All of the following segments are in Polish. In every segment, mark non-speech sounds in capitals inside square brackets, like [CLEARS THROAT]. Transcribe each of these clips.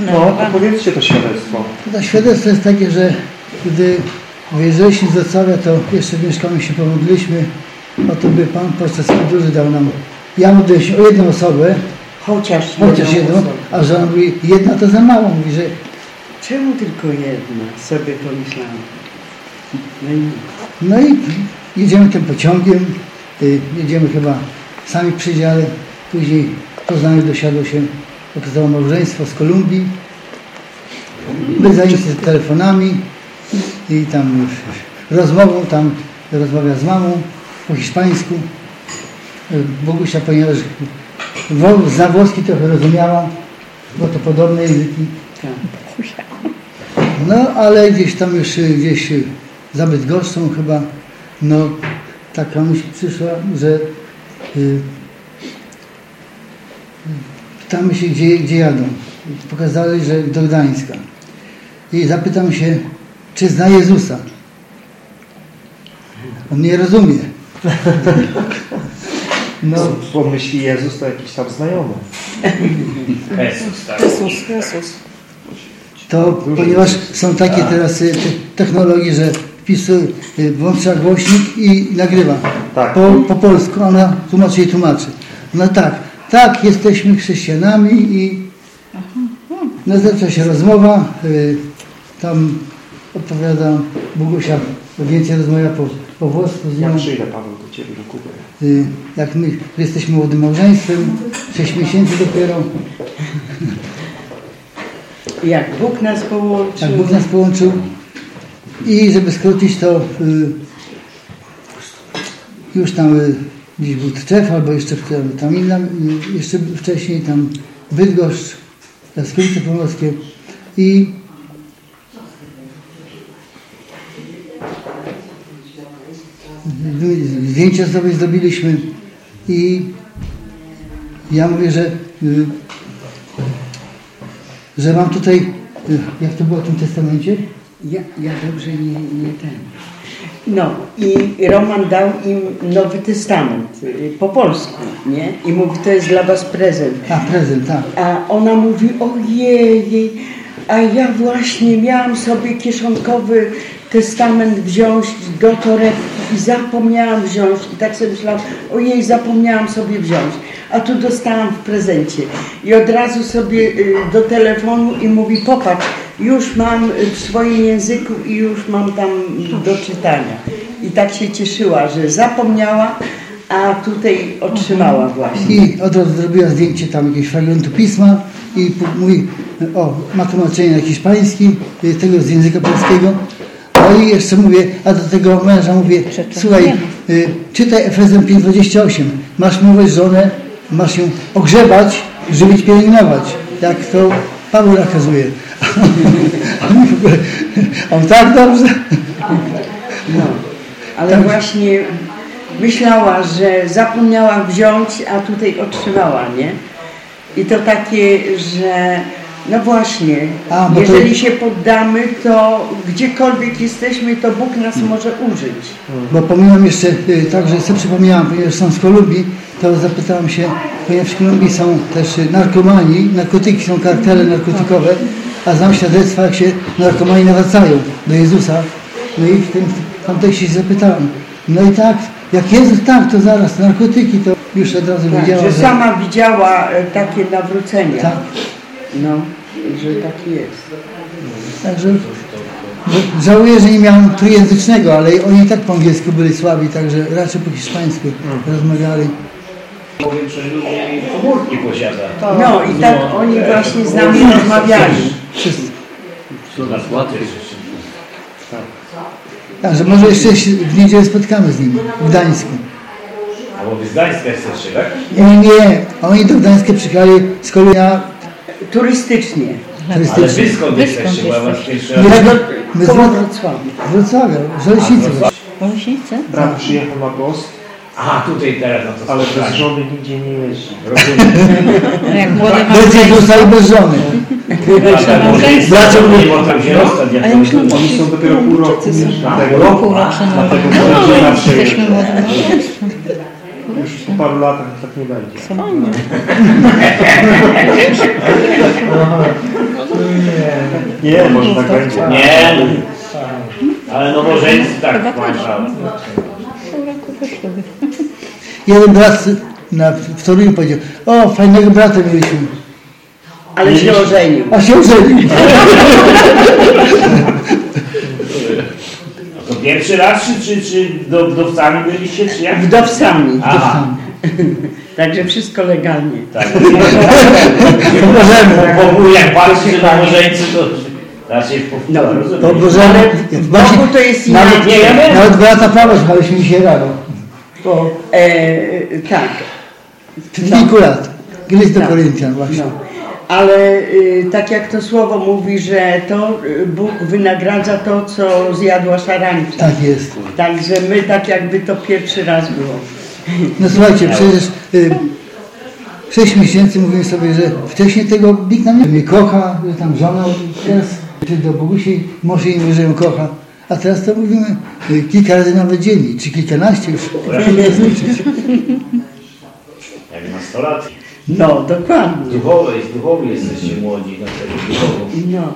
No, opowiedzcie to świadectwo. To świadectwo jest takie, że gdy wyjeżdżaliśmy z Wrocławia, to jeszcze w mieszkaniu się pomodliśmy o to, by Pan podczas podróży dał nam. Ja modliłem się o jedną osobę, Chociaż, chociaż jedną, osobę. a żona mówi, jedna to za mało. Mówi, że Czemu tylko jedna? Sobie pomyślałam. No i No i jedziemy tym pociągiem, y, jedziemy chyba sami w przedziale, później Poznaniu dosiadło się, okazało małżeństwo z Kolumbii, my zajęci telefonami i tam rozmową, tam rozmawia z mamą po hiszpańsku. Bogusia, ponieważ zna włoski trochę rozumiała, bo to podobne języki. No, ale gdzieś tam już gdzieś y, za Bydgoszczą chyba, no taka myśl przyszła, że y, pytamy się, gdzie, gdzie jadą. Pokazali, że do Gdańska. I zapytam się, czy zna Jezusa. On nie rozumie. [LAUGHS] No, Bo myśli Jezus to jakiś tam znajomy. [LAUGHS] Jezus, tak. Jezus, Jezus. to ponieważ są takie teraz y, te technologie, że wpisuje, y, włącza głośnik i nagrywa Tak. po, po polsku, ona tłumaczy i tłumaczy. No tak, tak, jesteśmy chrześcijanami i no zaczęła się rozmowa, y, tam odpowiada Bogusia, więcej rozmawia po, po włosku z Ja nią. przyjdę Paweł do Ciebie do Kuby. Y, jak my jesteśmy młodym małżeństwem, 6 miesięcy dopiero, Jak Bóg nas połączył. tak Bóg nas połączył i żeby skrócić to y, już tam gdzieś był Tczew albo jeszcze tam inna, jeszcze wcześniej tam Bydgoszcz, Jaskółce Pomorskie i zdjęcia sobie zrobiliśmy i ja mówię, że y, że mam tutaj, y, jak to było w tym testamencie? Ja, ja dobrze nie, nie ten. No i Roman dał im Nowy Testament y, po polsku, nie? I mówi, to jest dla was prezent. A, prezent, tak. A ona mówi, ojej, a ja właśnie miałam sobie kieszonkowy testament wziąć do torebki i zapomniałam wziąć. I tak sobie myślałam, ojej, zapomniałam sobie wziąć. A tu dostałam w prezencie. I od razu sobie y, do telefonu i mówi, popatrz, już mam w swoim języku i już mam tam do czytania. I tak się cieszyła, że zapomniała, a tutaj otrzymała właśnie. I od razu zrobiła zdjęcie tam jakiegoś fragmentu pisma i mówi, o, ma tłumaczenie na hiszpański, y, tego z języka polskiego. No i jeszcze mówię, a do tego męża mówię, słuchaj, y, czytaj Efezem 5,28. Masz mówić żonę, masz ją ogrzebać, żywić, pielęgnować. Jak to Paweł nakazuje. [LAUGHS] A on tak dobrze. No, ale właśnie myślała, że zapomniała wziąć, a tutaj otrzymała, nie? I to takie, że no właśnie, A, to- jeżeli się poddamy, to gdziekolwiek jesteśmy, to Bóg nas może użyć. Bo pominam jeszcze, y, także sobie przypomniałam, ponieważ są z Kolumbii, to zapytałem się, ponieważ w Kolumbii są też y, narkomani, narkotyki, są kartele narkotykowe, a znam świadectwa, jak się narkomani nawracają do Jezusa. No i w tym kontekście się zapytałem. No i tak, jak Jezus tak, to zaraz narkotyki, to już od razu Tak, wiedziała, że że sama widziała e, takie nawrócenia. tak. No, że tak jest. Także że- żałuję, że nie miałem trójjęzycznego, ale oni i tak po angielsku byli słabi, także raczej po hiszpańsku rozmawiali. Powiem, że ludzie komórki posiada. No i tak oni właśnie z nami rozmawiali. Wszyscy. Łatwiej. Także może jeszcze w niedzielę spotkamy z nimi w Gdańsku. A bo wy z Gdańska jesteście, tak? Nie, nie, oni do Gdańska przyjechali z kolei Turystycznie. Ale wy skąd jesteście? Bo ja was pierwszy My, raz... my z Wrocławia. Wrocławia, Olesicy. Łosice? Brat przyjechał na głos, A, tutaj teraz na to ale bez żony nigdzie nie jeździ. Rozumiem. Bez Jezusa i bez żony. Bracia mówią o tym wzrostem, jak A ja to myślałam, wygląda. Oni są dopiero pół roku, dlatego, roku? Dlatego No, może żona Już paru latach tak nie będzie. Nie, może tak będzie. Nie, ale nowożeńcy tak wyszłoby. Jeden brat na, w Toruniu powiedział, o, fajnego brata mieliśmy. Ale się ożenił. A się ożenił. To pierwszy raz, czy, czy, czy do- wdowcami byliście, czy jak? Wdowcami. Aha, [LAUGHS] Także wszystko legalnie. tak. Bo, bo, bo jak patrzy, że nowożeńcy, to raczej No. To Bożena, Ale w Bogu to jest nawet, inaczej. Nie, ja nawet brata Pawła słuchaliśmy się rano. Po E, tak. kilku lat. Gryź do Tak. Koryntian właśnie. No. Ale y, tak jak to słowo mówi, że to y, Bóg wynagradza to, co zjadła szarańcza. Tak jest. Także my tak jakby to pierwszy raz było. No słuchajcie, przecież y, sześć miesięcy mówimy sobie, że wcześniej tego nikt nam nie mnie kocha, że tam żona teraz czy do Bogusi może mówi, że ją kocha. A teraz to mówimy y, kilka razy nawet dziennie, czy kilkanaście już. Jak nastolatki. No, dokładnie. Duchowe, duchowi jesteście młodzi, na tego duchowo. No.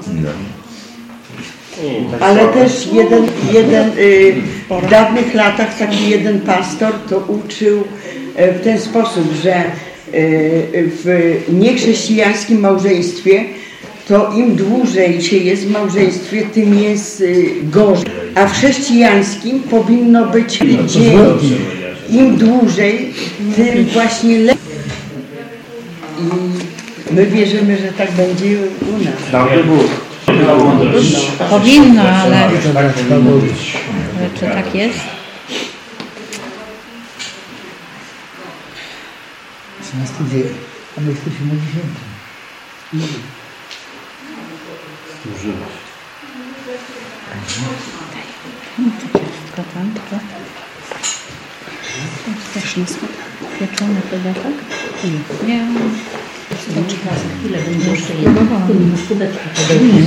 Ale też jeden, jeden y, w dawnych latach taki jeden pastor to uczył e, w ten sposób, że y, w niechrześcijańskim małżeństwie to im dłużej się jest w małżeństwie, tym jest y, gorzej. A w chrześcijańskim powinno być gdzie im dłużej, tym właśnie lepiej. I my wierzymy, że tak będzie u nas. Dałby Bóg. Powinno, ale Dobra, Chyba Bogu. ale czy tak jest? 13 dzień, a my jesteśmy na 10. Tylko tam, to... To jest też nie smak. Pieczone chyba, tak? Nie. Nie. chwilę będzie jeszcze jedno. Tym kubeczku podejdzie.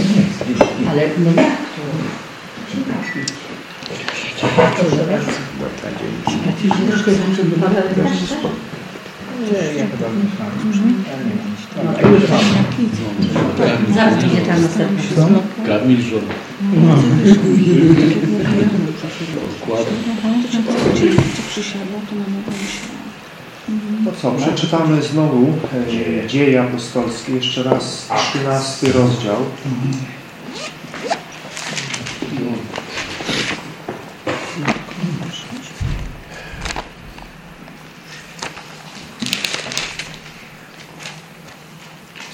Ale no jak to? Zaraz będzie ta następna. Kamil żona. To co, przeczytamy znowu e, Dzieje Apostolskie, jeszcze raz 13 rozdział.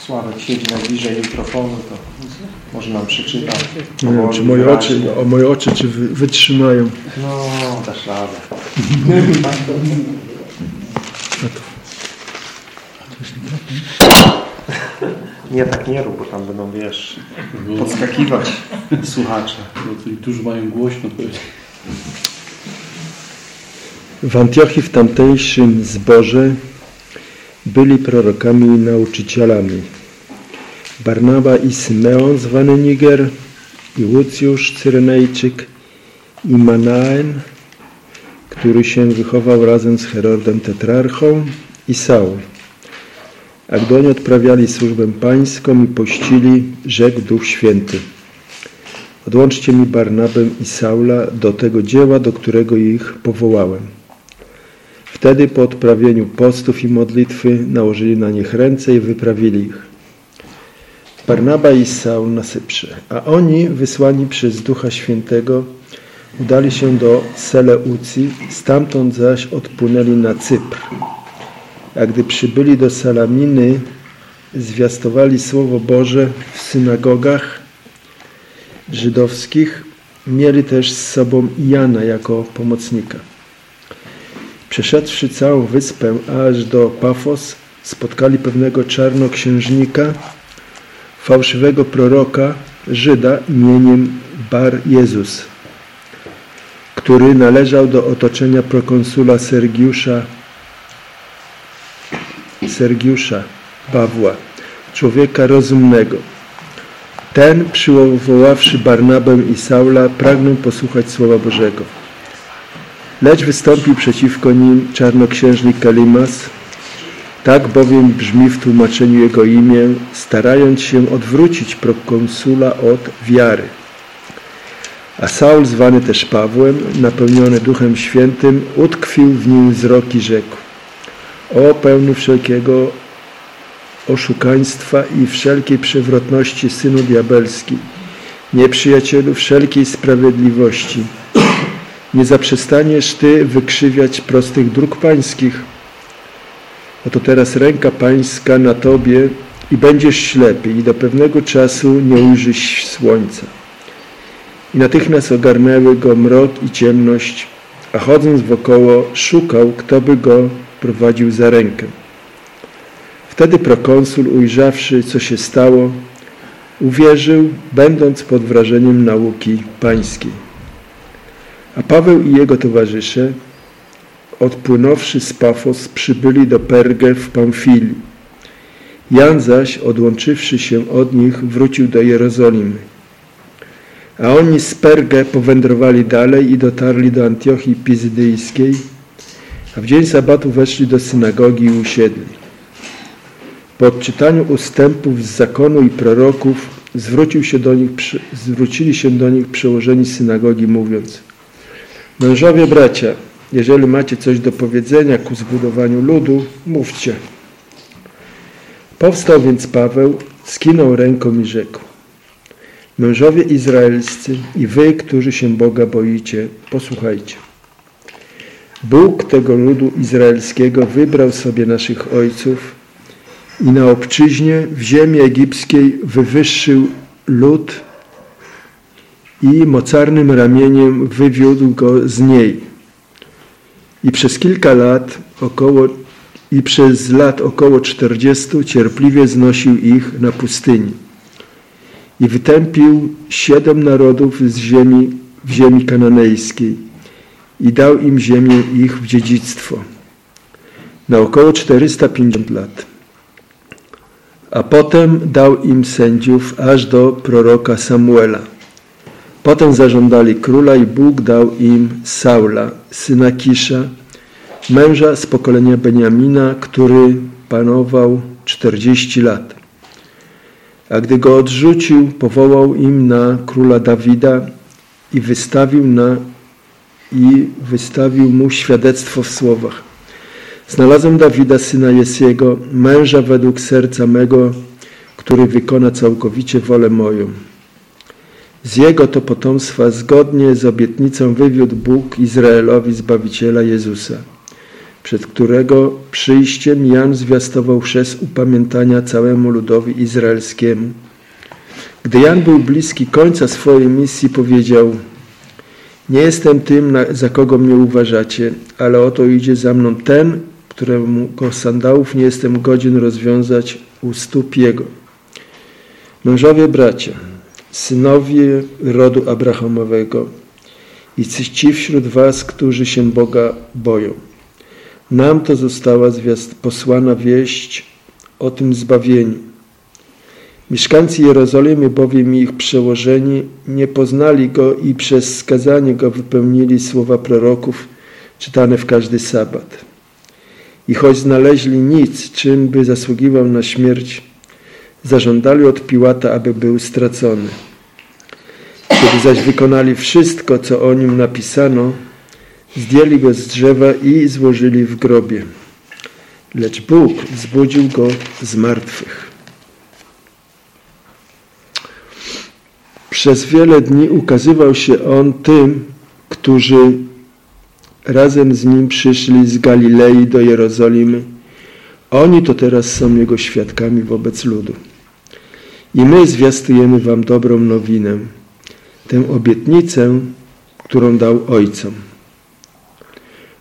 Sławek siedzi najbliżej mikrofonu, to może nam przeczyta. Nie wiem, czy moje oczy, o moje oczy czy wy, wytrzymają. No, dasz radę. [LAUGHS] Nie, tak nie rób, bo tam będą, wiesz, podskakiwać [LAUGHS] słuchacze. No to niektórzy mają głośno powiedzieć. W Antiochii w tamtejszym zborze byli prorokami i nauczycielami. Barnaba i Symeon zwany Niger, i Łucjusz Cyrenejczyk, i Manaen, który się wychował razem z Herodem Tetrarchą, i Saul. A gdy oni odprawiali służbę pańską i pościli, rzekł Duch Święty. Odłączcie mi Barnabę i Saula do tego dzieła, do którego ich powołałem. Wtedy po odprawieniu postów i modlitwy nałożyli na nich ręce i wyprawili ich. Barnaba i Saul na Cyprze, a oni, wysłani przez Ducha Świętego, udali się do Seleucji, stamtąd zaś odpłynęli na Cypr. A gdy przybyli do Salaminy, zwiastowali Słowo Boże w synagogach żydowskich, mieli też z sobą Jana jako pomocnika. Przeszedłszy całą wyspę aż do Pafos, spotkali pewnego czarnoksiężnika, fałszywego proroka, Żyda imieniem Bar Jezus, który należał do otoczenia prokonsula Sergiusza, Sergiusza Pawła, człowieka rozumnego. Ten, przywoławszy Barnabę i Saula, pragnął posłuchać Słowa Bożego. Lecz wystąpił przeciwko nim czarnoksiężnik Kalimas Tak bowiem brzmi w tłumaczeniu jego imię, starając się odwrócić prokonsula od wiary. A Saul, zwany też Pawłem, napełniony Duchem Świętym, utkwił w nim wzrok i rzekł O pełny wszelkiego oszukaństwa i wszelkiej przewrotności, Synu Diabelski, nieprzyjacielu wszelkiej sprawiedliwości, nie zaprzestaniesz Ty wykrzywiać prostych dróg pańskich. Oto teraz ręka pańska na Tobie i będziesz ślepy i do pewnego czasu nie ujrzysz słońca. I natychmiast ogarnęły go mrok i ciemność, a chodząc wokoło szukał, kto by go prowadził za rękę. Wtedy prokonsul, ujrzawszy, co się stało, uwierzył, będąc pod wrażeniem nauki pańskiej. A Paweł i jego towarzysze, odpłynąwszy z Pafos, przybyli do Pergę w Pamfilii. Jan zaś, odłączywszy się od nich, wrócił do Jerozolimy. A oni z Pergę powędrowali dalej i dotarli do Antiochii Pizydyjskiej, a w dzień sabatu weszli do synagogi i usiedli. Po odczytaniu ustępów z zakonu i proroków zwrócił się do nich, zwrócili się do nich przełożeni synagogi, mówiąc Mężowie bracia, jeżeli macie coś do powiedzenia ku zbudowaniu ludu, mówcie. Powstał więc Paweł, skinął ręką i rzekł Mężowie izraelscy i wy, którzy się Boga boicie, posłuchajcie. Bóg tego ludu izraelskiego wybrał sobie naszych ojców i na obczyźnie w ziemi egipskiej wywyższył lud i mocarnym ramieniem wywiódł go z niej. I przez kilka lat około i przez lat około czterdziestu cierpliwie znosił ich na pustyni. I wytępił siedem narodów z ziemi, w ziemi kananejskiej i dał im ziemię ich w dziedzictwo na około 450 lat. A potem dał im sędziów aż do proroka Samuela. Potem zażądali króla i Bóg dał im Saula, syna Kisza, męża z pokolenia Beniamina, który panował 40 lat. A gdy go odrzucił, powołał im na króla Dawida i wystawił, na, i wystawił mu świadectwo w słowach. Znalazłem Dawida, syna Jesiego, męża według serca mego, który wykona całkowicie wolę moją. Z jego to potomstwa zgodnie z obietnicą wywiódł Bóg Izraelowi Zbawiciela Jezusa, przed którego przyjściem Jan zwiastował chrzest upamiętania całemu ludowi izraelskiemu. Gdy Jan był bliski końca swojej misji, powiedział Nie jestem tym, za kogo mnie uważacie, ale oto idzie za mną ten, któremu sandałów nie jestem godzien rozwiązać u stóp jego. Mężowie bracia, synowie rodu Abrahamowego i ci wśród was, którzy się Boga boją. Nam to została posłana wieść o tym zbawieniu. Mieszkańcy Jerozolimy, bowiem ich przełożeni, nie poznali Go i przez skazanie Go wypełnili słowa proroków czytane w każdy sabat. I choć znaleźli nic, czym by zasługiwał na śmierć, zażądali od Piłata, aby był stracony. Kiedy zaś wykonali wszystko, co o nim napisano, zdjęli go z drzewa i złożyli w grobie. Lecz Bóg wzbudził go z martwych. Przez wiele dni ukazywał się on tym, którzy razem z nim przyszli z Galilei do Jerozolimy. Oni to teraz są Jego świadkami wobec ludu. I my zwiastujemy Wam dobrą nowinę, tę obietnicę, którą dał Ojcom.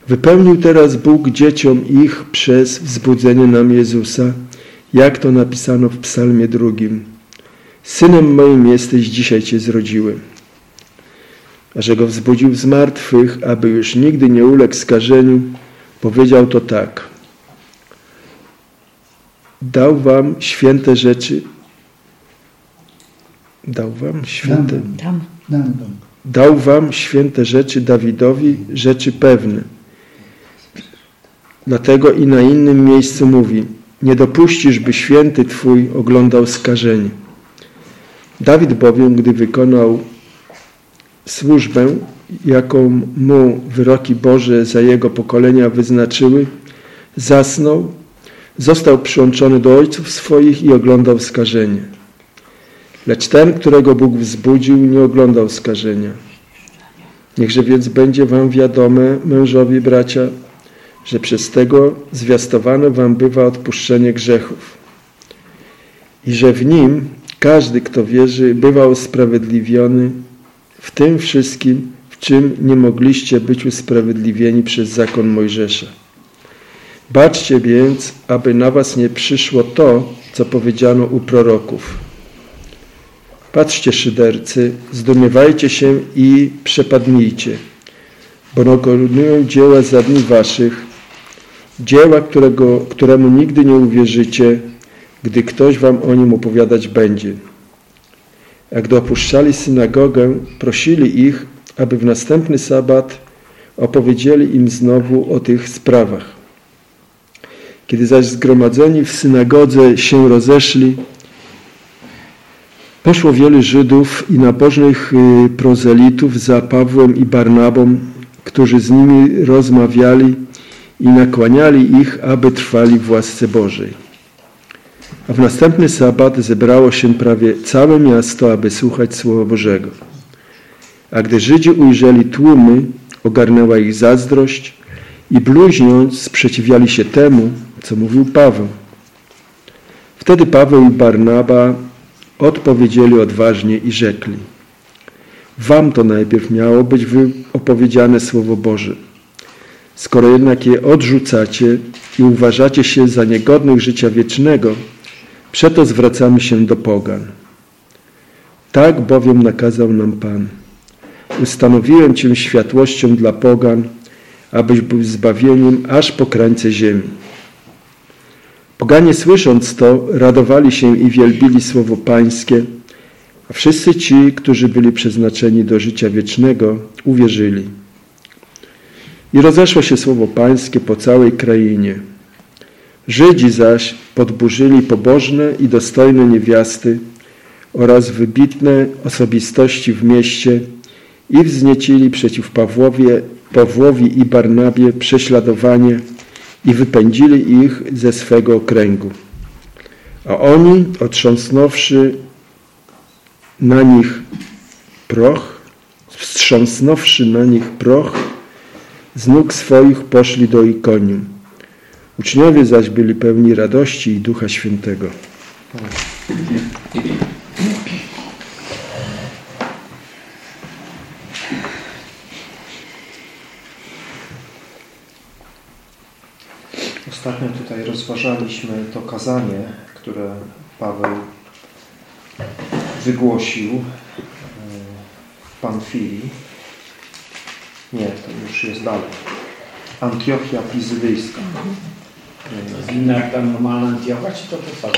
Wypełnił teraz Bóg dzieciom ich przez wzbudzenie nam Jezusa, jak to napisano w psalmie drugim. Synem moim jesteś, dzisiaj Cię zrodziłem a że go wzbudził z martwych, aby już nigdy nie uległ skażeniu, powiedział to tak. Dał wam święte rzeczy. Dał wam święte. Dam. Dam. Dał wam święte rzeczy Dawidowi, rzeczy pewne. Dlatego i na innym miejscu mówi nie dopuścisz, by święty Twój oglądał skażenie. Dawid bowiem, gdy wykonał służbę, jaką mu wyroki Boże za jego pokolenia wyznaczyły, zasnął, został przyłączony do ojców swoich i oglądał skażenie. Lecz ten, którego Bóg wzbudził, nie oglądał skażenia. Niechże więc będzie wam wiadome, mężowie, bracia, że przez tego zwiastowane wam bywa odpuszczenie grzechów i że w nim każdy, kto wierzy, bywa usprawiedliwiony w tym wszystkim, w czym nie mogliście być usprawiedliwieni przez zakon Mojżesza. Baczcie więc, aby na was nie przyszło to, co powiedziano u proroków. Patrzcie, szydercy, zdumiewajcie się i przepadnijcie, bo dokonują dzieła za dni waszych, dzieła, którego, któremu nigdy nie uwierzycie, gdy ktoś wam o nim opowiadać będzie. Jak gdy opuszczali synagogę, prosili ich, aby w następny sabat opowiedzieli im znowu o tych sprawach. Kiedy zaś zgromadzeni w synagodze się rozeszli, poszło wielu Żydów i nabożnych y, prozelitów za Pawłem i Barnabą, którzy z nimi rozmawiali i nakłaniali ich, aby trwali w łasce Bożej. A w następny sabat zebrało się prawie całe miasto, aby słuchać Słowa Bożego. A gdy Żydzi ujrzeli tłumy, ogarnęła ich zazdrość i bluźniąc sprzeciwiali się temu, co mówił Paweł. Wtedy Paweł i Barnaba odpowiedzieli odważnie i rzekli Wam to najpierw miało być opowiedziane Słowo Boże. Skoro jednak je odrzucacie i uważacie się za niegodnych życia wiecznego, przeto zwracamy się do pogan. Tak bowiem nakazał nam Pan. Ustanowiłem Cię światłością dla pogan, abyś był zbawieniem aż po krańce ziemi. Poganie słysząc to, radowali się i wielbili słowo Pańskie, a wszyscy ci, którzy byli przeznaczeni do życia wiecznego, uwierzyli. I rozeszło się słowo Pańskie po całej krainie. Żydzi zaś podburzyli pobożne i dostojne niewiasty oraz wybitne osobistości w mieście i wzniecili przeciw Pawłowie, Pawłowi i Barnabie prześladowanie i wypędzili ich ze swego okręgu. A oni, otrząsnąwszy na nich proch, wstrząsnąwszy na nich proch, z nóg swoich poszli do Ikonium. Uczniowie zaś byli pełni radości i Ducha Świętego. Ostatnio tutaj rozważaliśmy to kazanie, które Paweł wygłosił e, w Panfilii. Nie, to już jest dalej. Antiochia Pizydyjska. Inna jak ta normalna Antiocha, czy to to samo?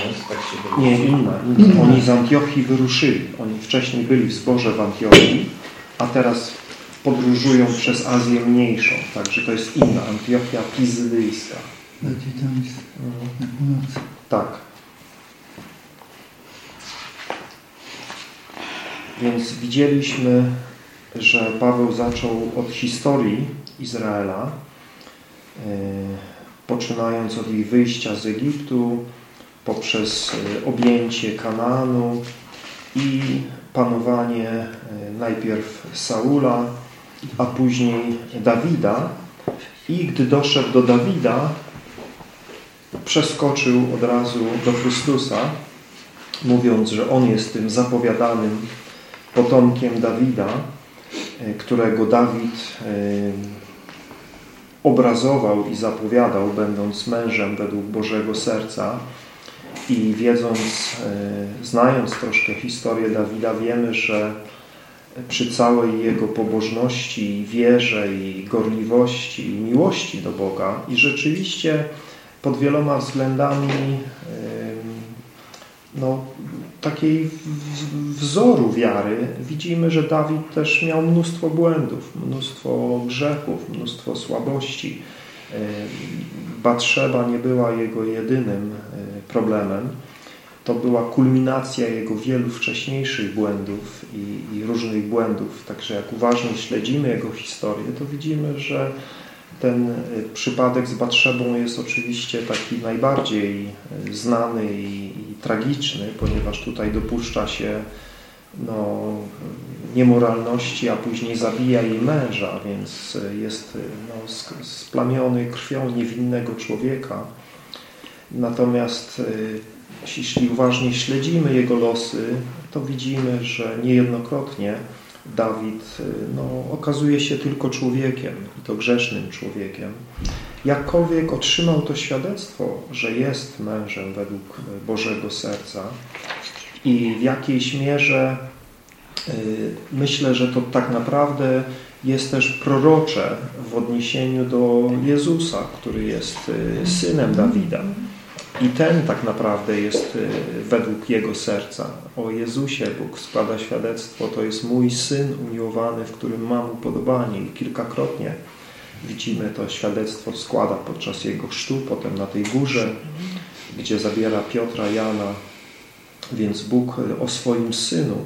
Nie, inna, inna. Oni z Antiochii wyruszyli. Oni wcześniej byli w zborze w Antiochii, a teraz podróżują przez Azję Mniejszą. Także to jest inna. Antiochia Pizydyjska. Bardziej tam jest na północy. Tak. Więc widzieliśmy, że Paweł zaczął od historii Izraela, e, poczynając od ich wyjścia z Egiptu, poprzez e, objęcie Kanaanu i panowanie e, najpierw Saula, a później Dawida. I gdy doszedł do Dawida, przeskoczył od razu do Chrystusa, mówiąc, że On jest tym zapowiadanym potomkiem Dawida, którego Dawid obrazował i zapowiadał, będąc mężem według Bożego serca i wiedząc, znając troszkę historię Dawida, wiemy, że przy całej jego pobożności, wierze i gorliwości i miłości do Boga i rzeczywiście pod wieloma względami no, takiej wzoru wiary widzimy, że Dawid też miał mnóstwo błędów, mnóstwo grzechów, mnóstwo słabości Batrzeba nie była jego jedynym problemem. To była kulminacja jego wielu wcześniejszych błędów i, i różnych błędów. Także jak uważnie śledzimy jego historię, to widzimy, że ten przypadek z Batrzebą jest oczywiście taki najbardziej znany i tragiczny, ponieważ tutaj dopuszcza się no, niemoralności, a później zabija jej męża, więc jest no, splamiony krwią niewinnego człowieka. Natomiast jeśli uważnie śledzimy jego losy, to widzimy, że niejednokrotnie Dawid no, okazuje się tylko człowiekiem, i to grzesznym człowiekiem. Jakkolwiek otrzymał to świadectwo, że jest mężem według Bożego serca i w jakiejś mierze y, myślę, że to tak naprawdę jest też prorocze w odniesieniu do Jezusa, który jest y, synem Dawida. I ten tak naprawdę jest y, według Jego serca. O Jezusie Bóg składa świadectwo, to jest mój Syn umiłowany, w którym mam upodobanie. I kilkakrotnie widzimy to świadectwo składa podczas Jego chrztu, potem na tej górze, gdzie zabiera Piotra, Jana. Więc Bóg o swoim Synu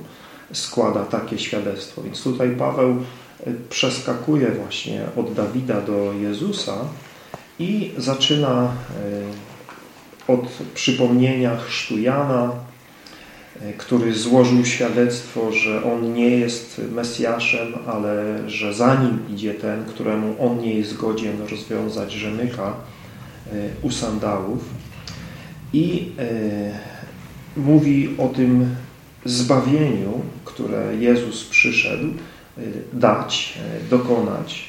składa takie świadectwo. Więc tutaj Paweł y, przeskakuje właśnie od Dawida do Jezusa i zaczyna y, od przypomnienia chrztu Jana, e, który złożył świadectwo, że on nie jest Mesjaszem, ale że za nim idzie ten, któremu on nie jest godzien rozwiązać rzemyka e, u sandałów. I e, mówi o tym zbawieniu, które Jezus przyszedł dać, dokonać.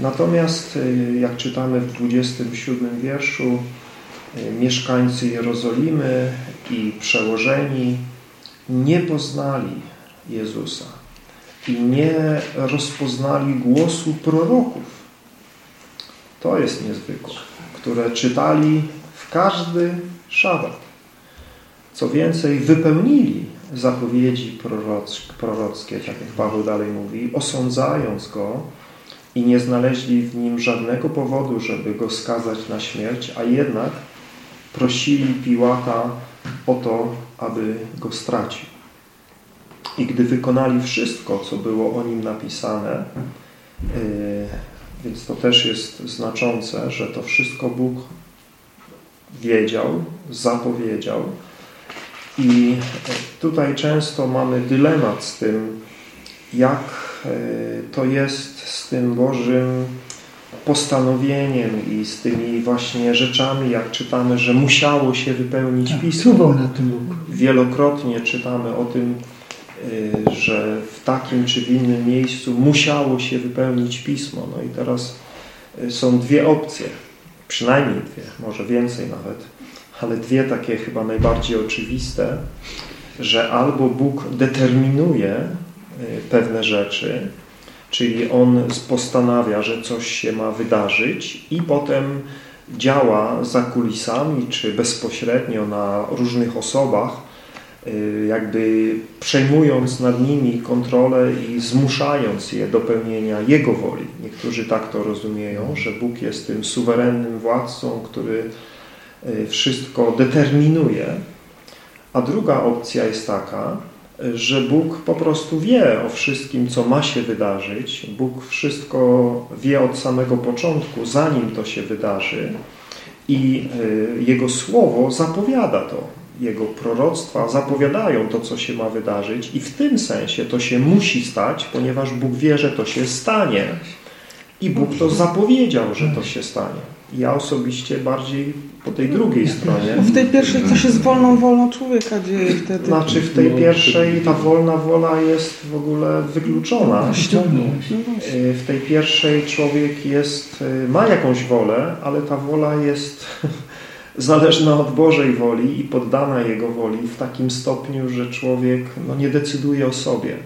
Natomiast jak czytamy w 27 wierszu, mieszkańcy Jerozolimy i przełożeni nie poznali Jezusa i nie rozpoznali głosu proroków. To jest niezwykłe, które czytali w każdy szabat. Co więcej, wypełnili zapowiedzi prorockie, tak jak Paweł dalej mówi, osądzając go i nie znaleźli w nim żadnego powodu, żeby go skazać na śmierć, a jednak prosili Piłata o to, aby go stracił. I gdy wykonali wszystko, co było o nim napisane, yy, więc to też jest znaczące, że to wszystko Bóg wiedział, zapowiedział. I tutaj często mamy dylemat z tym, jak yy, to jest z tym Bożym postanowieniem i z tymi właśnie rzeczami, jak czytamy, że musiało się wypełnić tak, Pismo. na tym Bóg. Wielokrotnie czytamy o tym, y, że w takim czy w innym miejscu musiało się wypełnić Pismo. No i teraz y, są dwie opcje, przynajmniej dwie, może więcej nawet, ale dwie takie chyba najbardziej oczywiste, że albo Bóg determinuje y, pewne rzeczy, Czyli on postanawia, że coś się ma wydarzyć i potem działa za kulisami, czy bezpośrednio na różnych osobach, y, jakby przejmując nad nimi kontrolę i zmuszając je do pełnienia Jego woli. Niektórzy tak to rozumieją, że Bóg jest tym suwerennym władcą, który y, wszystko determinuje. A druga opcja jest taka, że Bóg po prostu wie o wszystkim, co ma się wydarzyć. Bóg wszystko wie od samego początku, zanim to się wydarzy i y, Jego Słowo zapowiada to. Jego proroctwa zapowiadają to, co się ma wydarzyć i w tym sensie to się musi stać, ponieważ Bóg wie, że to się stanie i Bóg to zapowiedział, że to się stanie. Ja osobiście bardziej po tej drugiej stronie. W tej pierwszej co się z wolną wolą człowieka dzieje wtedy? Znaczy w tej pierwszej ta wolna wola jest w ogóle wykluczona. Y, w tej pierwszej człowiek jest, y, ma jakąś wolę, ale ta wola jest [LAUGHS] zależna od Bożej woli i poddana Jego woli w takim stopniu, że człowiek no, nie decyduje o sobie.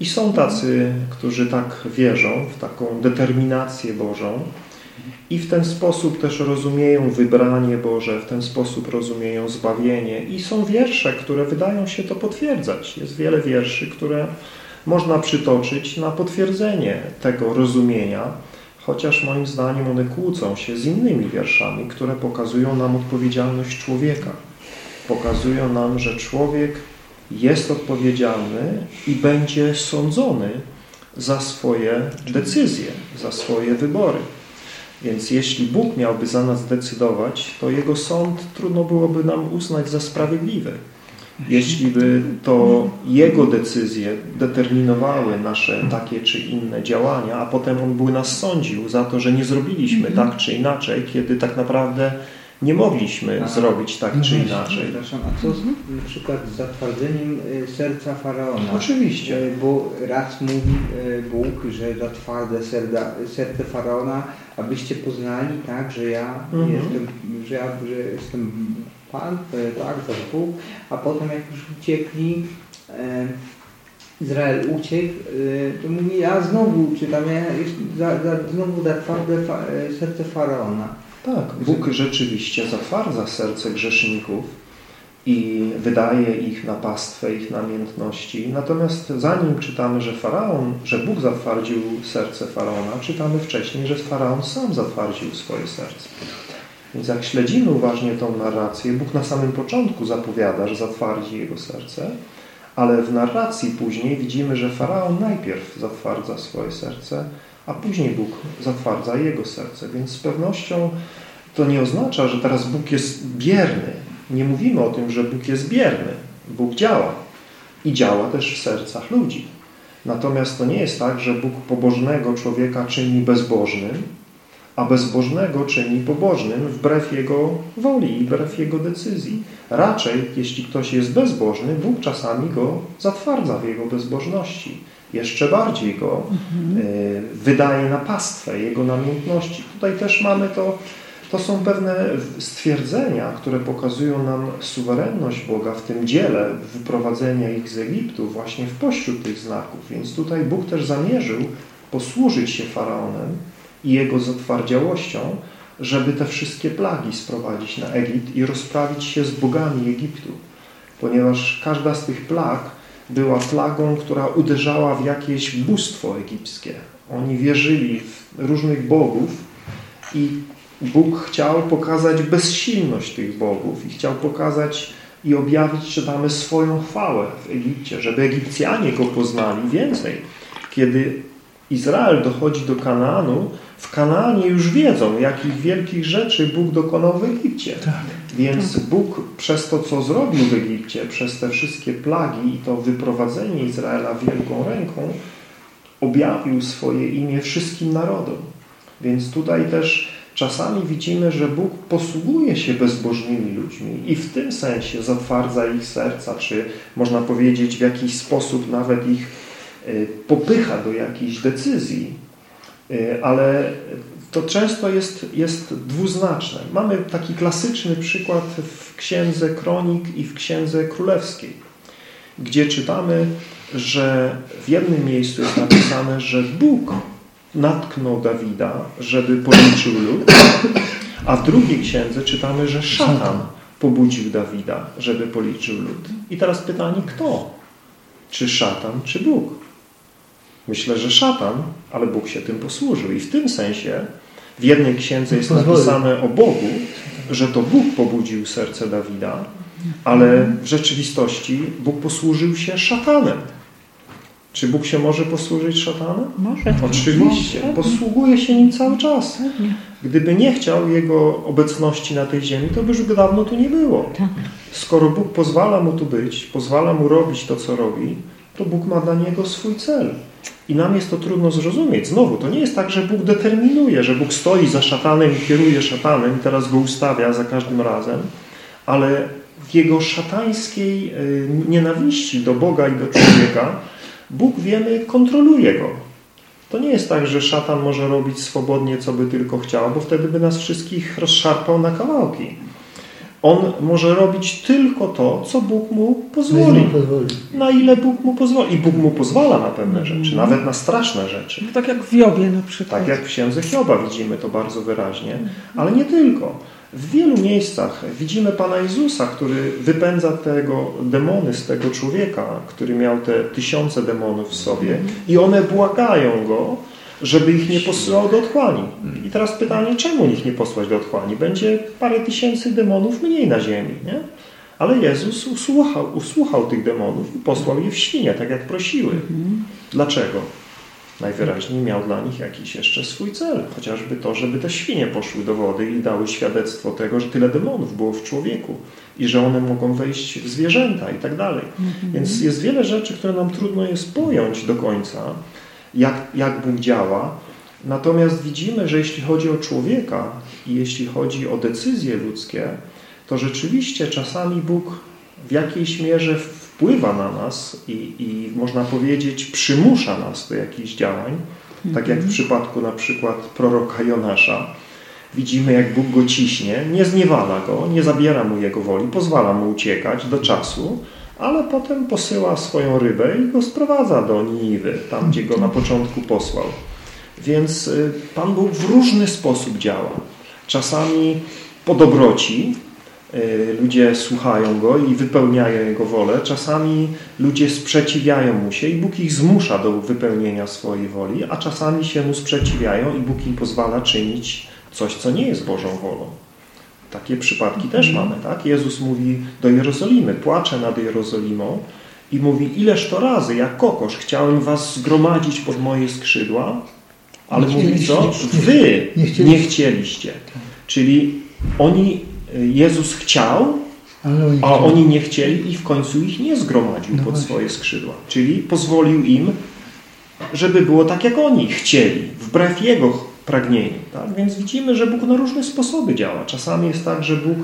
I są tacy, którzy tak wierzą w taką determinację Bożą, i w ten sposób też rozumieją wybranie Boże, w ten sposób rozumieją zbawienie. I są wiersze, które wydają się to potwierdzać. Jest wiele wierszy, które można przytoczyć na potwierdzenie tego rozumienia, chociaż moim zdaniem one kłócą się z innymi wierszami, które pokazują nam odpowiedzialność człowieka. Pokazują nam, że człowiek jest odpowiedzialny i będzie sądzony za swoje decyzje, za swoje wybory. Więc jeśli Bóg miałby za nas decydować, to Jego sąd trudno byłoby nam uznać za sprawiedliwy. Jeśli by to Jego decyzje determinowały nasze takie czy inne działania, a potem On by nas sądził za to, że nie zrobiliśmy tak czy inaczej, kiedy tak naprawdę nie mogliśmy A- zrobić tak czy No inaczej. Przepraszam, a co z, na przykład z zatwardzeniem y, serca Faraona? Oczywiście. Y, Bo raz mówi y, Bóg, że zatwardza serda, serce Faraona, abyście poznali, tak, że ja Mhm. jestem, że ja że jestem Pan, tak, to Bóg, a potem jak już uciekli, e, Izrael uciekł, to mówi, ja znowu czytam, ja jest, za, za, znowu zatwardzę fa, e, serce Faraona. Tak, Bóg rzeczywiście zatwardza serce grzeszników i wydaje ich na pastwę ich namiętności. Natomiast zanim czytamy, że Faraon, że Bóg zatwardził serce Faraona, czytamy wcześniej, że Faraon sam zatwardził swoje serce. Więc jak śledzimy uważnie tą narrację, Bóg na samym początku zapowiada, że zatwardzi jego serce, ale w narracji później widzimy, że Faraon najpierw zatwardza swoje serce, a później Bóg zatwardza jego serce. Więc z pewnością to nie oznacza, że teraz Bóg jest bierny. Nie mówimy o tym, że Bóg jest bierny. Bóg działa i działa też w sercach ludzi. Natomiast to nie jest tak, że Bóg pobożnego człowieka czyni bezbożnym, a bezbożnego czyni pobożnym wbrew jego woli i wbrew jego decyzji. Raczej, jeśli ktoś jest bezbożny, Bóg czasami go zatwardza w jego bezbożności. Jeszcze bardziej go y, wydaje na pastwę jego namiętności. Tutaj też mamy to, to są pewne stwierdzenia, które pokazują nam suwerenność Boga w tym dziele wyprowadzenia ich z Egiptu właśnie w pośród tych znaków. Więc tutaj Bóg też zamierzył posłużyć się Faraonem i jego zatwardziałością, żeby te wszystkie plagi sprowadzić na Egipt i rozprawić się z bogami Egiptu. Ponieważ każda z tych plag była plagą, która uderzała w jakieś bóstwo egipskie. Oni wierzyli w różnych bogów i Bóg chciał pokazać bezsilność tych bogów i chciał pokazać i objawić, czytamy, swoją chwałę w Egipcie, żeby Egipcjanie go poznali więcej. Kiedy Izrael dochodzi do Kanaanu, w Kanaanie już wiedzą, jakich wielkich rzeczy Bóg dokonał w Egipcie. Więc Bóg przez to, co zrobił w Egipcie, przez te wszystkie plagi i to wyprowadzenie Izraela wielką ręką, objawił swoje imię wszystkim narodom. Więc tutaj też czasami widzimy, że Bóg posługuje się bezbożnymi ludźmi i w tym sensie zatwardza ich serca, czy można powiedzieć w jakiś sposób nawet ich popycha do jakichś decyzji. Y, Ale to często jest, jest dwuznaczne. Mamy taki klasyczny przykład w Księdze Kronik i w Księdze Królewskiej, gdzie czytamy, że w jednym miejscu jest napisane, że Bóg natknął Dawida, żeby policzył lud, a w drugiej księdze czytamy, że szatan pobudził Dawida, żeby policzył lud. I teraz pytanie, kto? Czy szatan, czy Bóg? Myślę, że szatan, ale Bóg się tym posłużył. I w tym sensie w jednej księdze jest napisane o Bogu, że to Bóg pobudził serce Dawida, ale w rzeczywistości Bóg posłużył się szatanem. Czy Bóg się może posłużyć szatanem? Może. Oczywiście. Może. Posługuje się nim cały czas. Gdyby nie chciał Jego obecności na tej ziemi, to by już dawno tu nie było. Tak. Skoro Bóg pozwala mu tu być, pozwala mu robić to, co robi, to Bóg ma dla niego swój cel. I nam jest to trudno zrozumieć. Znowu, to nie jest tak, że Bóg determinuje, że Bóg stoi za szatanem i kieruje szatanem teraz go ustawia za każdym razem, ale w jego szatańskiej y, nienawiści do Boga i do człowieka Bóg, wiemy, kontroluje go. To nie jest tak, że szatan może robić swobodnie, co by tylko chciał, bo wtedy by nas wszystkich rozszarpał na kawałki. On może robić tylko to, co Bóg mu pozwoli. Na ile Bóg mu pozwoli. I Bóg mu pozwala na pewne rzeczy, nawet na straszne rzeczy. Tak jak w Jobie na przykład. Tak jak w księdze Hioba widzimy to bardzo wyraźnie, ale nie tylko. W wielu miejscach widzimy Pana Jezusa, który wypędza tego demony z tego człowieka, który miał te tysiące demonów w sobie i one błagają go, żeby ich nie posyłał do otchłani. I teraz pytanie, czemu ich nie posłać do otchłani? Będzie parę tysięcy demonów mniej na ziemi, nie? Ale Jezus usłuchał, usłuchał tych demonów i posłał je w świnie, tak jak prosiły. Dlaczego? Najwyraźniej miał dla nich jakiś jeszcze swój cel, chociażby to, żeby te świnie poszły do wody i dały świadectwo tego, że tyle demonów było w człowieku i że one mogą wejść w zwierzęta i tak dalej. Więc jest wiele rzeczy, które nam trudno jest pojąć do końca, jak, jak Bóg działa. Natomiast widzimy, że jeśli chodzi o człowieka i jeśli chodzi o decyzje ludzkie, to rzeczywiście czasami Bóg w jakiejś mierze wpływa na nas i, i można powiedzieć przymusza nas do jakichś działań, tak jak w przypadku na przykład proroka Jonasza. Widzimy, jak Bóg go ciśnie, nie zniewala go, nie zabiera mu jego woli, pozwala mu uciekać do czasu, ale potem posyła swoją rybę i go sprowadza do Niniwy, tam gdzie go na początku posłał. Więc y, Pan Bóg w różny sposób działa. Czasami po dobroci, y, ludzie słuchają Go i wypełniają Jego wolę. Czasami ludzie sprzeciwiają Mu się i Bóg ich zmusza do wypełnienia swojej woli, a czasami się Mu sprzeciwiają i Bóg im pozwala czynić coś, co nie jest Bożą wolą. Takie przypadki też mamy, tak? Jezus mówi do Jerozolimy, płacze nad Jerozolimą i mówi, ileż to razy, jak kokosz, chciałem was zgromadzić pod moje skrzydła, ale Nie mówi co? Wy Nie chcieliście. nie chcieliście. Czyli oni, Jezus chciał, oni a chcieli. oni nie chcieli i w końcu ich nie zgromadził No pod właśnie. swoje skrzydła. Czyli pozwolił im, żeby było tak, jak oni chcieli, wbrew Jego pragnieniu. Tak? Więc widzimy, że Bóg na różne sposoby działa. Czasami jest tak, że Bóg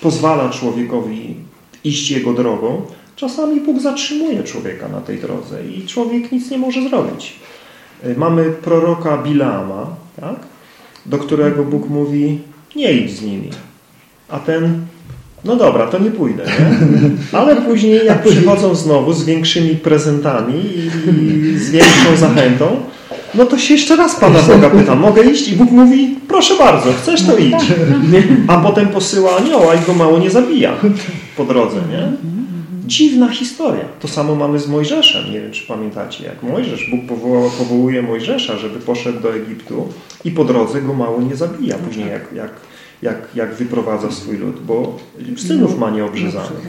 pozwala człowiekowi iść Jego drogą. Czasami Bóg zatrzymuje człowieka na tej drodze i człowiek nic nie może zrobić. Y, Mamy proroka Bileama, tak? do którego Bóg mówi, nie idź z nimi. A ten, no dobra, to nie pójdę. Nie? Ale później jak [LAUGHS] przychodzą znowu z większymi prezentami i z większą zachętą, no to się jeszcze raz Pana Boga pyta, mogę iść? I Bóg mówi, proszę bardzo, chcesz to idź. A potem posyła anioła i go mało nie zabija po drodze. Nie? Dziwna historia. To samo mamy z Mojżeszem. Nie wiem, czy pamiętacie, jak Mojżesz, Bóg powołał, powołuje Mojżesza, żeby poszedł do Egiptu i po drodze go mało nie zabija. Później jak, jak, jak, jak wyprowadza swój lud, bo synów ma nieobrzezanych.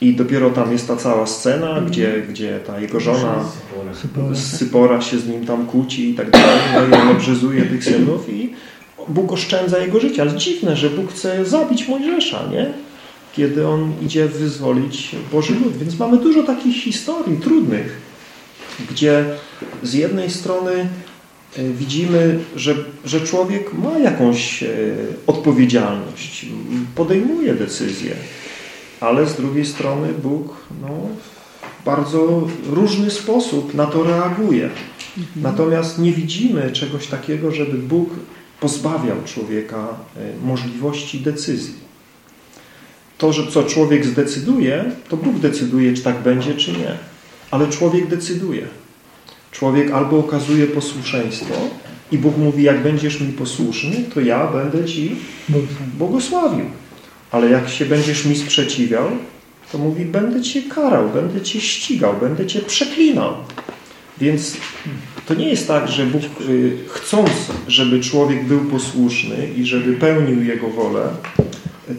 I dopiero tam jest ta cała scena, gdzie, gdzie ta jego żona Sypora. Sypora się z nim tam kłóci i tak dalej. No i on obrzezuje tych synów i Bóg oszczędza jego życie. Ale dziwne, że Bóg chce zabić Mojżesza, nie? Kiedy on idzie wyzwolić Boży lud. Więc mamy dużo takich historii trudnych, gdzie z jednej strony e, widzimy, że, że człowiek ma jakąś e, odpowiedzialność, podejmuje decyzje, ale z drugiej strony Bóg no, w bardzo różny sposób na to reaguje. Natomiast nie widzimy czegoś takiego, żeby Bóg pozbawiał człowieka e, możliwości decyzji. To, że co człowiek zdecyduje, to Bóg decyduje, czy tak będzie, czy nie. Ale człowiek decyduje. Człowiek albo okazuje posłuszeństwo i Bóg mówi, jak będziesz mi posłuszny, to ja będę Ci Błogosławił. Ale jak się będziesz mi sprzeciwiał, to mówi, będę Cię karał, będę Cię ścigał, będę Cię przeklinał. Więc to nie jest tak, że Bóg y, chcąc, żeby człowiek był posłuszny i żeby pełnił Jego wolę,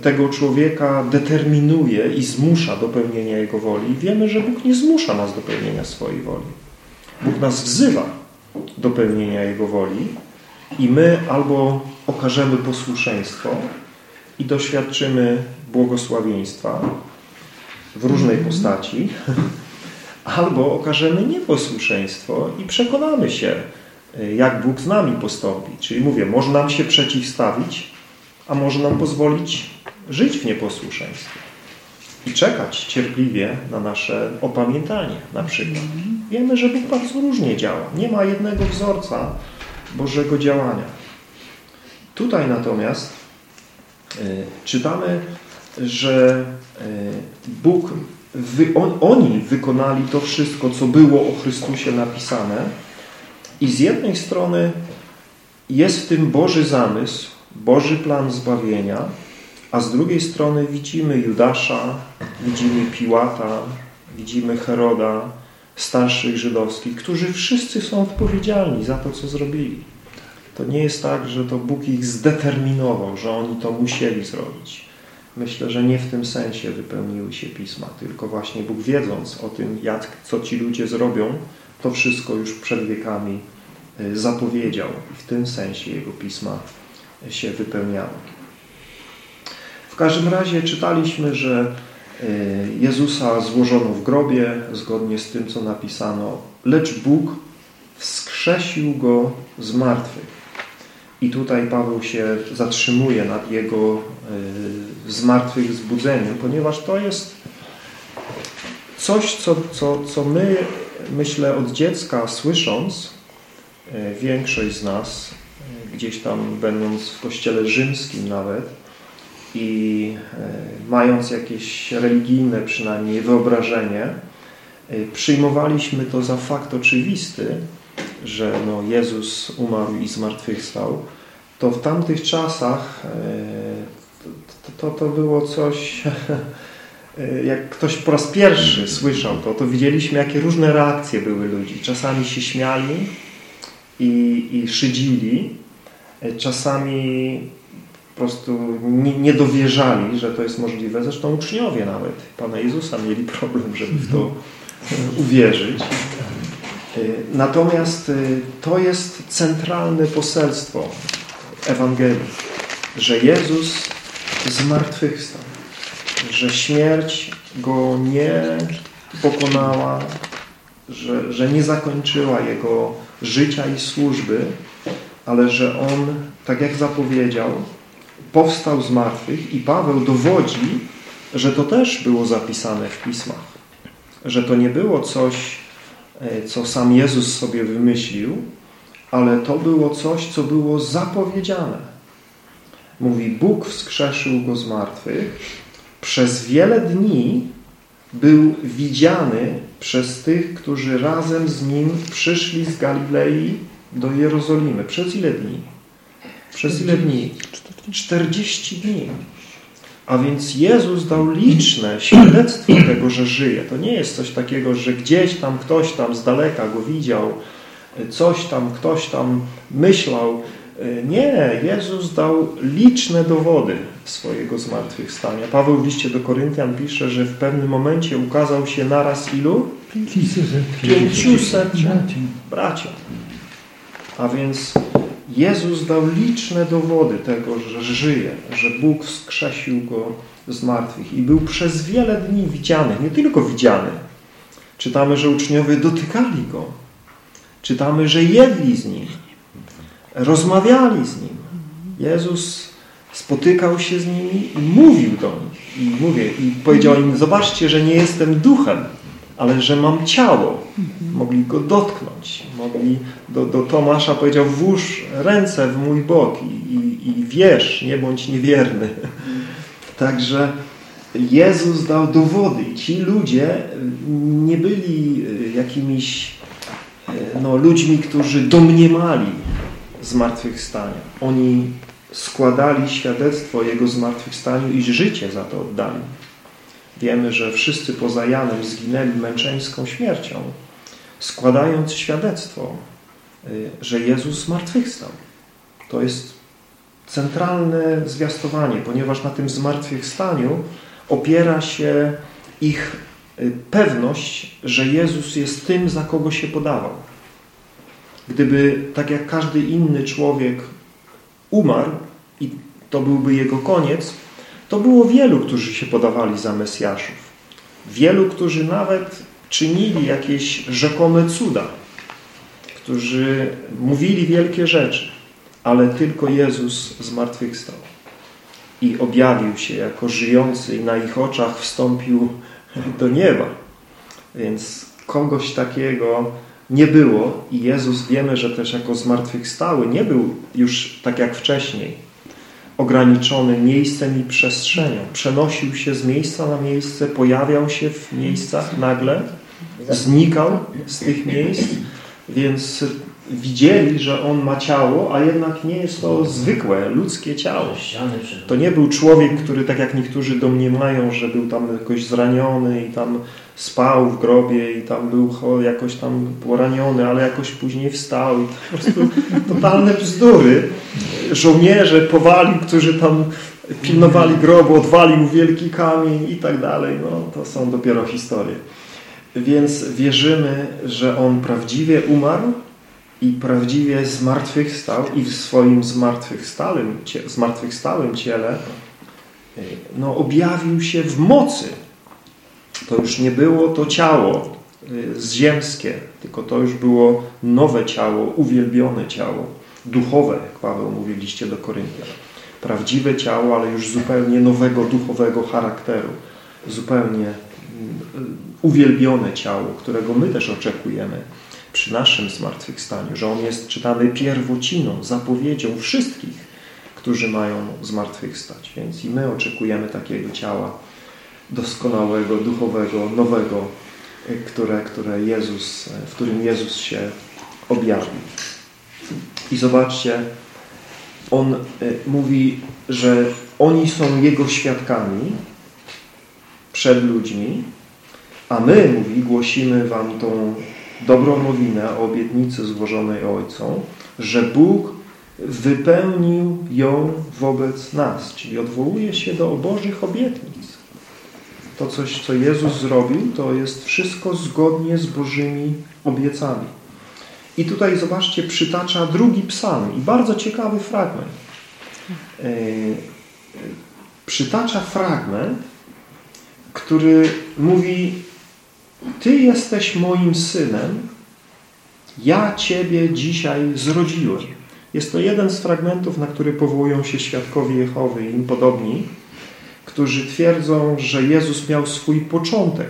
tego człowieka determinuje i zmusza do pełnienia Jego woli. Wiemy, że Bóg nie zmusza nas do pełnienia swojej woli. Bóg nas wzywa do pełnienia Jego woli i my albo okażemy posłuszeństwo i doświadczymy błogosławieństwa w różnej postaci, [LAUGHS] albo okażemy nieposłuszeństwo i przekonamy się, jak Bóg z nami postąpi. Czyli mówię, może nam się przeciwstawić, a może nam pozwolić żyć w nieposłuszeństwie i czekać cierpliwie na nasze opamiętanie na przykład. Wiemy, że Bóg bardzo różnie działa. Nie ma jednego wzorca Bożego działania. Tutaj natomiast czytamy, że y, Bóg, on, oni wykonali to wszystko, co było o Chrystusie napisane i z jednej strony jest w tym Boży zamysł, Boży plan zbawienia, a z drugiej strony widzimy Judasza, widzimy Piłata, widzimy Heroda, starszych żydowskich, którzy wszyscy są odpowiedzialni za to, co zrobili. To nie jest tak, że to Bóg ich zdeterminował, że oni to musieli zrobić. Myślę, że nie w tym sensie wypełniły się pisma, tylko właśnie Bóg wiedząc o tym, jak, co ci ludzie zrobią, to wszystko już przed wiekami y, zapowiedział i w tym sensie Jego pisma się wypełniały. W każdym razie czytaliśmy, że y, Jezusa złożono w grobie, zgodnie z tym, co napisano, lecz Bóg wskrzesił Go z martwych. I tutaj Paweł się zatrzymuje nad Jego y, zmartwychwzbudzeniem, ponieważ to jest coś, co, co, co my, myślę, od dziecka słysząc, y, większość z nas, y, gdzieś tam będąc w kościele rzymskim nawet i mając jakieś religijne przynajmniej wyobrażenie, przyjmowaliśmy to za fakt oczywisty, że no Jezus umarł i zmartwychwstał, to w tamtych czasach to, to, to było coś, [LAUGHS] jak ktoś po raz pierwszy słyszał to, to widzieliśmy, jakie różne reakcje były ludzi. Czasami się śmiali i, i szydzili, czasami po prostu nie, nie dowierzali, że to jest możliwe. Zresztą uczniowie nawet Pana Jezusa mieli problem, żeby w to uwierzyć. Natomiast to jest centralne poselstwo Ewangelii, że Jezus zmartwychwstał, że śmierć Go nie pokonała, że, że nie zakończyła Jego życia i służby, ale że On, tak jak zapowiedział, powstał z martwych i Paweł dowodzi, że to też było zapisane w Pismach. Że to nie było coś, co sam Jezus sobie wymyślił, ale to było coś, co było zapowiedziane. Mówi, Bóg wskrzeszył go z martwych. Przez wiele dni był widziany przez tych, którzy razem z Nim przyszli z Galilei do Jerozolimy. Przez ile dni? Przez ile dni? 40 dni. A więc Jezus dał liczne świadectwo tego, że żyje. To nie jest coś takiego, że gdzieś tam ktoś tam z daleka go widział, coś tam ktoś tam myślał. Nie, Jezus dał liczne dowody swojego zmartwychwstania. Paweł w liście do Koryntian pisze, że w pewnym momencie ukazał się naraz ilu? 500 braciom. A więc Jezus dał liczne dowody tego, że żyje, że Bóg wskrzesił Go z martwych i był przez wiele dni widziany, nie tylko widziany. Czytamy, że uczniowie dotykali Go. Czytamy, że jedli z Nim, rozmawiali z Nim. Jezus spotykał się z nimi i mówił do nich. I mówię, i powiedział im, zobaczcie, że nie jestem duchem, ale że mam ciało. Mogli go dotknąć. Mogli, do, do Tomasza powiedział, włóż ręce w mój bok i, i, i wierz, nie bądź niewierny. [LAUGHS] Także Jezus dał dowody i ci ludzie nie byli jakimiś no, ludźmi, którzy domniemali zmartwychwstania. Oni składali świadectwo Jego zmartwychwstaniu i życie za to oddali. Wiemy, że wszyscy poza Janem zginęli męczeńską śmiercią, składając świadectwo, y, że Jezus zmartwychwstał. To jest centralne zwiastowanie, ponieważ na tym zmartwychwstaniu opiera się ich y, pewność, że Jezus jest tym, za kogo się podawał. Gdyby, tak jak każdy inny człowiek umarł i to byłby jego koniec, to było wielu, którzy się podawali za Mesjaszów. Wielu, którzy nawet czynili jakieś rzekome cuda, którzy mówili wielkie rzeczy, ale tylko Jezus zmartwychwstał i objawił się jako żyjący i na ich oczach wstąpił do nieba. Więc kogoś takiego nie było i Jezus wiemy, że też jako zmartwychwstały nie był już tak jak wcześniej ograniczony miejscem i przestrzenią. Przenosił się z miejsca na miejsce, pojawiał się w miejscach nagle, znikał z tych miejsc, więc widzieli, że on ma ciało, a jednak nie jest to zwykłe, ludzkie ciało. To nie był człowiek, który tak jak niektórzy domniemają, że był tam jakoś zraniony i tam spał w grobie i tam był jakoś tam poraniony, ale jakoś później wstał. I po prostu [LAUGHS] totalne bzdury. Żołnierze powali, którzy tam pilnowali grobu, odwalił wielki kamień i tak dalej. No, to są dopiero historie. Więc wierzymy, że On prawdziwie umarł i prawdziwie zmartwychwstał i w swoim zmartwychwstałym, zmartwychwstałym ciele no, objawił się w mocy. To już nie było to ciało y, ziemskie, tylko to już było nowe ciało, uwielbione ciało, duchowe, jak Paweł mówi w liście do Koryntian. Prawdziwe ciało, ale już zupełnie nowego, duchowego charakteru. Zupełnie y, uwielbione ciało, którego my też oczekujemy przy naszym zmartwychwstaniu, że On jest czytany pierwociną, zapowiedzią wszystkich, którzy mają zmartwychwstać. Więc i my oczekujemy takiego ciała doskonałego, duchowego, nowego, które, które Jezus, w którym Jezus się objawi. I zobaczcie, On e, mówi, że oni są Jego świadkami przed ludźmi, a my, mówi, głosimy wam tą dobrą nowinę o obietnicy złożonej Ojcom, że Bóg wypełnił ją wobec nas, czyli odwołuje się do Bożych obietnic. To coś, co Jezus zrobił, to jest wszystko zgodnie z Bożymi obiecami. I tutaj, zobaczcie, przytacza drugi psalm i bardzo ciekawy fragment. E, przytacza fragment, który mówi ty jesteś moim synem, ja Ciebie dzisiaj zrodziłem. Jest to jeden z fragmentów, na który powołują się świadkowie Jehowy i im podobni, którzy twierdzą, że Jezus miał swój początek,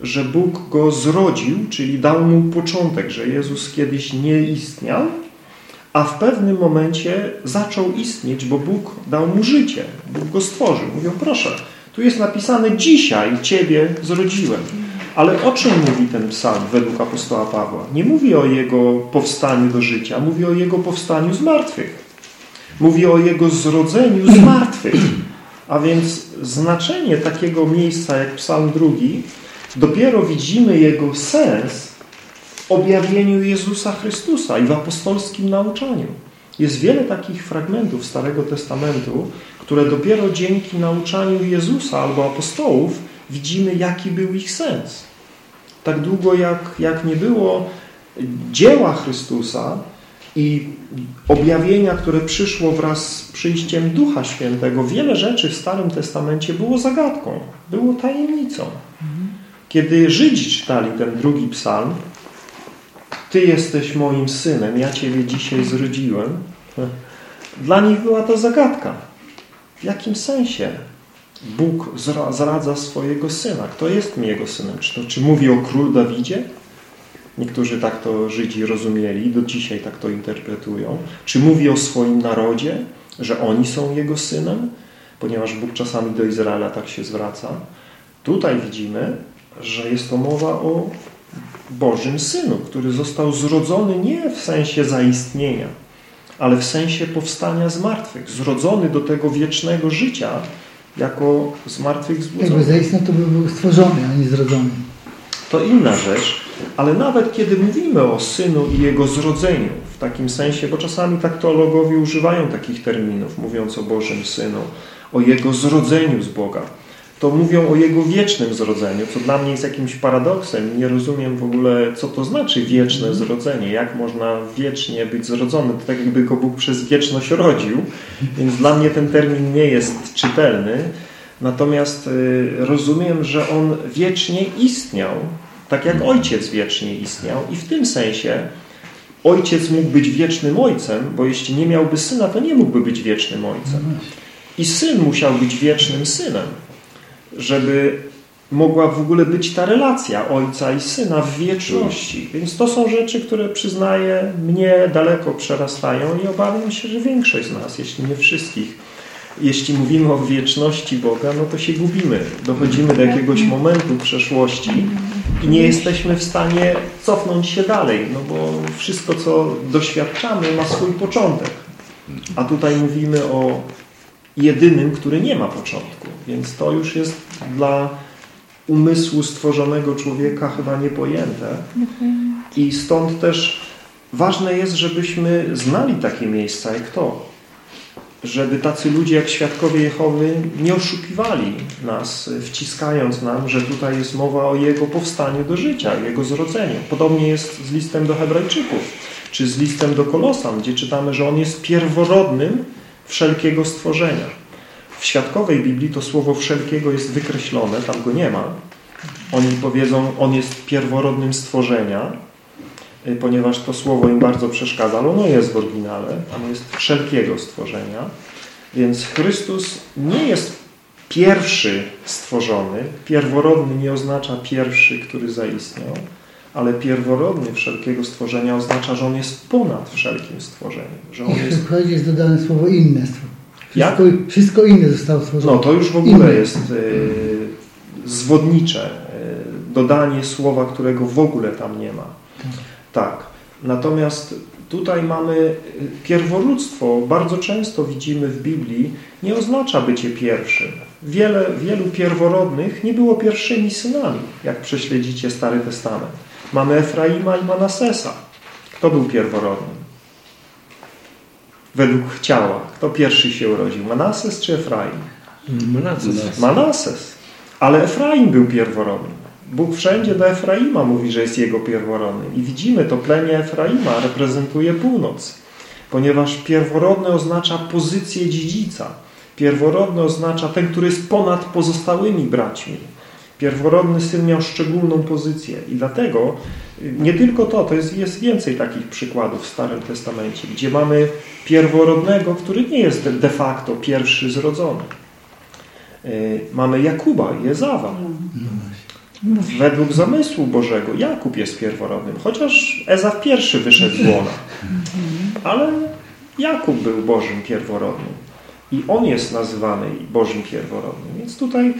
że Bóg go zrodził, czyli dał mu początek, że Jezus kiedyś nie istniał, a w pewnym momencie zaczął istnieć, bo Bóg dał mu życie, Bóg go stworzył. Mówią, proszę, tu jest napisane, dzisiaj Ciebie zrodziłem. Ale o czym mówi ten psalm według apostoła Pawła? Nie mówi o jego powstaniu do życia, mówi o jego powstaniu z martwych. Mówi o jego zrodzeniu z martwych. A więc znaczenie takiego miejsca jak psalm drugi, dopiero widzimy jego sens w objawieniu Jezusa Chrystusa i w apostolskim nauczaniu. Jest wiele takich fragmentów Starego Testamentu, które dopiero dzięki nauczaniu Jezusa albo apostołów widzimy, jaki był ich sens. Tak długo jak, jak nie było dzieła Chrystusa i objawienia, które przyszło wraz z przyjściem Ducha Świętego, wiele rzeczy w Starym Testamencie było zagadką, było tajemnicą. Kiedy Żydzi czytali ten drugi psalm, Ty jesteś moim synem, ja Ciebie dzisiaj zrodziłem, [LAUGHS] dla nich była to zagadka. W jakim sensie? Bóg zradza swojego Syna. Kto jest Jego Synem? Czy, to, czy mówi o Król Dawidzie? Niektórzy tak to Żydzi rozumieli, do dzisiaj tak to interpretują. Czy mówi o swoim narodzie, że oni są Jego Synem? Ponieważ Bóg czasami do Izraela tak się zwraca. Tutaj widzimy, że jest to mowa o Bożym Synu, który został zrodzony nie w sensie zaistnienia, ale w sensie powstania z martwych, zrodzony do tego wiecznego życia, jako zmartwychwzbudzony. Jakby zaistniał, to by był stworzony, a nie zrodzony. To inna rzecz, ale nawet kiedy mówimy o Synu i Jego zrodzeniu, w takim sensie, bo czasami tak teologowie używają takich terminów, mówiąc o Bożym Synu, o Jego zrodzeniu z Boga, to mówią o Jego wiecznym zrodzeniu, co dla mnie jest jakimś paradoksem. Nie rozumiem w ogóle, co to znaczy wieczne zrodzenie. Jak można wiecznie być zrodzony? To tak jakby go Bóg przez wieczność rodził. Więc dla mnie ten termin nie jest czytelny. Natomiast y, rozumiem, że On wiecznie istniał, tak jak Ojciec wiecznie istniał. I w tym sensie Ojciec mógł być wiecznym Ojcem, bo jeśli nie miałby Syna, to nie mógłby być wiecznym Ojcem. I Syn musiał być wiecznym Synem żeby mogła w ogóle być ta relacja ojca i syna w wieczności. Więc to są rzeczy, które przyznaję mnie daleko przerastają i obawiam się, że większość z nas, jeśli nie wszystkich, jeśli mówimy o wieczności Boga, no to się gubimy. Dochodzimy do jakiegoś momentu w przeszłości, I nie jesteśmy w stanie cofnąć się dalej, no bo wszystko, co doświadczamy, ma swój początek. A tutaj mówimy o jedynym, który nie ma początku. Więc to już jest dla umysłu stworzonego człowieka chyba niepojęte. I stąd też ważne jest, żebyśmy znali takie miejsca jak to. Żeby tacy ludzie jak Świadkowie Jehowy nie oszukiwali nas, wciskając nam, że tutaj jest mowa o Jego powstaniu do życia, Jego zrodzeniu. Podobnie jest z listem do Hebrajczyków, czy z listem do Kolosan, gdzie czytamy, że On jest pierworodnym wszelkiego stworzenia. W Świadkowej Biblii to słowo wszelkiego jest wykreślone, tam go nie ma. Oni powiedzą, On jest pierworodnym stworzenia, Y, ponieważ to słowo im bardzo przeszkadza, ale ono jest w oryginale, ono jest wszelkiego stworzenia. Więc Chrystus nie jest pierwszy stworzony. Pierworodny nie oznacza pierwszy, który zaistniał, ale pierworodny wszelkiego stworzenia oznacza, że on jest ponad wszelkim stworzeniem. Że on jest... przykładzie jest dodane słowo inne. Jak? Wszystko, wszystko inne zostało stworzone. No to już w ogóle Inne. jest y, zwodnicze. Y, dodanie słowa, którego w ogóle tam nie ma. Tak. Natomiast tutaj mamy y, pierworództwo. Bardzo często widzimy w Biblii, nie oznacza bycie pierwszym. Wiele, wielu pierworodnych nie było pierwszymi synami, jak prześledzicie Stary Testament. Mamy Efraima i Manasesa. Kto był pierworodnym? Według ciała. Kto pierwszy się urodził? Manases czy Efraim? Manases. Manases. Ale Efraim był pierworodnym. Bóg wszędzie do Efraima mówi, że jest jego pierworodnym. I widzimy, to plemię Efraima reprezentuje północ. Ponieważ pierworodny oznacza pozycję dziedzica. Pierworodny oznacza ten, który jest ponad pozostałymi braćmi. Pierworodny syn miał szczególną pozycję. I dlatego y, nie tylko to, to jest, jest więcej takich przykładów w Starym Testamencie, gdzie mamy pierworodnego, który nie jest de facto pierwszy zrodzony. Y, Mamy Jakuba i Ezawa. Według zamysłu Bożego Jakub jest pierworodnym, chociaż Ezaw pierwszy wyszedł z łona. Ale Jakub był Bożym pierworodnym. I on jest nazywany Bożym pierworodnym. Więc tutaj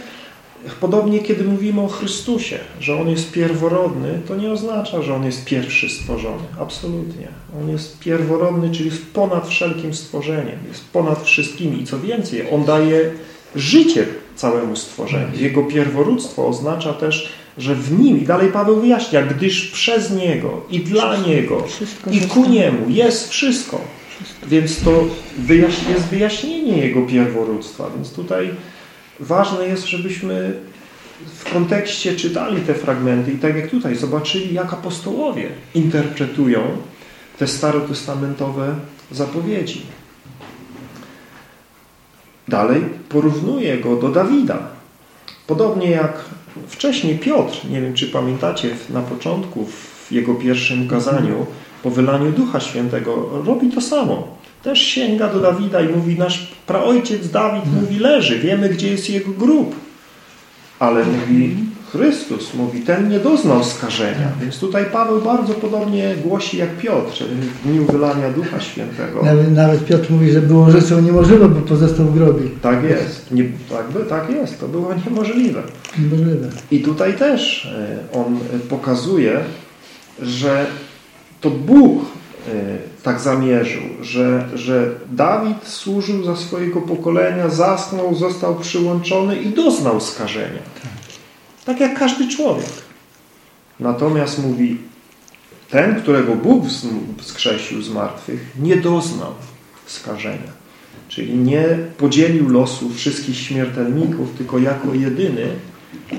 podobnie kiedy mówimy o Chrystusie, że On jest pierworodny, to nie oznacza, że On jest pierwszy stworzony. Absolutnie. On jest pierworodny, czyli jest ponad wszelkim stworzeniem. Jest ponad wszystkimi. I co więcej, On daje życie całemu stworzeniu. Jego pierworództwo oznacza też, że w Nim, i dalej Paweł wyjaśnia, gdyż przez Niego i dla Niego i ku Niemu jest wszystko. Więc to jest wyjaśnienie Jego pierworództwa. Więc tutaj ważne jest, żebyśmy w kontekście czytali te fragmenty i tak jak tutaj zobaczyli, jak apostołowie interpretują te starotestamentowe zapowiedzi. Dalej porównuje go do Dawida. Podobnie jak wcześniej Piotr, nie wiem czy pamiętacie, na początku w jego pierwszym kazaniu po wylaniu Ducha Świętego robi to samo. Też sięga do Dawida i mówi, nasz praojciec Dawid mówi, leży, wiemy gdzie jest jego grób. Ale mówi, Chrystus mówi, ten nie doznał skażenia. Więc tutaj Paweł bardzo podobnie głosi jak Piotr w dniu wylania Ducha Świętego. Nawet, nawet Piotr mówi, że było rzeczą niemożliwą, bo pozostał w grobie. Tak jest. Nie, tak, by- tak jest. To było niemożliwe. Niemożliwe. I tutaj też e, on pokazuje, że to Bóg tak zamierzył, że, że Dawid służył za swojego pokolenia, zasnął, został przyłączony i doznał skażenia. Tak jak każdy człowiek. Natomiast mówi, ten, którego Bóg wskrzesił z martwych, nie doznał skażenia. Czyli nie podzielił losu wszystkich śmiertelników, tylko jako jedyny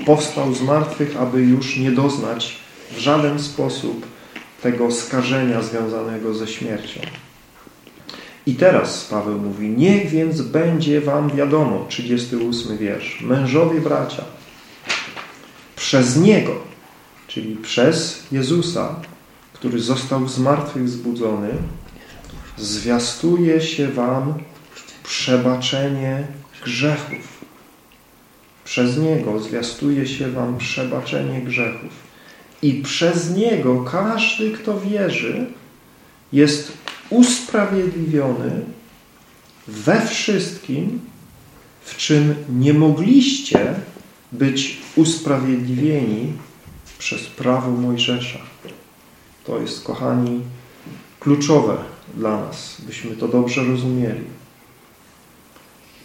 powstał z martwych, aby już nie doznać w żaden sposób tego skażenia związanego ze śmiercią. I teraz Paweł mówi, niech więc będzie wam wiadomo, 38 wiersz, mężowie bracia, przez Niego, czyli przez Jezusa, który został z martwych zbudzony, zwiastuje się wam przebaczenie grzechów. Przez Niego zwiastuje się wam przebaczenie grzechów. I przez Niego każdy, kto wierzy, jest usprawiedliwiony we wszystkim, w czym nie mogliście być usprawiedliwieni przez prawo Mojżesza. To jest, kochani, kluczowe dla nas, byśmy to dobrze rozumieli.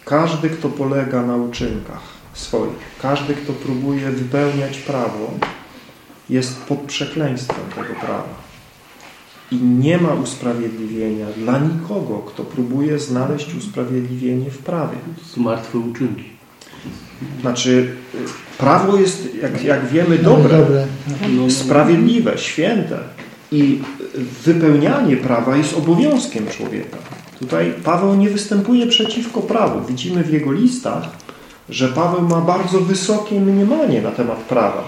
Każdy, kto polega na uczynkach swoich, każdy, kto próbuje wypełniać prawo, jest pod przekleństwem tego prawa. I nie ma usprawiedliwienia dla nikogo, kto próbuje znaleźć usprawiedliwienie w prawie. To martwe uczynki. Znaczy, prawo jest, jak, jak wiemy, dobre, Dobre. sprawiedliwe, święte. I wypełnianie prawa jest obowiązkiem człowieka. Tutaj Paweł nie występuje przeciwko prawu. Widzimy w jego listach, że Paweł ma bardzo wysokie mniemanie na temat prawa.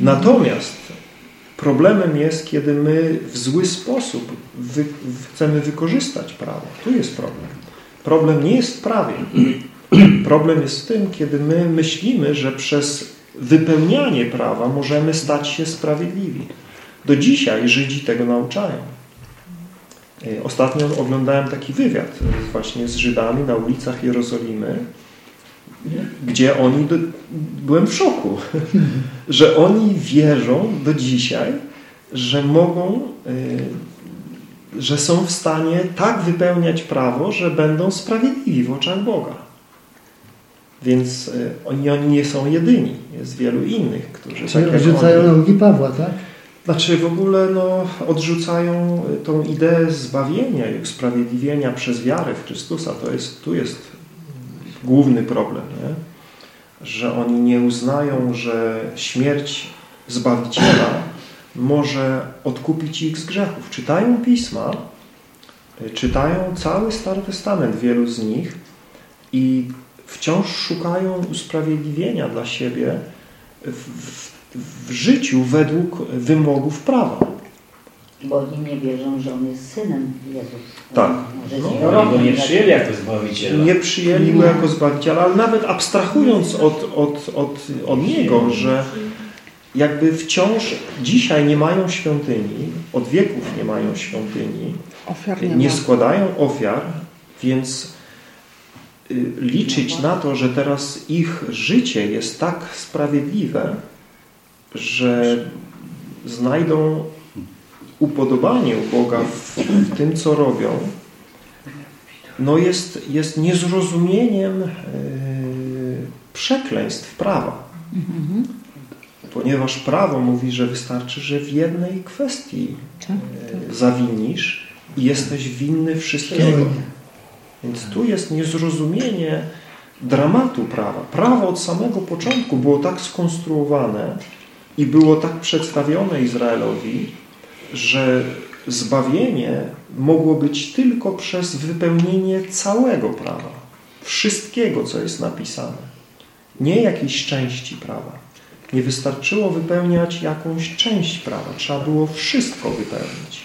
Natomiast problemem jest, kiedy my w zły sposób wy, chcemy wykorzystać prawo. Tu jest problem. Problem nie jest w prawie. Problem jest w tym, kiedy my myślimy, że przez wypełnianie prawa możemy stać się sprawiedliwi. Do dzisiaj Żydzi tego nauczają. E, Ostatnio oglądałem taki wywiad właśnie z Żydami na ulicach Jerozolimy, gdzie oni, do, byłem w szoku, że oni wierzą do dzisiaj, że mogą, y, że są w stanie tak wypełniać prawo, że będą sprawiedliwi w oczach Boga. Więc y, oni, oni nie są jedyni. Jest wielu innych, którzy Czyli tak jak odrzucają oni, nauki Pawła, tak? znaczy w ogóle no, odrzucają tą ideę zbawienia i usprawiedliwienia przez wiarę w Chrystusa. To jest, tu jest główny problem, nie? że oni nie uznają, że śmierć Zbawiciela może odkupić ich z grzechów. Czytają Pisma, czytają cały Stary Testament, wielu z nich i wciąż szukają usprawiedliwienia dla siebie w, w, w życiu według wymogów prawa. Bo oni nie wierzą, że on jest synem Jezus. Tak. No, prorokiem. go nie przyjęli jako Zbawiciela. Nie przyjęli go jako Zbawiciela, ale nawet abstrahując od, od, od, od Niego, że jakby wciąż dzisiaj nie mają świątyni, od wieków nie mają świątyni, Ofiar nie, nie ma. składają ofiar, więc y, liczyć na to, że teraz ich życie jest tak sprawiedliwe, że znajdą upodobanie u Boga w, w tym, co robią, no jest, jest niezrozumieniem y, przekleństw prawa. Ponieważ prawo mówi, że wystarczy, że w jednej kwestii y, zawinisz i jesteś winny wszystkiego. Więc tu jest niezrozumienie dramatu prawa. Prawo od samego początku było tak skonstruowane i było tak przedstawione Izraelowi, że zbawienie mogło być tylko przez wypełnienie całego prawa. Wszystkiego, co jest napisane. Nie jakiejś części prawa. Nie wystarczyło wypełniać jakąś część prawa. Trzeba było wszystko wypełnić,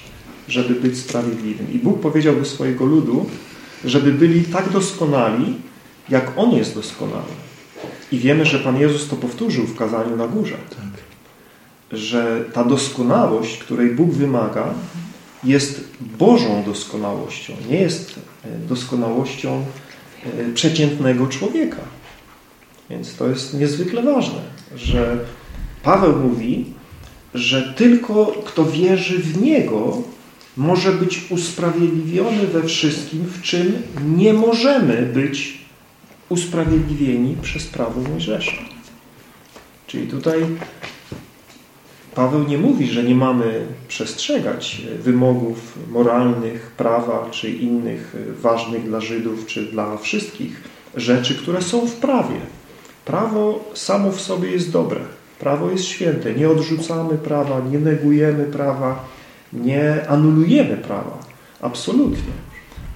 żeby być sprawiedliwym. I Bóg powiedział do swojego ludu, żeby byli tak doskonali, jak On jest doskonały. I wiemy, że Pan Jezus to powtórzył w kazaniu na górze. Że ta doskonałość, której Bóg wymaga, jest Bożą doskonałością. Nie jest e, doskonałością e, przeciętnego człowieka. Więc to jest niezwykle ważne, że Paweł mówi, że tylko kto wierzy w Niego, może być usprawiedliwiony we wszystkim, w czym nie możemy być usprawiedliwieni przez prawo Mojżesza. Czyli tutaj Paweł nie mówi, że nie mamy przestrzegać wymogów moralnych, prawa czy innych ważnych dla Żydów czy dla wszystkich rzeczy, które są w prawie. Prawo samo w sobie jest dobre. Prawo jest święte. Nie odrzucamy prawa, nie negujemy prawa, nie anulujemy prawa. Absolutnie.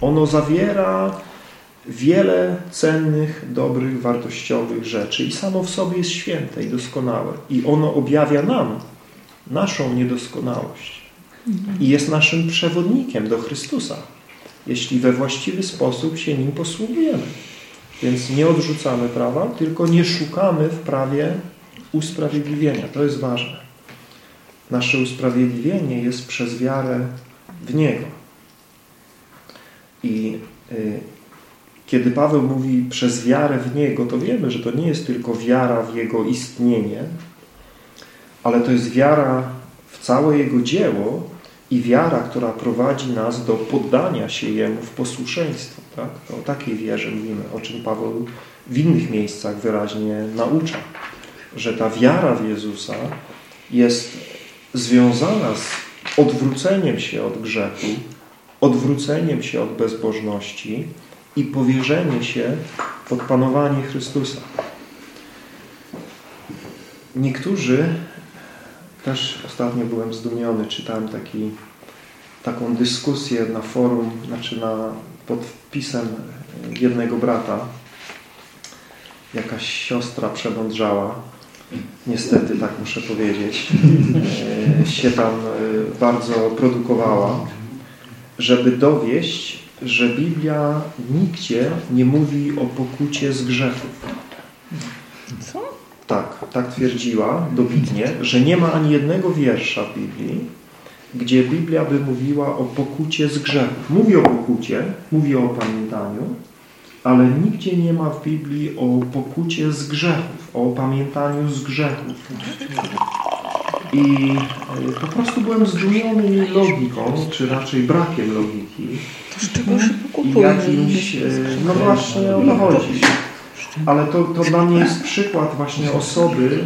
Ono zawiera wiele cennych, dobrych, wartościowych rzeczy i samo w sobie jest święte i doskonałe. I ono objawia nam naszą niedoskonałość. I jest naszym przewodnikiem do Chrystusa, jeśli we właściwy sposób się nim posługujemy. Więc nie odrzucamy prawa, tylko nie szukamy w prawie usprawiedliwienia. To jest ważne. Nasze usprawiedliwienie jest przez wiarę w Niego. I y, kiedy Paweł mówi przez wiarę w Niego, to wiemy, że to nie jest tylko wiara w Jego istnienie, ale to jest wiara w całe Jego dzieło i wiara, która prowadzi nas do poddania się Jemu w posłuszeństwo. Tak? To o takiej wierze mówimy, o czym Paweł w innych miejscach wyraźnie naucza, że ta wiara w Jezusa jest związana z odwróceniem się od grzechu, odwróceniem się od bezbożności i powierzenie się pod panowanie Chrystusa. Niektórzy, też ostatnio byłem zdumiony, czytałem taki, taką dyskusję na forum, znaczy na, pod wpisem jednego brata. Jakaś siostra przemądrzała, niestety tak muszę powiedzieć, e, się tam e, bardzo produkowała, żeby dowieść, że Biblia nigdzie nie mówi o pokucie z grzechów. Co? Tak, tak twierdziła dobitnie, że nie ma ani jednego wiersza w Biblii, gdzie Biblia by mówiła o pokucie z grzechów. Mówi o pokucie, mówi o opamiętaniu, ale nigdzie nie ma w Biblii o pokucie z grzechów, o opamiętaniu z grzechów. I e, po prostu byłem zdumiony logiką, czy raczej brakiem logiki. To z czego się I pokupuje? jakimś, e, no właśnie o to chodzi. Ale to, to dla mnie jest przykład właśnie osoby,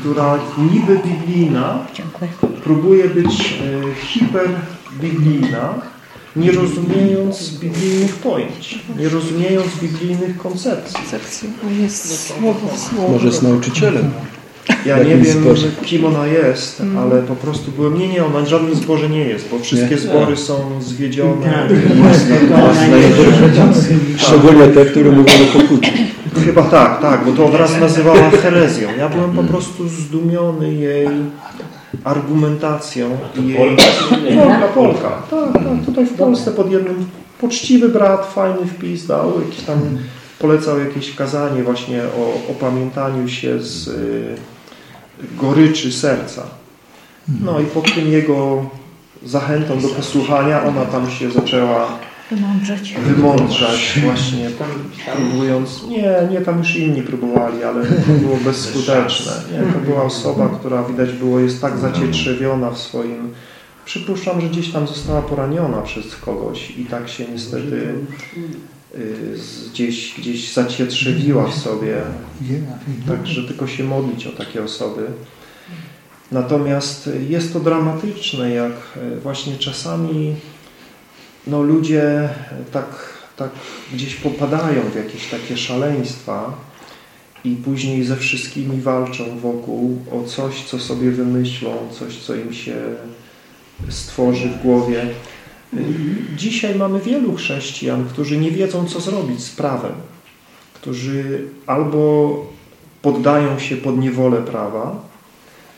która niby biblijna, próbuje być e, hiperbiblijna, nie rozumiejąc biblijnych pojęć, nie rozumiejąc biblijnych koncepcji. Jest słowo w słowo. Może jest nauczycielem. Ja nie wiem, zborze? kim ona jest, Mm. ale po prostu byłem, nie, nie, ona w żadnym zborze nie jest, bo wszystkie Nie? zbory są zwiedzione. Tak. Szczególnie te, które mówią o pokucie. Chyba tak, tak, bo to od razu nazywała herezją. Ja byłem po prostu zdumiony jej argumentacją i jej... Polka? Polka, Polka. Tak, tak, tutaj w Polsce pod jednym poczciwy brat, fajny wpis dał, jakiś tam polecał jakieś kazanie właśnie o opamiętaniu się z y, goryczy serca. No i pod tym jego zachętą do posłuchania ona tam się zaczęła Wymądrzeć. wymądrzać właśnie, próbując, nie, nie, tam już inni próbowali, ale to było bezskuteczne. Nie, to była osoba, która widać było jest tak zacietrzewiona w swoim, przypuszczam, że gdzieś tam została poraniona przez kogoś i tak się niestety y, z- gdzieś, gdzieś zacietrzewiła w sobie, także tylko się modlić o takie osoby. Natomiast jest to dramatyczne, jak e, właśnie czasami no, ludzie tak, tak gdzieś popadają w jakieś takie szaleństwa i później ze wszystkimi walczą wokół o coś, co sobie wymyślą, coś, co im się stworzy w głowie. Dzisiaj mamy wielu chrześcijan, którzy nie wiedzą, co zrobić z prawem, którzy albo poddają się pod niewolę prawa,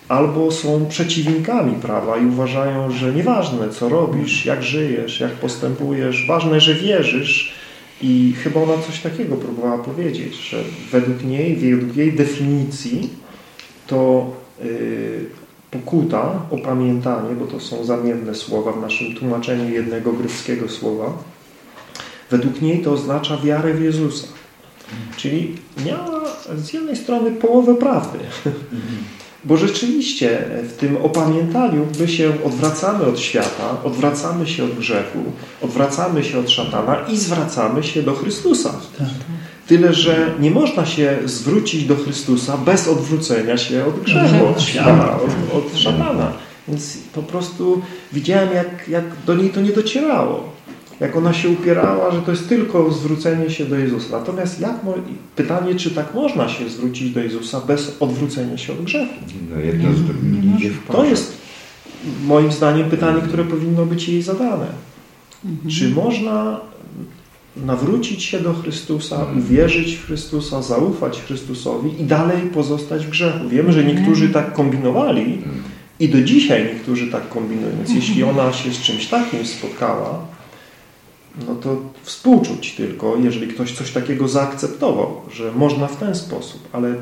albo są przeciwnikami prawa i uważają, że nieważne co robisz, jak żyjesz, jak postępujesz, ważne, że wierzysz. I chyba ona coś takiego próbowała powiedzieć, że według niej, według jej definicji to yy, pokuta, opamiętanie, bo to są zamienne słowa w naszym tłumaczeniu jednego greckiego słowa, według niej to oznacza wiarę w Jezusa. Czyli miała z jednej strony połowę prawdy, bo rzeczywiście w tym opamiętaniu my się odwracamy od świata, odwracamy się od grzechu, odwracamy się od szatana i zwracamy się do Chrystusa. Tyle, że nie można się zwrócić do Chrystusa bez odwrócenia się od grzechu, od świata, od, od szatana. Więc po prostu widziałem, jak, jak do niej to nie docierało. Jak ona się upierała, że to jest tylko zwrócenie się do Jezusa. Natomiast jak pytanie, czy tak można się zwrócić do Jezusa bez odwrócenia się od grzechu? No jedno z drugim nie idzie w parze. To jest moim zdaniem pytanie, które powinno być jej zadane. Czy można nawrócić się do Chrystusa, uwierzyć w Chrystusa, zaufać Chrystusowi i dalej pozostać w grzechu? Wiemy, że niektórzy tak kombinowali i do dzisiaj niektórzy tak kombinują. Więc jeśli ona się z czymś takim spotkała, no to współczuć tylko, jeżeli ktoś coś takiego zaakceptował, że można w ten sposób. Ale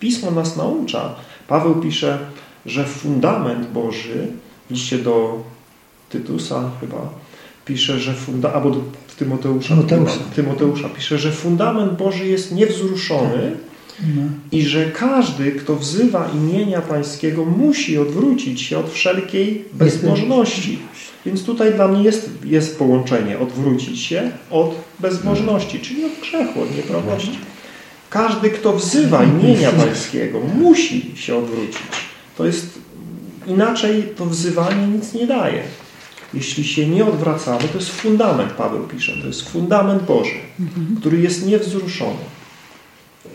Pismo nas naucza. Paweł pisze, że fundament Boży, w liście do Tytusa chyba, pisze, że funda, albo do Tymoteusza, Tymoteusza. Tymoteusza pisze, że fundament Boży jest niewzruszony I że każdy, kto wzywa imienia Pańskiego, musi odwrócić się od wszelkiej bezbożności. Więc tutaj dla mnie jest, jest połączenie odwrócić się od bezbożności, czyli od grzechu, od nieprawości. Każdy, kto wzywa imienia Pańskiego, musi się odwrócić. To jest inaczej to wzywanie nic nie daje. Jeśli się nie odwracamy, to jest fundament, Paweł pisze, to jest fundament Boży, który jest niewzruszony.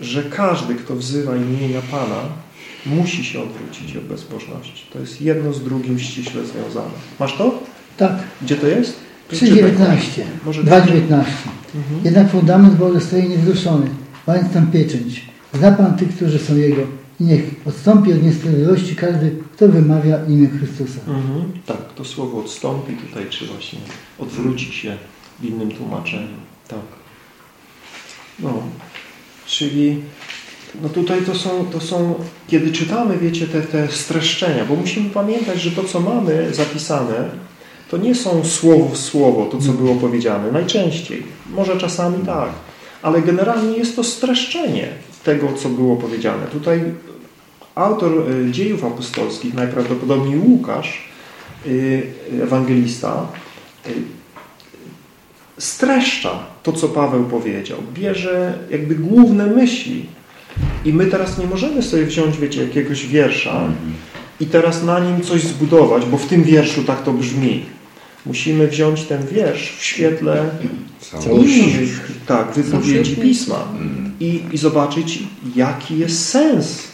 Że każdy, kto wzywa imienia Pana, musi się odwrócić od bezbożności. To jest jedno z drugim ściśle związane. Masz to? Tak. Gdzie to jest? 3,19. Może 2,19. Mhm. Jednak fundament stoi niewzruszony, mając tam pieczęć. Zna Pan tych, którzy są Jego i niech odstąpi od niesprawiedliwości każdy, kto wymawia imię Chrystusa. Mhm. Tak, to słowo odstąpi tutaj, czy właśnie odwróci się w innym tłumaczeniu. Tak. No, czyli no tutaj to są, to są, kiedy czytamy, wiecie, te, te streszczenia, bo musimy pamiętać, że to, co mamy zapisane, to nie są słowo w słowo, to, co było powiedziane. Najczęściej. Może czasami tak. Ale generalnie jest to streszczenie tego, co było powiedziane. Tutaj autor y, dziejów apostolskich, najprawdopodobniej Łukasz, y, ewangelista, y, streszcza to, co Paweł powiedział. Bierze jakby główne myśli. I my teraz nie możemy sobie wziąć, wiecie, jakiegoś wiersza i teraz na nim coś zbudować, bo w tym wierszu tak to brzmi. Musimy wziąć ten wiersz w świetle innych tak, wypowiedzi Pisma i, i zobaczyć, jaki jest sens.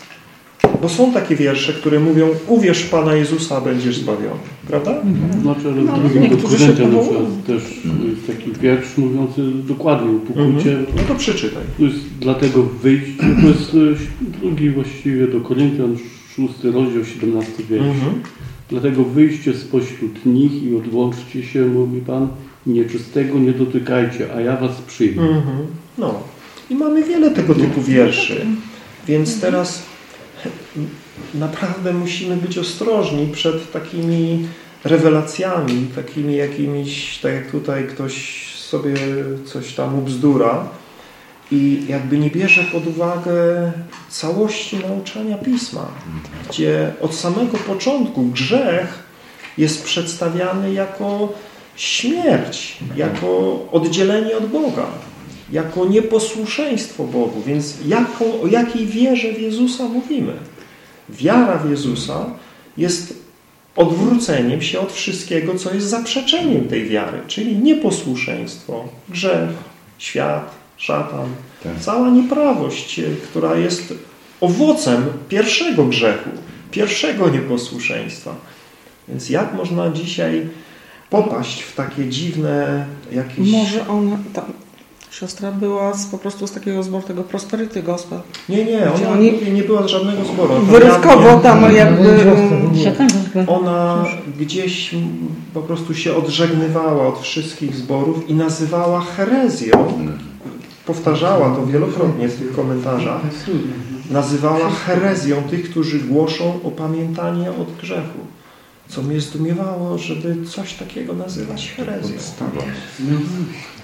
Bo są takie wiersze, które mówią uwierz Pana Jezusa, a będziesz zbawiony. Prawda? Znaczy, ale No, w drugim do niektórzy się Koryntian na przykład też jest taki wiersz mówiący dokładnie o pokucie. Mhm. No to przeczytaj. To jest dlatego wyjść, to jest e, drugi właściwie do Koryntian, szósty rozdział, 17 wiersz. Mhm. Dlatego wyjście spośród nich i odłączcie się, mówi Pan, nieczystego nie dotykajcie, a ja was przyjmę. Mhm. No. I mamy wiele tego typu wierszy. Więc teraz naprawdę musimy być ostrożni przed takimi rewelacjami, takimi jakimiś, tak jak tutaj ktoś sobie coś tam ubzdura i jakby nie bierze pod uwagę całości nauczania Pisma, gdzie od samego początku grzech jest przedstawiany jako śmierć, jako oddzielenie od Boga, jako nieposłuszeństwo Bogu. Więc o jakiej wierze w Jezusa mówimy? Wiara w Jezusa jest odwróceniem się od wszystkiego, co jest zaprzeczeniem tej wiary, czyli nieposłuszeństwo, grzech, świat, szatan, cała nieprawość, która jest owocem pierwszego grzechu, pierwszego nieposłuszeństwa. Więc jak można dzisiaj popaść w takie dziwne jakieś... Może ona, ta siostra była z, po prostu z takiego zboru tego Prosperity Gospel. Nie, nie, Gdzie ona oni nie była z żadnego zboru. Wyrywkowo tam jakby... Ona gdzieś po prostu się odżegnywała od wszystkich zborów i nazywała herezją, powtarzała to wielokrotnie w tych komentarzach, nazywała herezją tych, którzy głoszą opamiętanie od grzechu. Co mnie zdumiewało, żeby coś takiego nazywać herezją.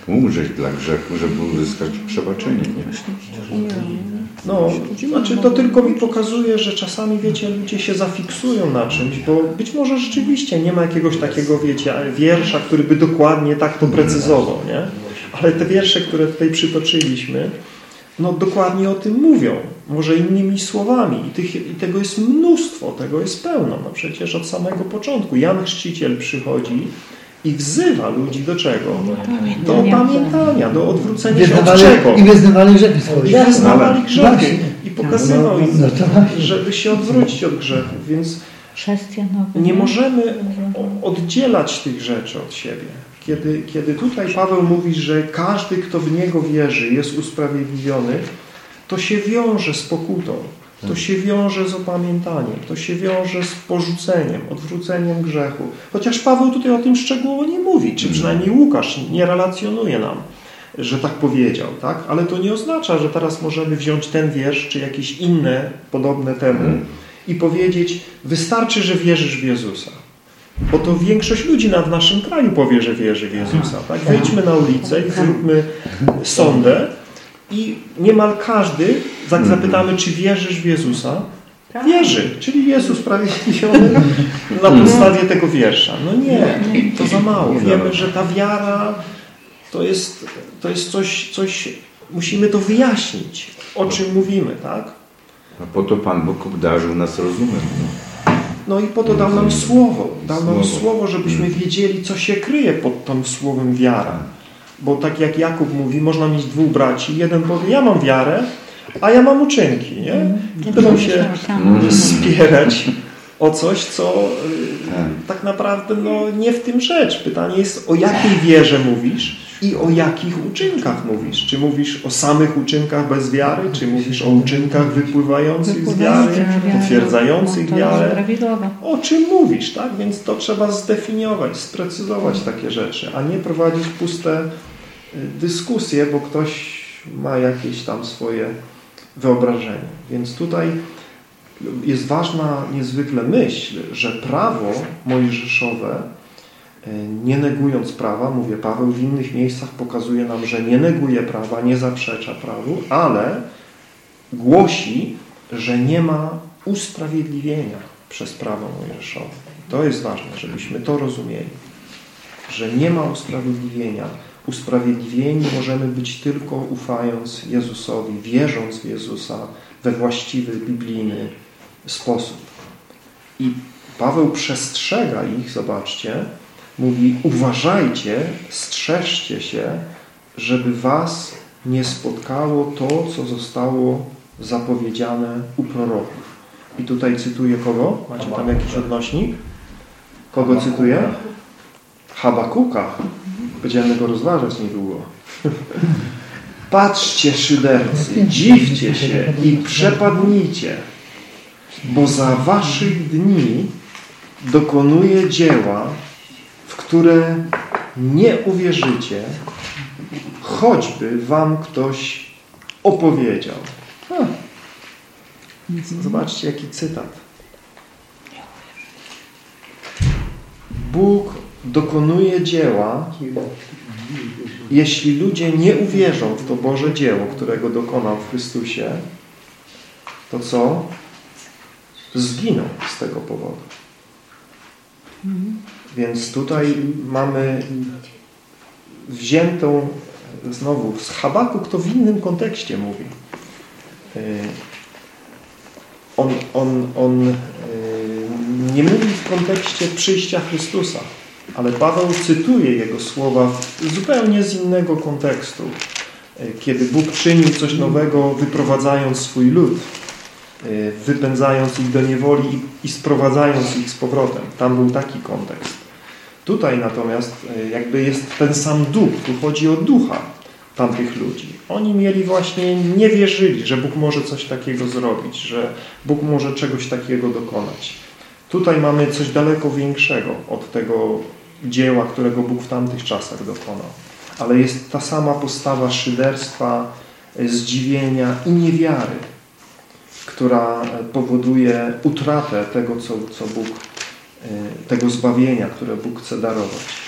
Umrzeć dla grzechu, żeby uzyskać przebaczenie. Nie? No, znaczy to tylko mi pokazuje, że czasami, wiecie, ludzie się zafiksują na czymś, bo być może rzeczywiście nie ma jakiegoś takiego, wiecie, wiersza, który by dokładnie tak to precyzował, nie? Ale te wiersze, które tutaj przytoczyliśmy, no dokładnie o tym mówią. Może innymi słowami. I, tych, I tego jest mnóstwo, tego jest pełno. No przecież od samego początku Jan Chrzciciel przychodzi i wzywa ludzi do czego? Do opamiętania, do odwrócenia się od czego? I wyznawali grzechy swoje. I wyznawali grzechy. Właśnie. I pokazywał im, No to właśnie. żeby się odwrócić od grzechów. Więc nie możemy oddzielać tych rzeczy od siebie. Kiedy, kiedy tutaj Paweł mówi, że każdy, kto w Niego wierzy, jest usprawiedliwiony, to się wiąże z pokutą, to się wiąże z opamiętaniem, to się wiąże z porzuceniem, odwróceniem grzechu. Chociaż Paweł tutaj o tym szczegółowo nie mówi, czy przynajmniej Łukasz nie relacjonuje nam, że tak powiedział, tak? Ale to nie oznacza, że teraz możemy wziąć ten wiersz, czy jakieś inne podobne temu i powiedzieć, wystarczy, że wierzysz w Jezusa. Bo to większość ludzi na, w naszym kraju powie, że wierzy w Jezusa. Tak? Wejdźmy na ulicę i zróbmy sondę i niemal każdy Jak zapytamy, czy wierzysz w Jezusa? Wierzy, czyli Jezus sprawiedliwiony [LAUGHS] na podstawie tego wiersza. No nie, to za mało. Wiemy, że ta wiara to jest, to jest coś, coś, musimy to wyjaśnić, o czym mówimy, tak? A po to Pan Bóg obdarzył nas rozumem. No i po to dał nam słowo. Dał nam Słowo. słowo, żebyśmy wiedzieli, co się kryje pod tym słowem wiara. Bo tak jak Jakub mówi, można mieć dwóch braci. Jeden powie, ja mam wiarę, a ja mam uczynki, nie? I będą się spierać o coś, co y, tak naprawdę no, nie w tym rzecz. Pytanie jest, o jakiej wierze mówisz i o jakich uczynkach mówisz. Czy mówisz o samych uczynkach bez wiary, czy mówisz o uczynkach wypływających z wiary, potwierdzających wiarę? O czym mówisz, tak? Więc to trzeba zdefiniować, sprecyzować takie rzeczy, a nie prowadzić puste y, dyskusje, bo ktoś ma jakieś tam swoje wyobrażenie. Więc tutaj jest ważna niezwykle myśl, że prawo mojżeszowe, nie negując prawa, mówię, Paweł w innych miejscach pokazuje nam, że nie neguje prawa, nie zaprzecza prawu, ale głosi, że nie ma usprawiedliwienia przez prawo mojżeszowe. To jest ważne, żebyśmy to rozumieli, że nie ma usprawiedliwienia. Usprawiedliwieni możemy być tylko ufając Jezusowi, wierząc w Jezusa we właściwy, biblijny sposób. I Paweł przestrzega ich, zobaczcie, mówi uważajcie, strzeżcie się, żeby was nie spotkało to, co zostało zapowiedziane u proroków. I tutaj cytuję kogo? Macie tam jakiś odnośnik? Kogo cytuję? Habakuka. Będziemy go rozważać niedługo. [LAUGHS] Patrzcie, szydercy, dziwcie się i przepadnijcie, bo za waszych dni dokonuje dzieła, które nie uwierzycie, choćby wam ktoś opowiedział. Ha. Zobaczcie, jaki cytat. Bóg dokonuje dzieła, jeśli ludzie nie uwierzą w to Boże dzieło, którego dokonał w Chrystusie, to co? Zginą z tego powodu. Więc tutaj mamy wziętą znowu z Habakuk to w innym kontekście mówi. Yy, On, on, on yy, nie mówi w kontekście przyjścia Chrystusa, ale Paweł cytuje jego słowa zupełnie z innego kontekstu. Yy, Kiedy Bóg czynił coś nowego, wyprowadzając swój lud, wypędzając ich do niewoli i sprowadzając ich z powrotem. Tam był taki kontekst. Tutaj natomiast yy, jakby jest ten sam duch. Tu chodzi o ducha tamtych ludzi. Oni mieli właśnie, nie wierzyli, że Bóg może coś takiego zrobić, że Bóg może czegoś takiego dokonać. Tutaj mamy coś daleko większego od tego dzieła, którego Bóg w tamtych czasach dokonał. Ale jest ta sama postawa szyderstwa, zdziwienia i niewiary, która powoduje utratę tego, co, co Bóg, tego zbawienia, które Bóg chce darować.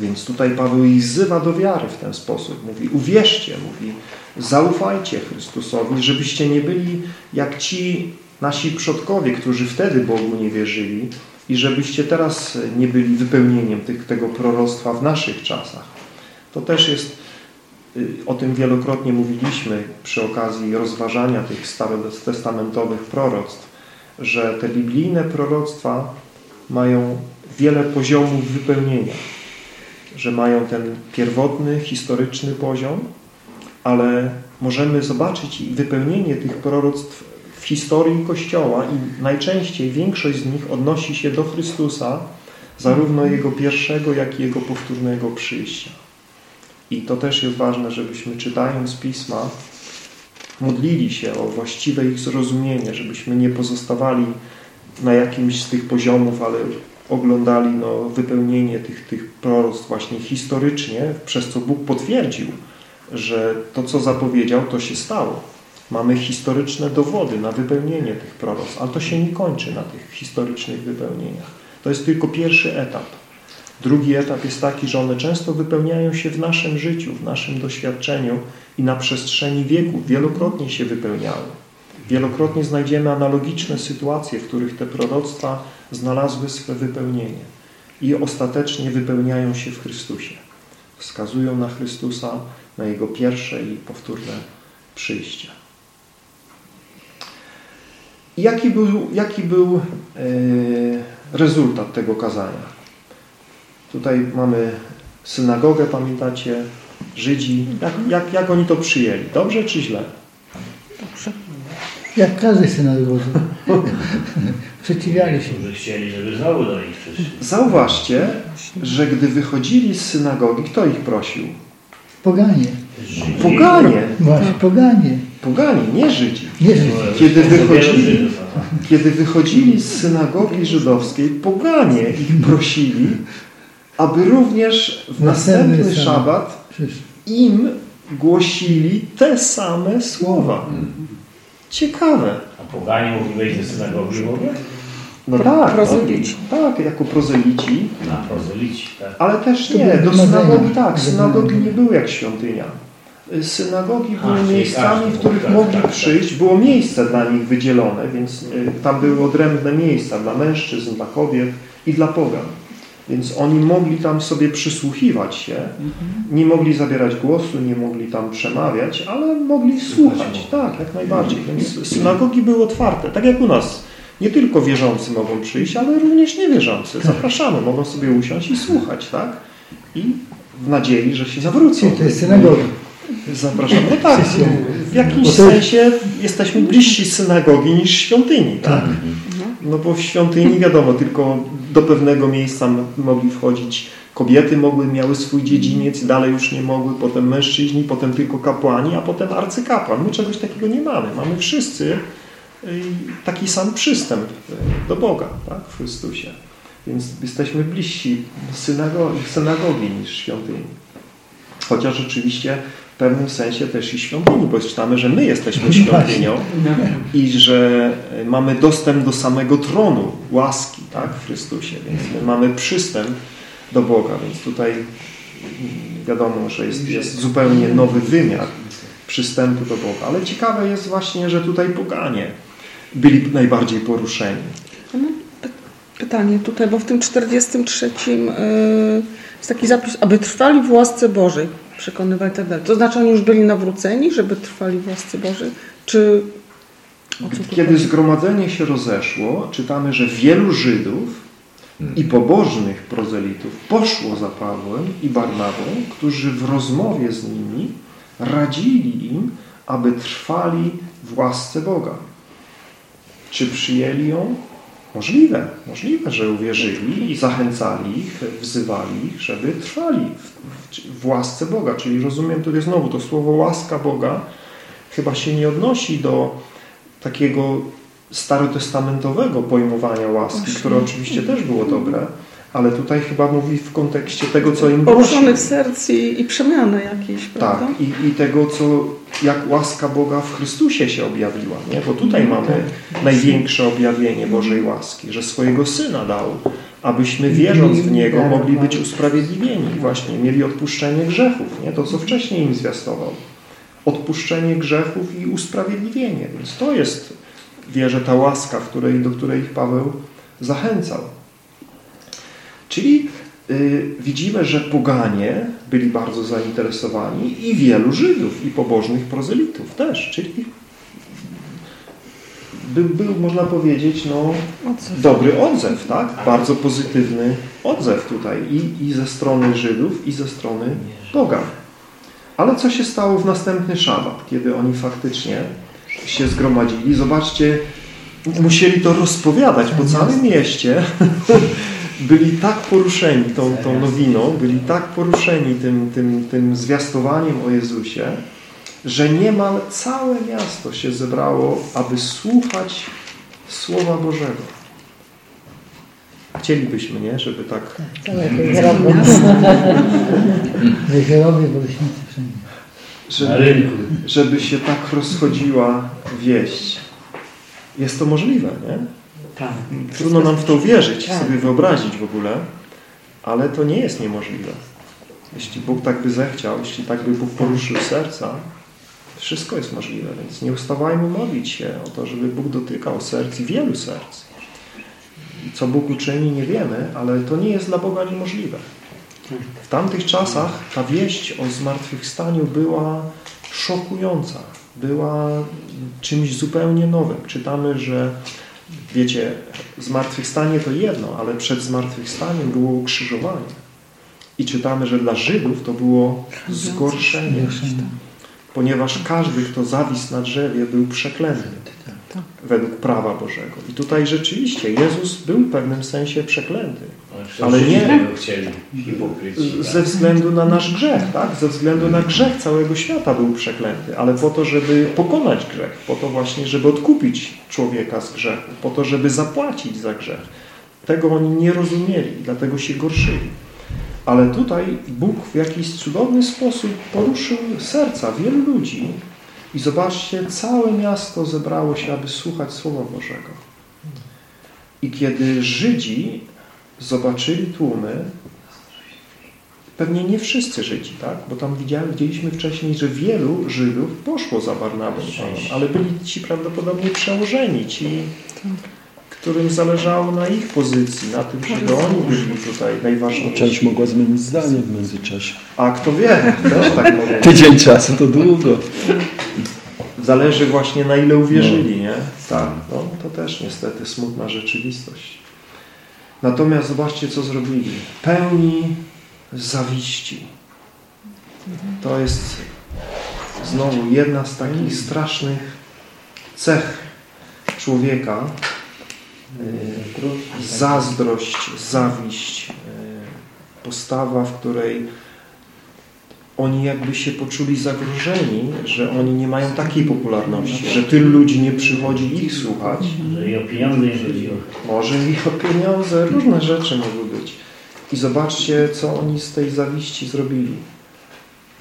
Więc tutaj Paweł ich wzywa do wiary w ten sposób. Mówi, uwierzcie, mówi, zaufajcie Chrystusowi, żebyście nie byli jak ci nasi przodkowie, którzy wtedy Bogu nie wierzyli i żebyście teraz nie byli wypełnieniem tych, tego proroctwa w naszych czasach. To też jest, o tym wielokrotnie mówiliśmy przy okazji rozważania tych starotestamentowych proroctw, że te biblijne proroctwa mają wiele poziomów wypełnienia że mają ten pierwotny, historyczny poziom, ale możemy zobaczyć wypełnienie tych proroctw w historii Kościoła i najczęściej większość z nich odnosi się do Chrystusa, zarówno Jego pierwszego, jak i Jego powtórnego przyjścia. I to też jest ważne, żebyśmy czytając Pisma modlili się o właściwe ich zrozumienie, żebyśmy nie pozostawali na jakimś z tych poziomów, ale oglądali no, wypełnienie tych, tych proroctw właśnie historycznie, przez co Bóg potwierdził, że to, co zapowiedział, to się stało. Mamy historyczne dowody na wypełnienie tych proroctw, ale to się nie kończy na tych historycznych wypełnieniach. To jest tylko pierwszy etap. Drugi etap jest taki, że one często wypełniają się w naszym życiu, w naszym doświadczeniu i na przestrzeni wieków wielokrotnie się wypełniały. Wielokrotnie znajdziemy analogiczne sytuacje, w których te proroctwa znalazły swe wypełnienie i ostatecznie wypełniają się w Chrystusie. Wskazują na Chrystusa, na Jego pierwsze i powtórne przyjście. Jaki był, jaki był e, rezultat tego kazania? Tutaj mamy synagogę, pamiętacie, Żydzi. Jak, jak, jak oni to przyjęli? Dobrze czy źle? Jak każdy synagogu. [LAUGHS] Przeciwiali się. Że chcieli, żeby znowu do nich przyszli. Zauważcie, że gdy wychodzili z synagogi, kto ich prosił? Poganie. Poganie. Właśnie, poganie. Poganie, nie Żydzi. Nie Żydzi. Kiedy wychodzili, kiedy wychodzili z synagogi żydowskiej, poganie ich prosili, aby również w Następny następny szabat im głosili te same słowa. Ciekawe. A poganie mogli wejść do synagogi w ogóle? No Pro- tak, prozelici. tak, jako prozelici, Na prozelici, tak. ale też nie, do synagogi tak, synagogi nie były jak świątynia. Synagogi A, były czyli miejscami, w których tak, mogli tak, tak. przyjść, było miejsce dla nich wydzielone, więc y, tam były odrębne miejsca dla mężczyzn, dla kobiet i dla pogan. Więc oni mogli tam sobie przysłuchiwać się, nie mogli zabierać głosu, nie mogli tam przemawiać, ale mogli słuchać. Tak, jak najbardziej. Więc synagogi były otwarte, tak jak u nas. Nie tylko wierzący mogą przyjść, ale również niewierzący. Zapraszamy, mogą sobie usiąść i słuchać, tak? I w nadziei, że się zawrócą. To jest synagoga. Zapraszam. No tak, w jakimś sensie jesteśmy bliżsi synagogi niż świątyni, tak? No bo w świątyni wiadomo, tylko do pewnego miejsca mogli wchodzić kobiety, mogły, miały swój dziedziniec, dalej już nie mogły, potem mężczyźni, potem tylko kapłani, a potem arcykapłan. My czegoś takiego nie mamy. Mamy wszyscy y, taki sam przystęp y, do Boga, tak? W Chrystusie. Więc jesteśmy bliżsi synagogi, synagogi niż świątyni. Chociaż rzeczywiście w pewnym sensie też i świątyni, bo czytamy, że my jesteśmy świątynią i że e, mamy dostęp do samego tronu łaski tak, w Chrystusie, więc my mamy przystęp do Boga, więc tutaj wiadomo, że jest, jest zupełnie nowy wymiar przystępu do Boga. Ale ciekawe jest właśnie, że tutaj poganie byli najbardziej poruszeni. No, tak, pytanie tutaj, bo w tym 43 yy, jest taki zapis, aby trwali w łasce Bożej, przekonywać i tak dalej. To znaczy oni już byli nawróceni, żeby trwali w łasce Bożej? Czy Kiedy chodzi? zgromadzenie się rozeszło, czytamy, że wielu Żydów i pobożnych prozelitów poszło za Pawłem i Barnabą, którzy w rozmowie z nimi radzili im, aby trwali w łasce Boga. Czy przyjęli ją? Możliwe, możliwe, że uwierzyli i zachęcali ich, wzywali ich, żeby trwali w, w, łasce Boga. Czyli rozumiem tutaj znowu to słowo łaska Boga chyba się nie odnosi do takiego starotestamentowego pojmowania łaski, które oczywiście też było dobre, ale tutaj chyba mówi w kontekście tego, co im głosi. Poruszonych serc i, i przemiany jakieś, prawda? Tak, i, i tego, co, jak łaska Boga w Chrystusie się objawiła, nie? bo tutaj mamy największe objawienie Bożej łaski, że swojego Syna dał, abyśmy wierząc w Niego mogli być usprawiedliwieni, właśnie mieli odpuszczenie grzechów, nie? to co wcześniej im zwiastował. Odpuszczenie grzechów i usprawiedliwienie, więc to jest, wierzę, ta łaska, w której, do której ich Paweł zachęcał. Czyli y, widzimy, że poganie byli bardzo zainteresowani i wielu Żydów i pobożnych prozelitów też, czyli był, był można powiedzieć, no, Odzew. dobry odzew, tak? Bardzo pozytywny odzew tutaj i, i ze strony Żydów, i ze strony Boga. Ale co się stało w następny szabat, kiedy oni faktycznie się zgromadzili? Zobaczcie, musieli to rozpowiadać po całym mieście. [LAUGHS] Byli tak poruszeni tą, tą nowiną, byli tak poruszeni tym, tym, tym zwiastowaniem o Jezusie, że niemal całe miasto się zebrało, aby słuchać Słowa Bożego. Chcielibyśmy, nie? Żeby tak... [LAUGHS] Boleśnicy wszędzie. Na Żeby, żeby się tak rozchodziła wieść. Jest to możliwe, nie? Tak. Trudno nam w to uwierzyć, Tak. sobie wyobrazić w ogóle, Ale to nie jest niemożliwe. Jeśli Bóg tak by zechciał, jeśli tak by Bóg poruszył serca, wszystko jest możliwe, więc nie ustawajmy modlić się o to, żeby Bóg dotykał serc i wielu serc. Co Bóg uczyni, nie wiemy, ale to nie jest dla Boga niemożliwe. W tamtych czasach ta wieść o zmartwychwstaniu była szokująca. Była czymś zupełnie nowym. Czytamy, że wiecie, zmartwychwstanie to jedno, ale przed zmartwychwstaniem było ukrzyżowanie. I czytamy, że dla Żydów to było zgorszenie. Ponieważ każdy, kto zawisł na drzewie, był przeklęty według prawa Bożego. I tutaj rzeczywiście Jezus był w pewnym sensie przeklęty. Ale nie ze względu na nasz grzech, tak? Ze względu na grzech całego świata był przeklęty, ale po to, żeby pokonać grzech, po to właśnie, żeby odkupić człowieka z grzechu, po to, żeby zapłacić za grzech. Tego oni nie rozumieli, dlatego się gorszyli. Ale tutaj Bóg w jakiś cudowny sposób poruszył serca wielu ludzi i zobaczcie, całe miasto zebrało się, aby słuchać Słowa Bożego. I kiedy Żydzi zobaczyli tłumy, pewnie nie wszyscy Żydzi, tak? Bo tam widziałem, widzieliśmy wcześniej, że wielu Żydów poszło za Barnabą, ale byli ci prawdopodobnie przełożeni, ci, którym zależało na ich pozycji, na tym, żeby oni byli tutaj najważniejsi. Część mogła zmienić zdanie w międzyczasie. A kto wie, też tak. [LAUGHS] Tydzień czasu to długo. Zależy właśnie na ile uwierzyli, nie? Tak. No, to też niestety smutna rzeczywistość. Natomiast zobaczcie, co zrobili. Pełni zawiści. To jest znowu jedna z takich strasznych cech człowieka. Yy, Zazdrość, zawiść, yy, postawa, w której oni jakby się poczuli zagrożeni, że oni nie mają takiej popularności, że tylu ludzi nie przychodzi ich słuchać. Że i o pieniądze nie chodziło. Może i o pieniądze, różne rzeczy mogły być. I zobaczcie, co oni z tej zawiści zrobili.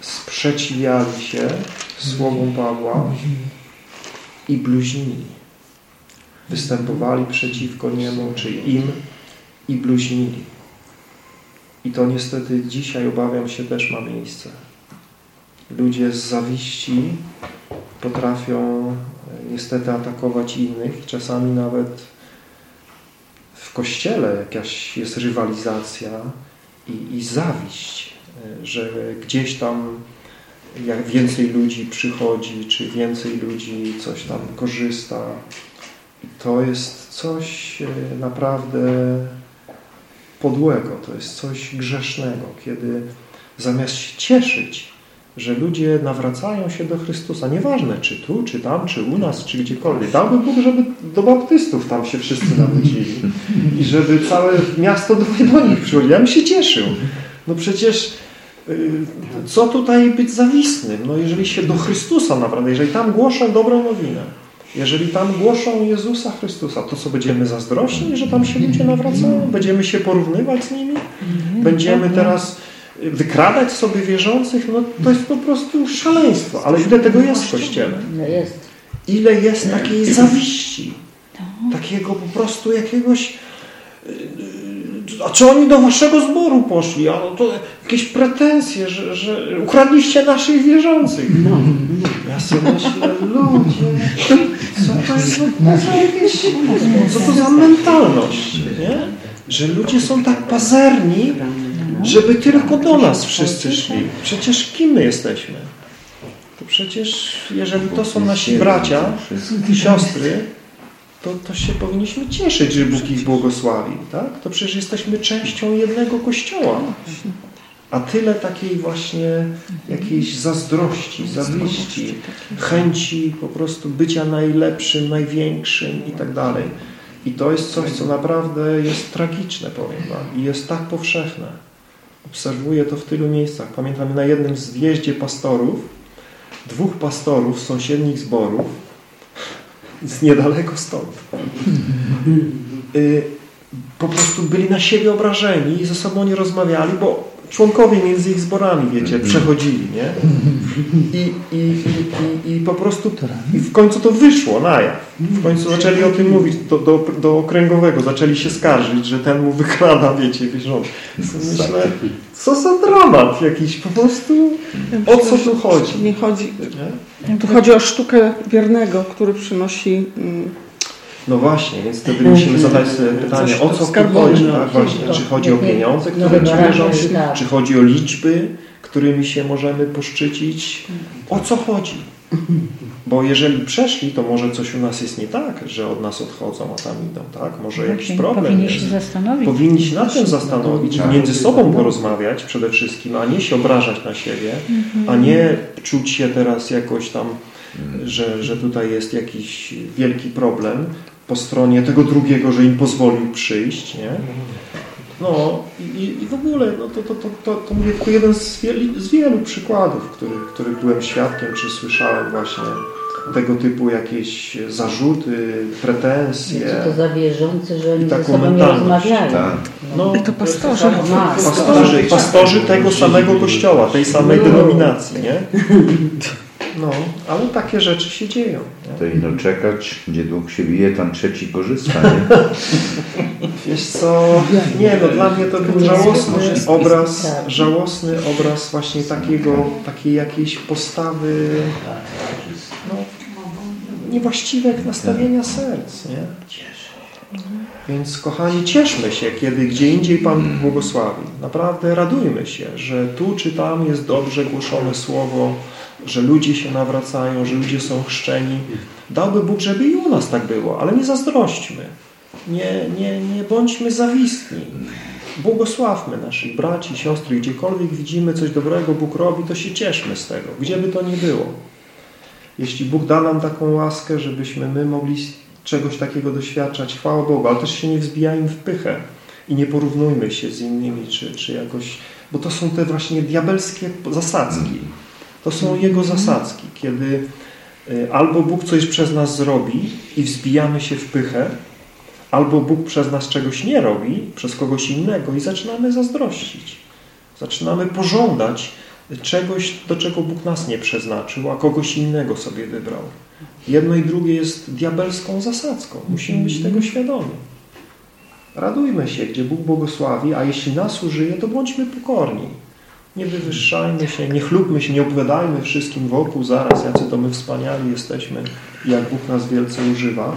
Sprzeciwiali się słowom Pawła i bluźnili. Występowali przeciwko niemu, czy im i bluźnili. I to niestety dzisiaj, obawiam się, też ma miejsce. Ludzie z zawiści potrafią niestety atakować innych. Czasami nawet w Kościele jakaś jest rywalizacja i, i zawiść, że gdzieś tam jak więcej ludzi przychodzi, czy więcej ludzi coś tam korzysta. I to jest coś naprawdę podłego, to jest coś grzesznego, kiedy zamiast się cieszyć, że ludzie nawracają się do Chrystusa, nieważne czy tu, czy tam, czy u nas, czy gdziekolwiek. Dałby Bóg, żeby do baptystów tam się wszyscy nawrócili i żeby całe miasto do, do nich przychodziło. Ja bym się cieszył. No przecież co tutaj być zawistnym? No jeżeli się do Chrystusa naprawdę, jeżeli tam głoszą dobrą nowinę, jeżeli tam głoszą Jezusa Chrystusa, to co będziemy zazdrośni, że tam się ludzie nawracają? Będziemy się porównywać z nimi? Będziemy teraz wykradać sobie wierzących? No to jest po prostu szaleństwo. Ale ile tego jest w Kościele? Ile jest takiej zawiści? Takiego po prostu jakiegoś... A czy oni do waszego zboru poszli? A no to jakieś pretensje, że, że ukradliście naszych wierzących. Ja sobie myślę, ludzie, co to jest co to za mentalność, nie? Że ludzie są tak pazerni, żeby tylko do nas wszyscy szli. Przecież kim my jesteśmy? To przecież, jeżeli to są nasi bracia i siostry, to, to się powinniśmy cieszyć, że Bóg ich błogosławi. Tak? To przecież jesteśmy częścią jednego Kościoła. A tyle takiej właśnie jakiejś zazdrości, zawiści, chęci po prostu bycia najlepszym, największym i tak dalej. I to jest coś, co naprawdę jest tragiczne, powiem Wam. I jest tak powszechne. Obserwuję to w tylu miejscach. Pamiętam na jednym zjeździe pastorów, dwóch pastorów z sąsiednich zborów, z niedaleko stąd, po prostu byli na siebie obrażeni i ze sobą nie rozmawiali, bo członkowie między ich zborami, wiecie, przechodzili, nie? I, i, i, i, i po prostu i w końcu to wyszło na jaw. W końcu zaczęli o tym mówić do, do, do okręgowego, zaczęli się skarżyć, że ten mu wykrada, wiecie, rząd. Myślę, co za dramat jakiś, po prostu o co tu chodzi? Nie chodzi. Tu chodzi o sztukę wiernego, który przynosi mm, No właśnie, więc wtedy musimy zadać sobie pytanie, o co tu chodzi, tak? Właśnie, czy chodzi o pieniądze, które ci leżą, czy chodzi o liczby, którymi się możemy poszczycić, o co chodzi? Bo jeżeli przeszli, to może coś u nas jest nie tak, że od nas odchodzą, a tam idą, tak? Może jakiś problem powinni jest. się zastanowić. Powinni się nad tym zastanowić, Tak. między sobą porozmawiać przede wszystkim, a nie się obrażać na siebie, a nie czuć się teraz jakoś tam, że, że tutaj jest jakiś wielki problem po stronie tego drugiego, że im pozwolił przyjść, nie? No i, i w ogóle no to, to, to, to, to mówię tylko jeden z, wieli, z wielu przykładów, których, których byłem świadkiem, czy słyszałem właśnie tego typu jakieś zarzuty, pretensje. Co to za wierzący, że oni ze sobą nie rozmawiają. Tak. No, I to pastorzy. pastorzy, pastorzy tego samego kościoła, tej samej denominacji, nie? [LAUGHS] No, ale takie rzeczy się dzieją. Nie? To ino czekać, gdzie dług się bije, tam trzeci korzysta, nie? [LAUGHS] Wiesz co, nie no, dla mnie to był żałosny obraz, żałosny obraz właśnie takiego, takiej jakiejś postawy, no, niewłaściwego nastawienia serc, nie? Więc kochani, cieszmy się, kiedy gdzie indziej Pan błogosławi. Naprawdę radujmy się, że tu czy tam jest dobrze głoszone słowo, że ludzie się nawracają, że ludzie są chrzczeni. Dałby Bóg, żeby i u nas tak było, ale nie zazdrośćmy. Nie, nie, nie bądźmy zawistni. Błogosławmy naszych braci, siostry. Gdziekolwiek widzimy coś dobrego Bóg robi, to się cieszmy z tego. Gdzie by to nie było. Jeśli Bóg da nam taką łaskę, żebyśmy my mogli czegoś takiego doświadczać, chwała Bogu, ale też się nie wzbijajmy w pychę i nie porównujmy się z innymi, czy, czy jakoś, bo to są te właśnie diabelskie zasadzki. To są Jego zasadzki, kiedy y, albo Bóg coś przez nas zrobi i wzbijamy się w pychę, albo Bóg przez nas czegoś nie robi, przez kogoś innego i zaczynamy zazdrościć. Zaczynamy pożądać czegoś, do czego Bóg nas nie przeznaczył, a kogoś innego sobie wybrał. Jedno i drugie jest diabelską zasadzką. Musimy być tego świadomi. Radujmy się, gdzie Bóg błogosławi, a jeśli nas użyje, to bądźmy pokorni. Nie wywyższajmy się, nie chlubmy się, nie opowiadajmy wszystkim wokół zaraz, jacy to my wspaniali jesteśmy jak Bóg nas wielce używa.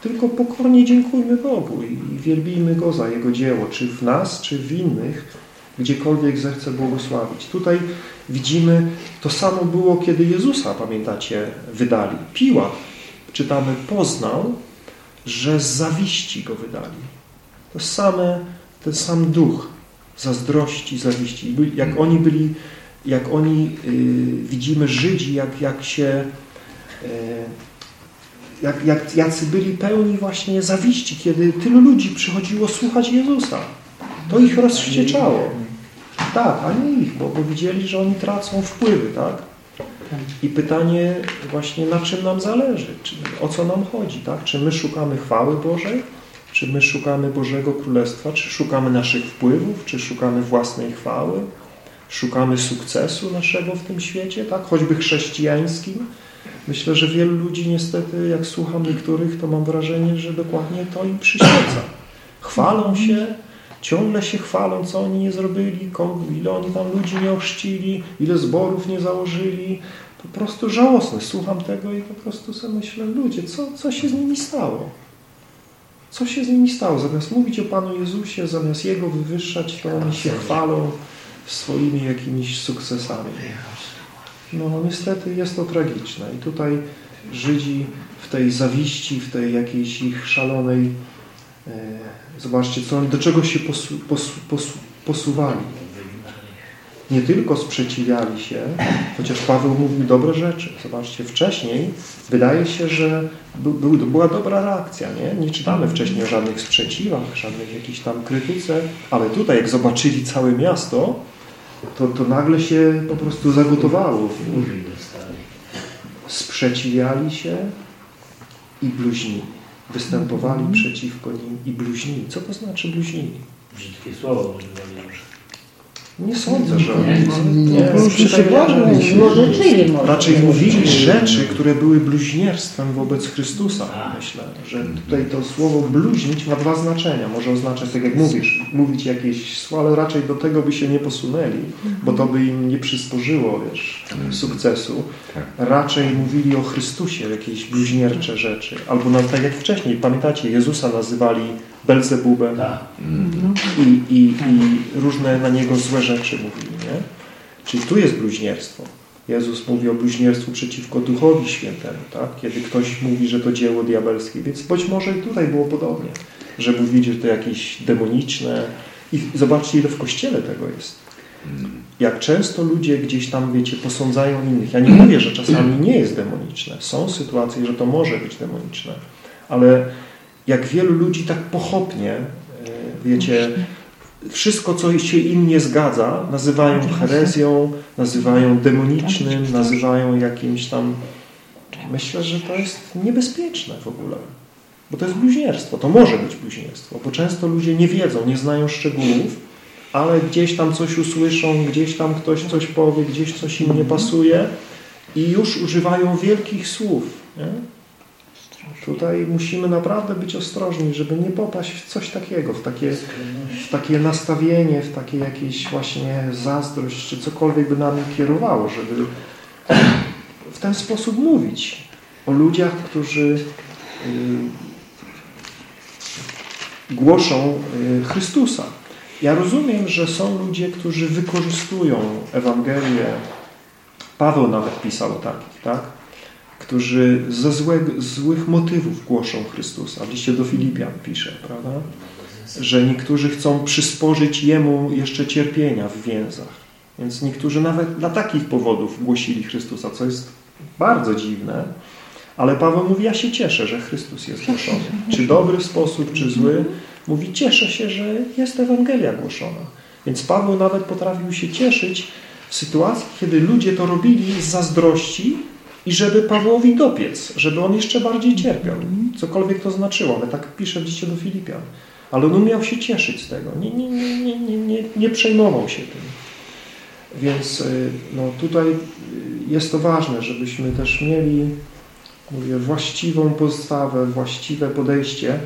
Tylko pokornie dziękujmy Bogu i, wielbijmy Go za Jego dzieło, czy w nas, czy w innych, gdziekolwiek zechce błogosławić. Tutaj widzimy, to samo było, kiedy Jezusa, pamiętacie, wydali. Piłat, czytamy, poznał, że z zawiści Go wydali. To same, ten sam duch zazdrości, zawiści. Jak oni byli, jak oni, y, widzimy Żydzi, jak, jak się, y, jak, jak, jacy byli pełni właśnie zawiści, kiedy tylu ludzi przychodziło słuchać Jezusa. To ich rozwścieczało. Tak, a nie ich, bo, bo widzieli, że oni tracą wpływy, tak? I pytanie właśnie, na czym nam zależy? Czy, o co nam chodzi, tak? Czy my szukamy chwały Bożej? Czy my szukamy Bożego Królestwa? Czy szukamy naszych wpływów? Czy szukamy własnej chwały? Szukamy sukcesu naszego w tym świecie, tak? Choćby chrześcijańskim? Myślę, że wielu ludzi niestety, jak słucham niektórych, to mam wrażenie, że dokładnie to im przyświeca. Chwalą się, ciągle się chwalą, co oni nie zrobili, ile oni tam ludzi nie ochrzcili, ile zborów nie założyli. Po prostu żałosne. Słucham tego i po prostu sobie myślę, ludzie, co, co się z nimi stało? Co się z nimi stało? Zamiast mówić o Panu Jezusie, zamiast Jego wywyższać, to oni się chwalą swoimi jakimiś sukcesami. No niestety jest to tragiczne. I tutaj Żydzi w tej zawiści, w tej jakiejś ich szalonej e, zobaczcie, co do czego się posu, posu, posu, posuwali. Nie tylko sprzeciwiali się, chociaż Paweł mówił dobre rzeczy. Zobaczcie, wcześniej wydaje się, że był, był, była dobra reakcja. Nie? nie czytamy wcześniej o żadnych sprzeciwach, żadnych jakichś tam krytyce, ale tutaj jak zobaczyli całe miasto, to, to nagle się po prostu zagotowało. Sprzeciwiali się i bluźnili. Występowali przeciwko nim i bluźnili. Co to znaczy bluźnili? Brzydkie słowo używali. Nie sądzę, że oni... Nie, nie. Raczej mówili rzeczy, które były bluźnierstwem wobec Chrystusa, myślę. Że tutaj to słowo bluźnić ma dwa znaczenia. Może oznaczać, tak jak mówisz, mówić jakieś słowa, ale raczej do tego by się nie posunęli, bo to by im nie przysporzyło, wiesz, sukcesu. Raczej mówili o Chrystusie jakieś bluźniercze rzeczy. Albo nawet tak jak wcześniej, pamiętacie, Jezusa nazywali Belzebubem i, i, i różne na Niego złe rzeczy mówili, nie? Czyli tu jest bluźnierstwo. Jezus mówi o bluźnierstwu przeciwko Duchowi Świętemu, tak? kiedy ktoś mówi, że to dzieło diabelskie. Więc być może i tutaj było podobnie, że mówili, że to jakieś demoniczne. I zobaczcie, ile w Kościele tego jest. Jak często ludzie gdzieś tam, wiecie, posądzają innych. Ja nie mówię, że czasami nie jest demoniczne. Są sytuacje, że to może być demoniczne. Ale jak wielu ludzi tak pochopnie, e, wiecie, wszystko, co się im nie zgadza, nazywają herezją, nazywają demonicznym, nazywają jakimś tam... Myślę, że to jest niebezpieczne w ogóle. Bo to jest bluźnierstwo. To może być bluźnierstwo, bo często ludzie nie wiedzą, nie znają szczegółów, ale gdzieś tam coś usłyszą, gdzieś tam ktoś coś powie, gdzieś coś im nie pasuje i już używają wielkich słów. Nie? Tutaj musimy naprawdę być ostrożni, żeby nie popaść w coś takiego, w takie, w takie nastawienie, w takie jakieś właśnie zazdrość, czy cokolwiek by nami kierowało, żeby w ten sposób mówić o ludziach, którzy y, głoszą y, Chrystusa. Ja rozumiem, że są ludzie, którzy wykorzystują Ewangelię. Paweł nawet pisał takich, tak? Którzy ze złego, złych motywów głoszą Chrystusa. W liście do Filipian pisze, prawda? Że niektórzy chcą przysporzyć Jemu jeszcze cierpienia w więzach. Więc niektórzy nawet dla takich powodów głosili Chrystusa, co jest bardzo dziwne. Ale Paweł mówi, ja się cieszę, że Chrystus jest głoszony. Czy dobry sposób, czy zły. Mówi, cieszę się, że jest Ewangelia głoszona. Więc Paweł nawet potrafił się cieszyć w sytuacji, kiedy ludzie to robili z zazdrości, i żeby Pawłowi dopiec, żeby on jeszcze bardziej cierpiał. Cokolwiek to znaczyło. Ale tak pisze w liście do Filipian. Ale on umiał się cieszyć z tego. Nie, nie, nie, nie, nie, nie, przejmował się tym. Więc no, tutaj jest to ważne, żebyśmy też mieli mówię, właściwą postawę, właściwe podejście.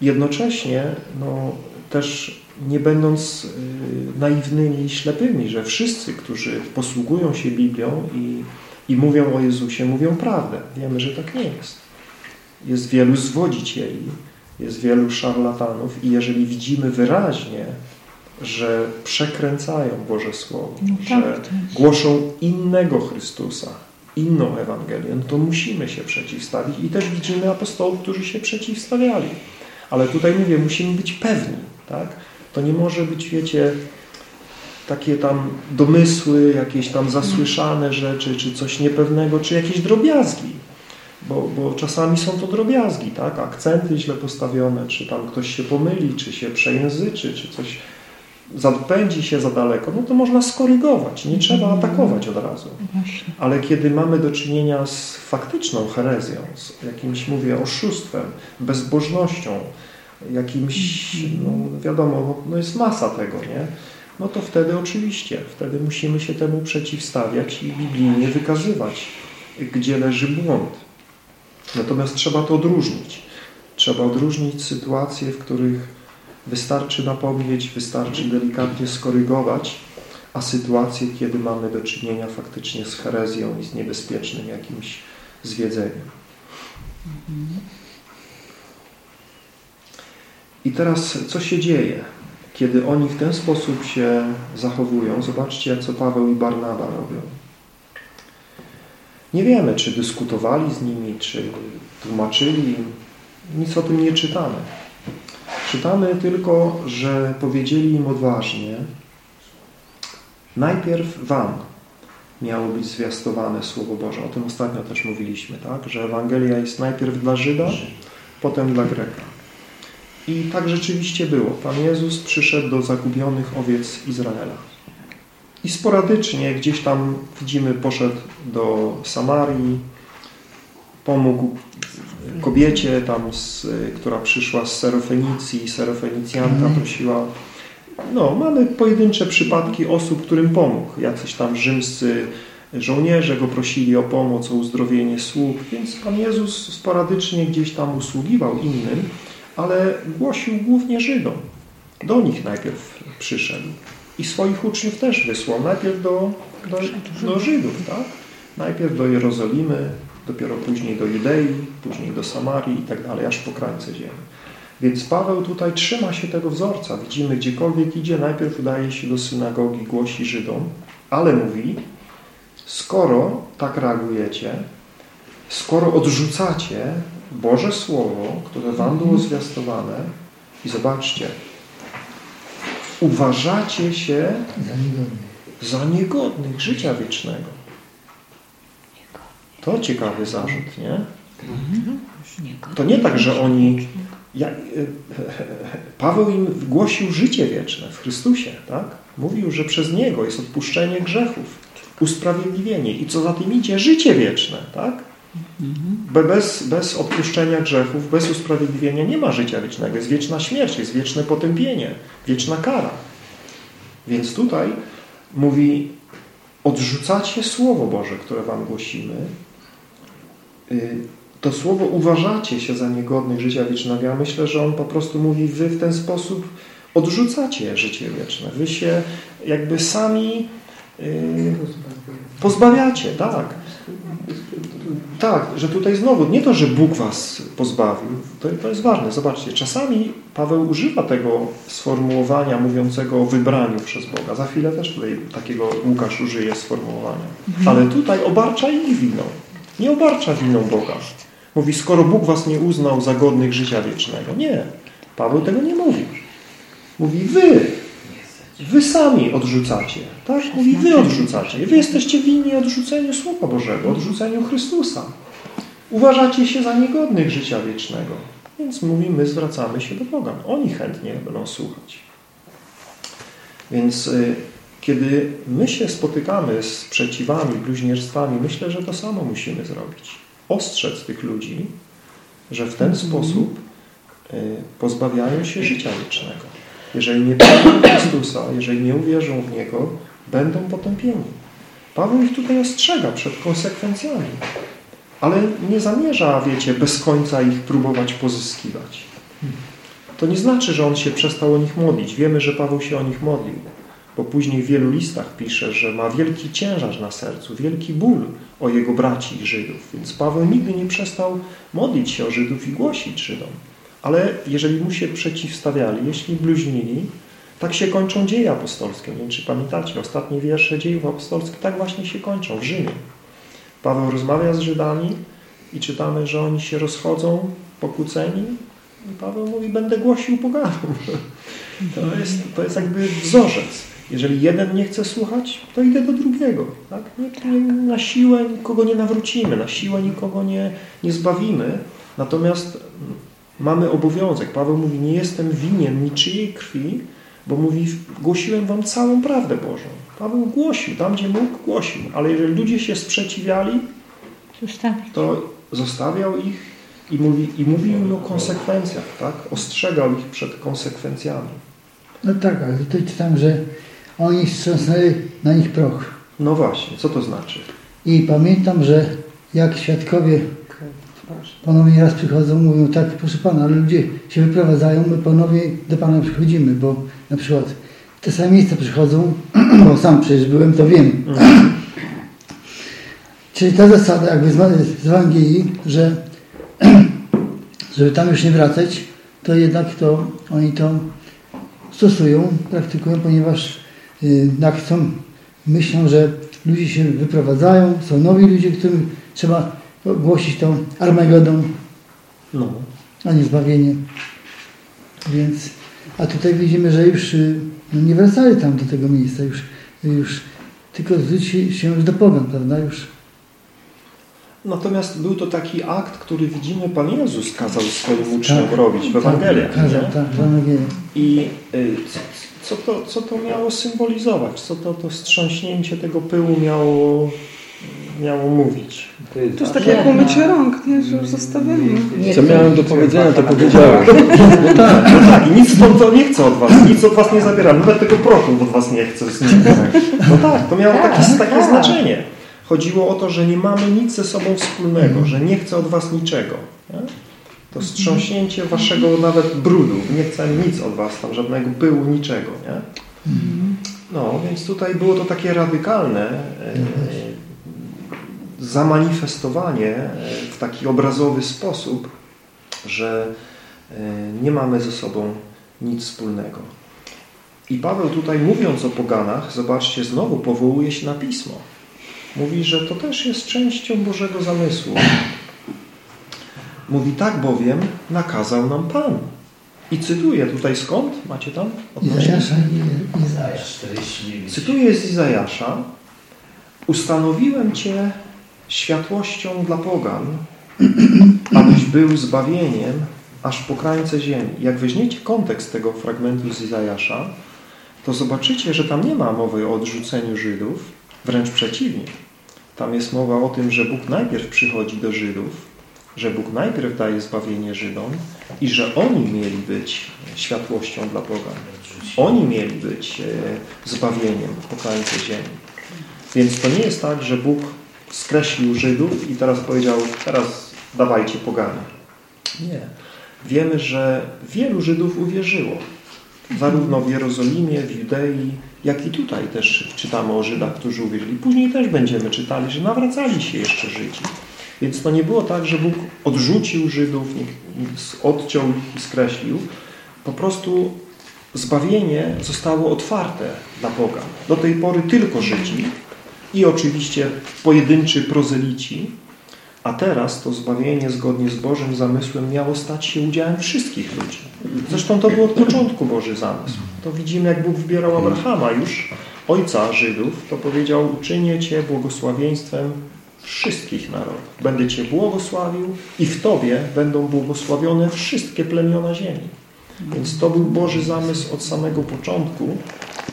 Jednocześnie no, też nie będąc naiwnymi i ślepymi, że wszyscy, którzy posługują się Biblią i i mówią o Jezusie, mówią prawdę. Wiemy, że tak nie jest. Jest wielu zwodzicieli, jest wielu szarlatanów i jeżeli widzimy wyraźnie, że przekręcają Boże Słowo, no tak, że głoszą innego Chrystusa, inną Ewangelię, no to musimy się przeciwstawić i też widzimy apostołów, którzy się przeciwstawiali. Ale tutaj mówię, musimy być pewni, tak? To nie może być, wiecie, takie tam domysły, jakieś tam zasłyszane rzeczy, czy coś niepewnego, czy jakieś drobiazgi. Bo, bo czasami są to drobiazgi, tak? Akcenty źle postawione, czy tam ktoś się pomyli, czy się przejęzyczy, czy coś zapędzi się za daleko, no to można skorygować. Nie trzeba mhm. atakować od razu. Ale kiedy mamy do czynienia z faktyczną herezją, z jakimś, mówię, oszustwem, bezbożnością, jakimś, no wiadomo, no jest masa tego, nie? No to wtedy oczywiście, wtedy musimy się temu przeciwstawiać i biblijnie wykazywać, gdzie leży błąd. Natomiast trzeba to odróżnić. Trzeba odróżnić sytuacje, w których wystarczy napomnieć, wystarczy delikatnie skorygować, a sytuacje, kiedy mamy do czynienia faktycznie z herezją i z niebezpiecznym jakimś zwiedzeniem. I teraz co się dzieje? Kiedy oni w ten sposób się zachowują, zobaczcie, co Paweł i Barnaba robią. Nie wiemy, czy dyskutowali z nimi, czy tłumaczyli. Nic o tym nie czytamy. Czytamy tylko, że powiedzieli im odważnie najpierw wam miało być zwiastowane Słowo Boże. O tym ostatnio też mówiliśmy, tak? że Ewangelia jest najpierw dla Żyda, potem dla Greka. I tak rzeczywiście było. Pan Jezus przyszedł do zagubionych owiec Izraela. I sporadycznie gdzieś tam, widzimy, poszedł do Samarii, pomógł kobiecie tam, z, która przyszła z Serofenicji, Serofenicjanka mhm. prosiła no, mamy pojedyncze przypadki osób, którym pomógł. Jacyś tam rzymscy żołnierze go prosili o pomoc, o uzdrowienie sług, więc Pan Jezus sporadycznie gdzieś tam usługiwał innym, ale głosił głównie Żydom. Do nich najpierw przyszedł. I swoich uczniów też wysłał. Najpierw do, do, do Żydów, tak? Najpierw do Jerozolimy, dopiero później do Judei, później do Samarii i tak dalej, aż po krańce ziemi. Więc Paweł tutaj trzyma się tego wzorca. Widzimy, gdziekolwiek idzie, najpierw udaje się do synagogi, głosi Żydom, ale mówi, skoro tak reagujecie, skoro odrzucacie Boże Słowo, które wam było zwiastowane i zobaczcie, uważacie się za niegodnych życia wiecznego. To ciekawy zarzut, nie? To nie tak, że oni... Ja, Paweł im głosił życie wieczne w Chrystusie, tak? Mówił, że przez Niego jest odpuszczenie grzechów, usprawiedliwienie i co za tym idzie, życie wieczne, tak? Bez, bez odpuszczenia grzechów, bez usprawiedliwienia nie ma życia wiecznego. Jest wieczna śmierć, jest wieczne potępienie, wieczna kara. Więc tutaj mówi, odrzucacie Słowo Boże, które wam głosimy, y, to słowo uważacie się za niegodnych życia wiecznego. Ja myślę, że on po prostu mówi, wy w ten sposób odrzucacie życie wieczne. Wy się jakby sami yy, pozbawiacie, tak. Tak, że tutaj znowu, nie to, że Bóg was pozbawił, to, to jest ważne. Zobaczcie, czasami Paweł używa tego sformułowania mówiącego o wybraniu przez Boga. Za chwilę też tutaj takiego Łukasz użyje sformułowania. Ale tutaj obarcza ich winą. Nie obarcza winą Boga. Mówi, skoro Bóg was nie uznał za godnych życia wiecznego. Nie. Paweł tego nie mówi. Mówi, wy. Wy sami odrzucacie. Tak? Mówi, wy odrzucacie. Wy jesteście winni odrzuceniu Słowa Bożego, odrzuceniu Chrystusa. Uważacie się za niegodnych życia wiecznego. Więc mówi, my zwracamy się do Boga. Oni chętnie będą słuchać. Więc y, kiedy my się spotykamy z przeciwami, bluźnierstwami, myślę, że to samo musimy zrobić ostrzec tych ludzi, że w ten -hmm. sposób y, pozbawiają się życia wiecznego. Jeżeli nie przyjmą Chrystusa, jeżeli nie uwierzą w Niego, będą potępieni. Paweł ich tutaj ostrzega przed konsekwencjami. Ale nie zamierza, wiecie, bez końca ich próbować pozyskiwać. To nie znaczy, że on się przestał o nich modlić. Wiemy, że Paweł się o nich modlił bo później w wielu listach pisze, że ma wielki ciężar na sercu, wielki ból o jego braci Żydów. Więc Paweł nigdy nie przestał modlić się o Żydów i głosić Żydom. Ale jeżeli mu się przeciwstawiali, jeśli bluźnili, tak się kończą dzieje apostolskie. Nie wiem, czy pamiętacie, ostatnie wiersze dziejów apostolskich tak właśnie się kończą w Rzymie. Paweł rozmawia z Żydami i czytamy, że oni się rozchodzą pokłóceni i Paweł mówi, będę głosił poganom. [LAUGHS] To jest, to jest jakby wzorzec. Jeżeli jeden nie chce słuchać, to idę do drugiego. Tak? Nie, nie, na siłę nikogo nie nawrócimy, na siłę nikogo nie, nie zbawimy. Natomiast mamy obowiązek. Paweł mówi, nie jestem winien niczyjej krwi, bo mówi, głosiłem wam całą prawdę Bożą. Paweł głosił, tam gdzie mógł, głosił. Ale jeżeli ludzie się sprzeciwiali, to zostawiał ich i, mówi, i mówił im o konsekwencjach, tak? Ostrzegał ich przed konsekwencjami. No tak, ale tutaj czytam, że oni strząsnęli na nich proch. No właśnie, co to znaczy? I pamiętam, że jak świadkowie ponownie raz przychodzą, mówią tak, proszę Pana, ale ludzie się wyprowadzają, my ponownie do Pana przychodzimy, bo na przykład te same miejsca przychodzą, [CLEARS THROAT] bo sam przecież byłem, to wiem. [CLEARS THROAT] Czyli ta zasada jakby z Ewangelii, że [CLEARS THROAT] żeby tam już nie wracać, to jednak to oni to stosują, praktykują, ponieważ jak chcą, myślą, że ludzie się wyprowadzają, są nowi ludzie, którym trzeba głosić tą Armagedon, no. a nie zbawienie. Więc, a tutaj widzimy, że już y, no nie wracali tam do tego miejsca, już, już tylko zwróci się już do pogan, prawda? Już. Natomiast był to taki akt, który widzimy, Pan Jezus kazał swoim uczniom tak, robić w Ewangeliach. Tak, kazał, tak, w Ewangelii. I y, co to, co to miało symbolizować, co to, to wstrząśnięcie tego pyłu miało miało mówić. To jest tak jak umycie rąk, nie? że już zostawiamy. Co miałem do powiedzenia, to powiedziałem. No tak, no tak. I nic to nie chcę od was, nic od was nie zabieram. Nawet tego prochu od was nie chcę. No tak, to miało takie, takie znaczenie. Chodziło o to, że nie mamy nic ze sobą wspólnego, że nie chcę od was niczego. Nie? To strząśnięcie waszego nawet brudu. Nie chcę nic od was, tam żadnego pyłu, niczego. Nie? No, więc tutaj było to takie radykalne e, zamanifestowanie e, w taki obrazowy sposób, że e, nie mamy ze sobą nic wspólnego. I Paweł tutaj mówiąc o poganach, zobaczcie, znowu powołuje się na Pismo. Mówi, że to też jest częścią Bożego zamysłu. Mówi, tak bowiem nakazał nam Pan. I cytuję tutaj skąd? Macie tam? Izajasza i Izajasz 49. Cytuję z Izajasza. Ustanowiłem Cię światłością dla pogan, abyś był zbawieniem aż po krańce ziemi. Jak weźmiecie kontekst tego fragmentu z Izajasza, to zobaczycie, że tam nie ma mowy o odrzuceniu Żydów, wręcz przeciwnie. Tam jest mowa o tym, że Bóg najpierw przychodzi do Żydów, że Bóg najpierw daje zbawienie Żydom i że oni mieli być światłością dla pogan. Oni mieli być e, zbawieniem po krańce ziemi. Więc to nie jest tak, że Bóg skreślił Żydów i teraz powiedział, teraz dawajcie poganie. Nie. Wiemy, że wielu Żydów uwierzyło. Zarówno w Jerozolimie, w Judei, jak i tutaj też czytamy o Żydach, którzy uwierzyli. Później też będziemy czytali, że nawracali się jeszcze Żydzi. Więc to nie było tak, że Bóg odrzucił Żydów, odciął ich i skreślił. Po prostu zbawienie zostało otwarte dla pogan. Do tej pory tylko Żydzi i oczywiście pojedynczy prozelici, a teraz to zbawienie zgodnie z Bożym zamysłem miało stać się udziałem wszystkich ludzi. Zresztą to był od początku Boży zamysł. To widzimy, jak Bóg wybierał Abrahama już, ojca Żydów, to powiedział, uczynię Cię błogosławieństwem wszystkich narodów. Będę Cię błogosławił i w Tobie będą błogosławione wszystkie plemiona ziemi. Więc to był Boży zamysł od samego początku.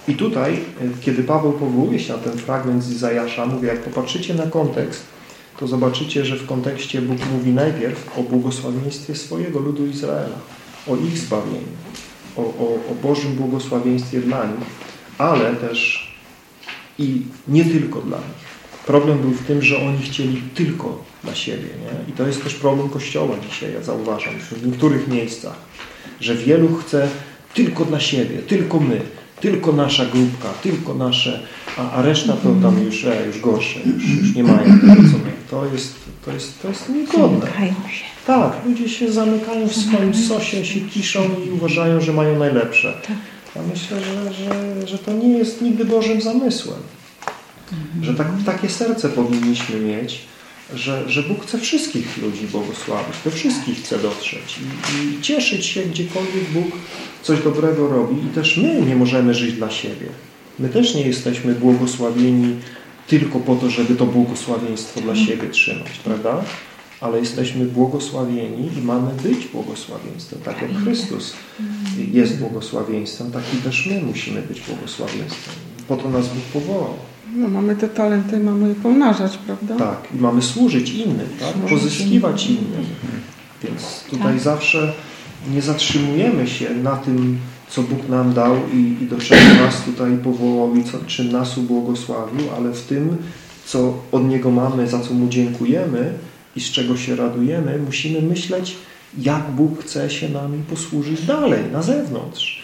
I tutaj, kiedy Paweł powołuje się na ten fragment z Izajasza, mówię, jak popatrzycie na kontekst, to zobaczycie, że w kontekście Bóg mówi najpierw o błogosławieństwie swojego ludu Izraela, o ich zbawieniu, o, o, o Bożym błogosławieństwie dla nich, ale też i nie tylko dla nich. Problem był w tym, że oni chcieli tylko dla siebie. Nie? I to jest też problem Kościoła dzisiaj, ja zauważam, w niektórych miejscach, że wielu chce tylko dla siebie, tylko my, tylko nasza grupka, tylko nasze, a, a reszta to tam już, e, już gorsze, już, już nie mają tego, co my. To jest, to jest, to jest niegodne. Tak, ludzie się zamykają w swoim sosie, się kiszą i uważają, że mają najlepsze. Ja myślę, że, że, że to nie jest nigdy Bożym zamysłem. Że tak, takie serce powinniśmy mieć, że, że Bóg chce wszystkich ludzi błogosławić, do wszystkich chce dotrzeć i, i cieszyć się, gdziekolwiek Bóg coś dobrego robi i też my nie możemy żyć dla siebie. My też nie jesteśmy błogosławieni tylko po to, żeby to błogosławieństwo dla siebie trzymać, prawda? Ale jesteśmy błogosławieni i mamy być błogosławieństwem. Tak jak Chrystus jest błogosławieństwem, tak i też my musimy być błogosławieństwem. Po to nas Bóg powołał. No, mamy te talenty mamy je pomnażać, prawda? Tak, i mamy służyć innym, tak? pozyskiwać innym. Więc tutaj Tak. zawsze nie zatrzymujemy się na tym, co Bóg nam dał i, i do czego nas tutaj powołał i co, czym nas ubłogosławił, ale w tym, co od Niego mamy, za co Mu dziękujemy i z czego się radujemy, musimy myśleć, jak Bóg chce się nami posłużyć dalej, na zewnątrz.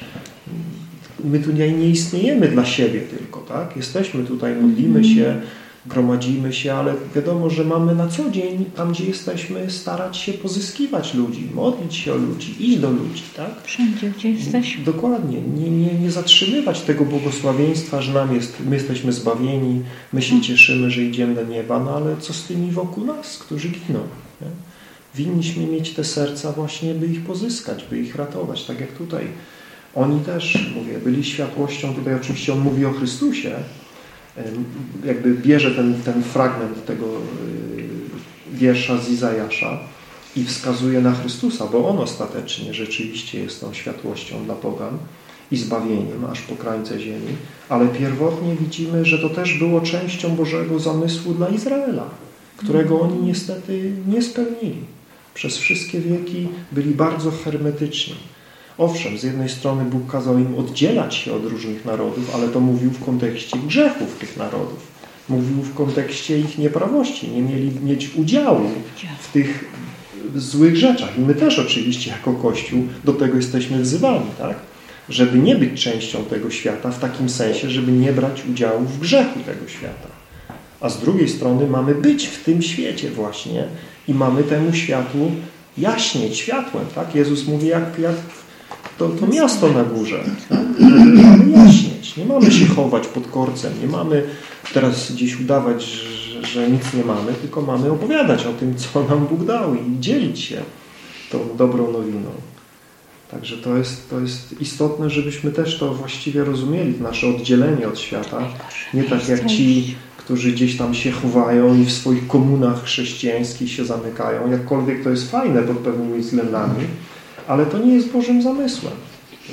My tu nie, nie istniejemy dla siebie tylko, tak? Jesteśmy tutaj, modlimy się, gromadzimy się, ale wiadomo, że mamy na co dzień, tam gdzie jesteśmy, starać się pozyskiwać ludzi, modlić się o ludzi, iść do ludzi, tak? Wszędzie, gdzie jesteśmy. Dokładnie. Nie, nie, nie zatrzymywać tego błogosławieństwa, że nam jest, my jesteśmy zbawieni, my się cieszymy, że idziemy do nieba, no ale co z tymi wokół nas, którzy giną? Nie? Winniśmy mieć te serca właśnie, by ich pozyskać, by ich ratować, tak jak tutaj. Oni też, mówię, byli światłością, tutaj oczywiście on mówi o Chrystusie, jakby bierze ten, ten fragment tego y, wiersza z Izajasza i wskazuje na Chrystusa, bo On ostatecznie rzeczywiście jest tą światłością dla pogan. I i zbawieniem aż po krańce ziemi, ale pierwotnie widzimy, że to też było częścią Bożego zamysłu dla Izraela, którego oni niestety nie spełnili. Przez wszystkie wieki byli bardzo hermetyczni. Owszem, z jednej strony Bóg kazał im oddzielać się od różnych narodów, ale to mówił w kontekście grzechów tych narodów. Mówił w kontekście ich nieprawości. Nie mieli mieć udziału w tych złych rzeczach. I my też oczywiście jako Kościół do tego jesteśmy wzywani, tak? Żeby nie być częścią tego świata w takim sensie, żeby nie brać udziału w grzechu tego świata. A z drugiej strony mamy być w tym świecie właśnie i mamy temu światłu jaśnieć światłem, tak? Jezus mówi jak, jak to, to miasto na górze. Tak? Mamy jaśnieć. Nie mamy się chować pod korcem. Nie mamy teraz gdzieś udawać, że, że nic nie mamy, tylko mamy opowiadać o tym, co nam Bóg dał i dzielić się tą dobrą nowiną. Także to jest, to jest istotne, żebyśmy też to właściwie rozumieli, nasze oddzielenie od świata. Nie tak jak ci, którzy gdzieś tam się chowają i w swoich komunach chrześcijańskich się zamykają. Jakkolwiek to jest fajne pod pewnymi względami, ale to nie jest Bożym zamysłem,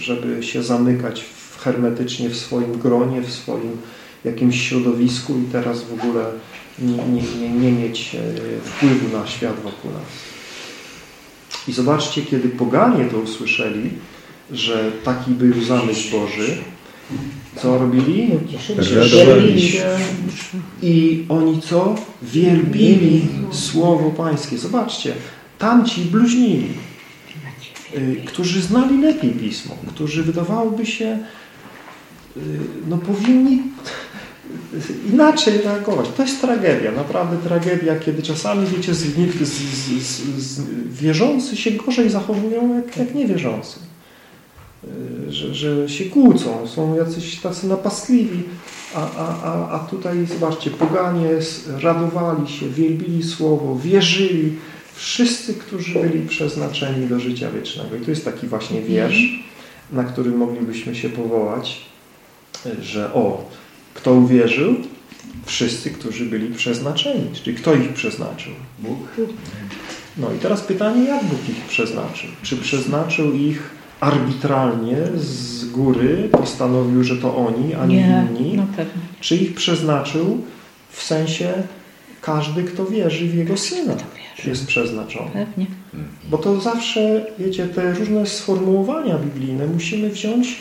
żeby się zamykać w, hermetycznie w swoim gronie, w swoim jakimś środowisku i teraz w ogóle nie, nie, nie, mieć e, wpływu na świat wokół nas. I zobaczcie, kiedy poganie to usłyszeli, że taki był zamysł Boży, co robili? Cieszyli się i oni co? Wielbili Słowo Pańskie. Zobaczcie, tamci bluźnili, którzy znali lepiej Pismo, którzy wydawałoby się y, no powinni inaczej reagować. To jest tragedia, naprawdę tragedia, kiedy czasami, wiecie, z, z, z, z wierzący się gorzej zachowują jak, jak niewierzący. Y, że, że się kłócą, są jacyś tacy napastliwi, a, a, a, a tutaj, zobaczcie, poganie radowali się, wielbili Słowo, wierzyli, wszyscy, którzy byli przeznaczeni do życia wiecznego. I tu jest taki właśnie wiersz, na który moglibyśmy się powołać, że o, kto uwierzył? Wszyscy, którzy byli przeznaczeni. Czyli kto ich przeznaczył? Bóg. No i teraz pytanie, jak Bóg ich przeznaczył? Czy przeznaczył ich arbitralnie z góry, postanowił, że to oni, a nie, nie inni? No. Czy ich przeznaczył w sensie każdy, kto wierzy w Jego Syna jest przeznaczony? Pewnie. Bo to zawsze, wiecie, te różne sformułowania biblijne musimy wziąć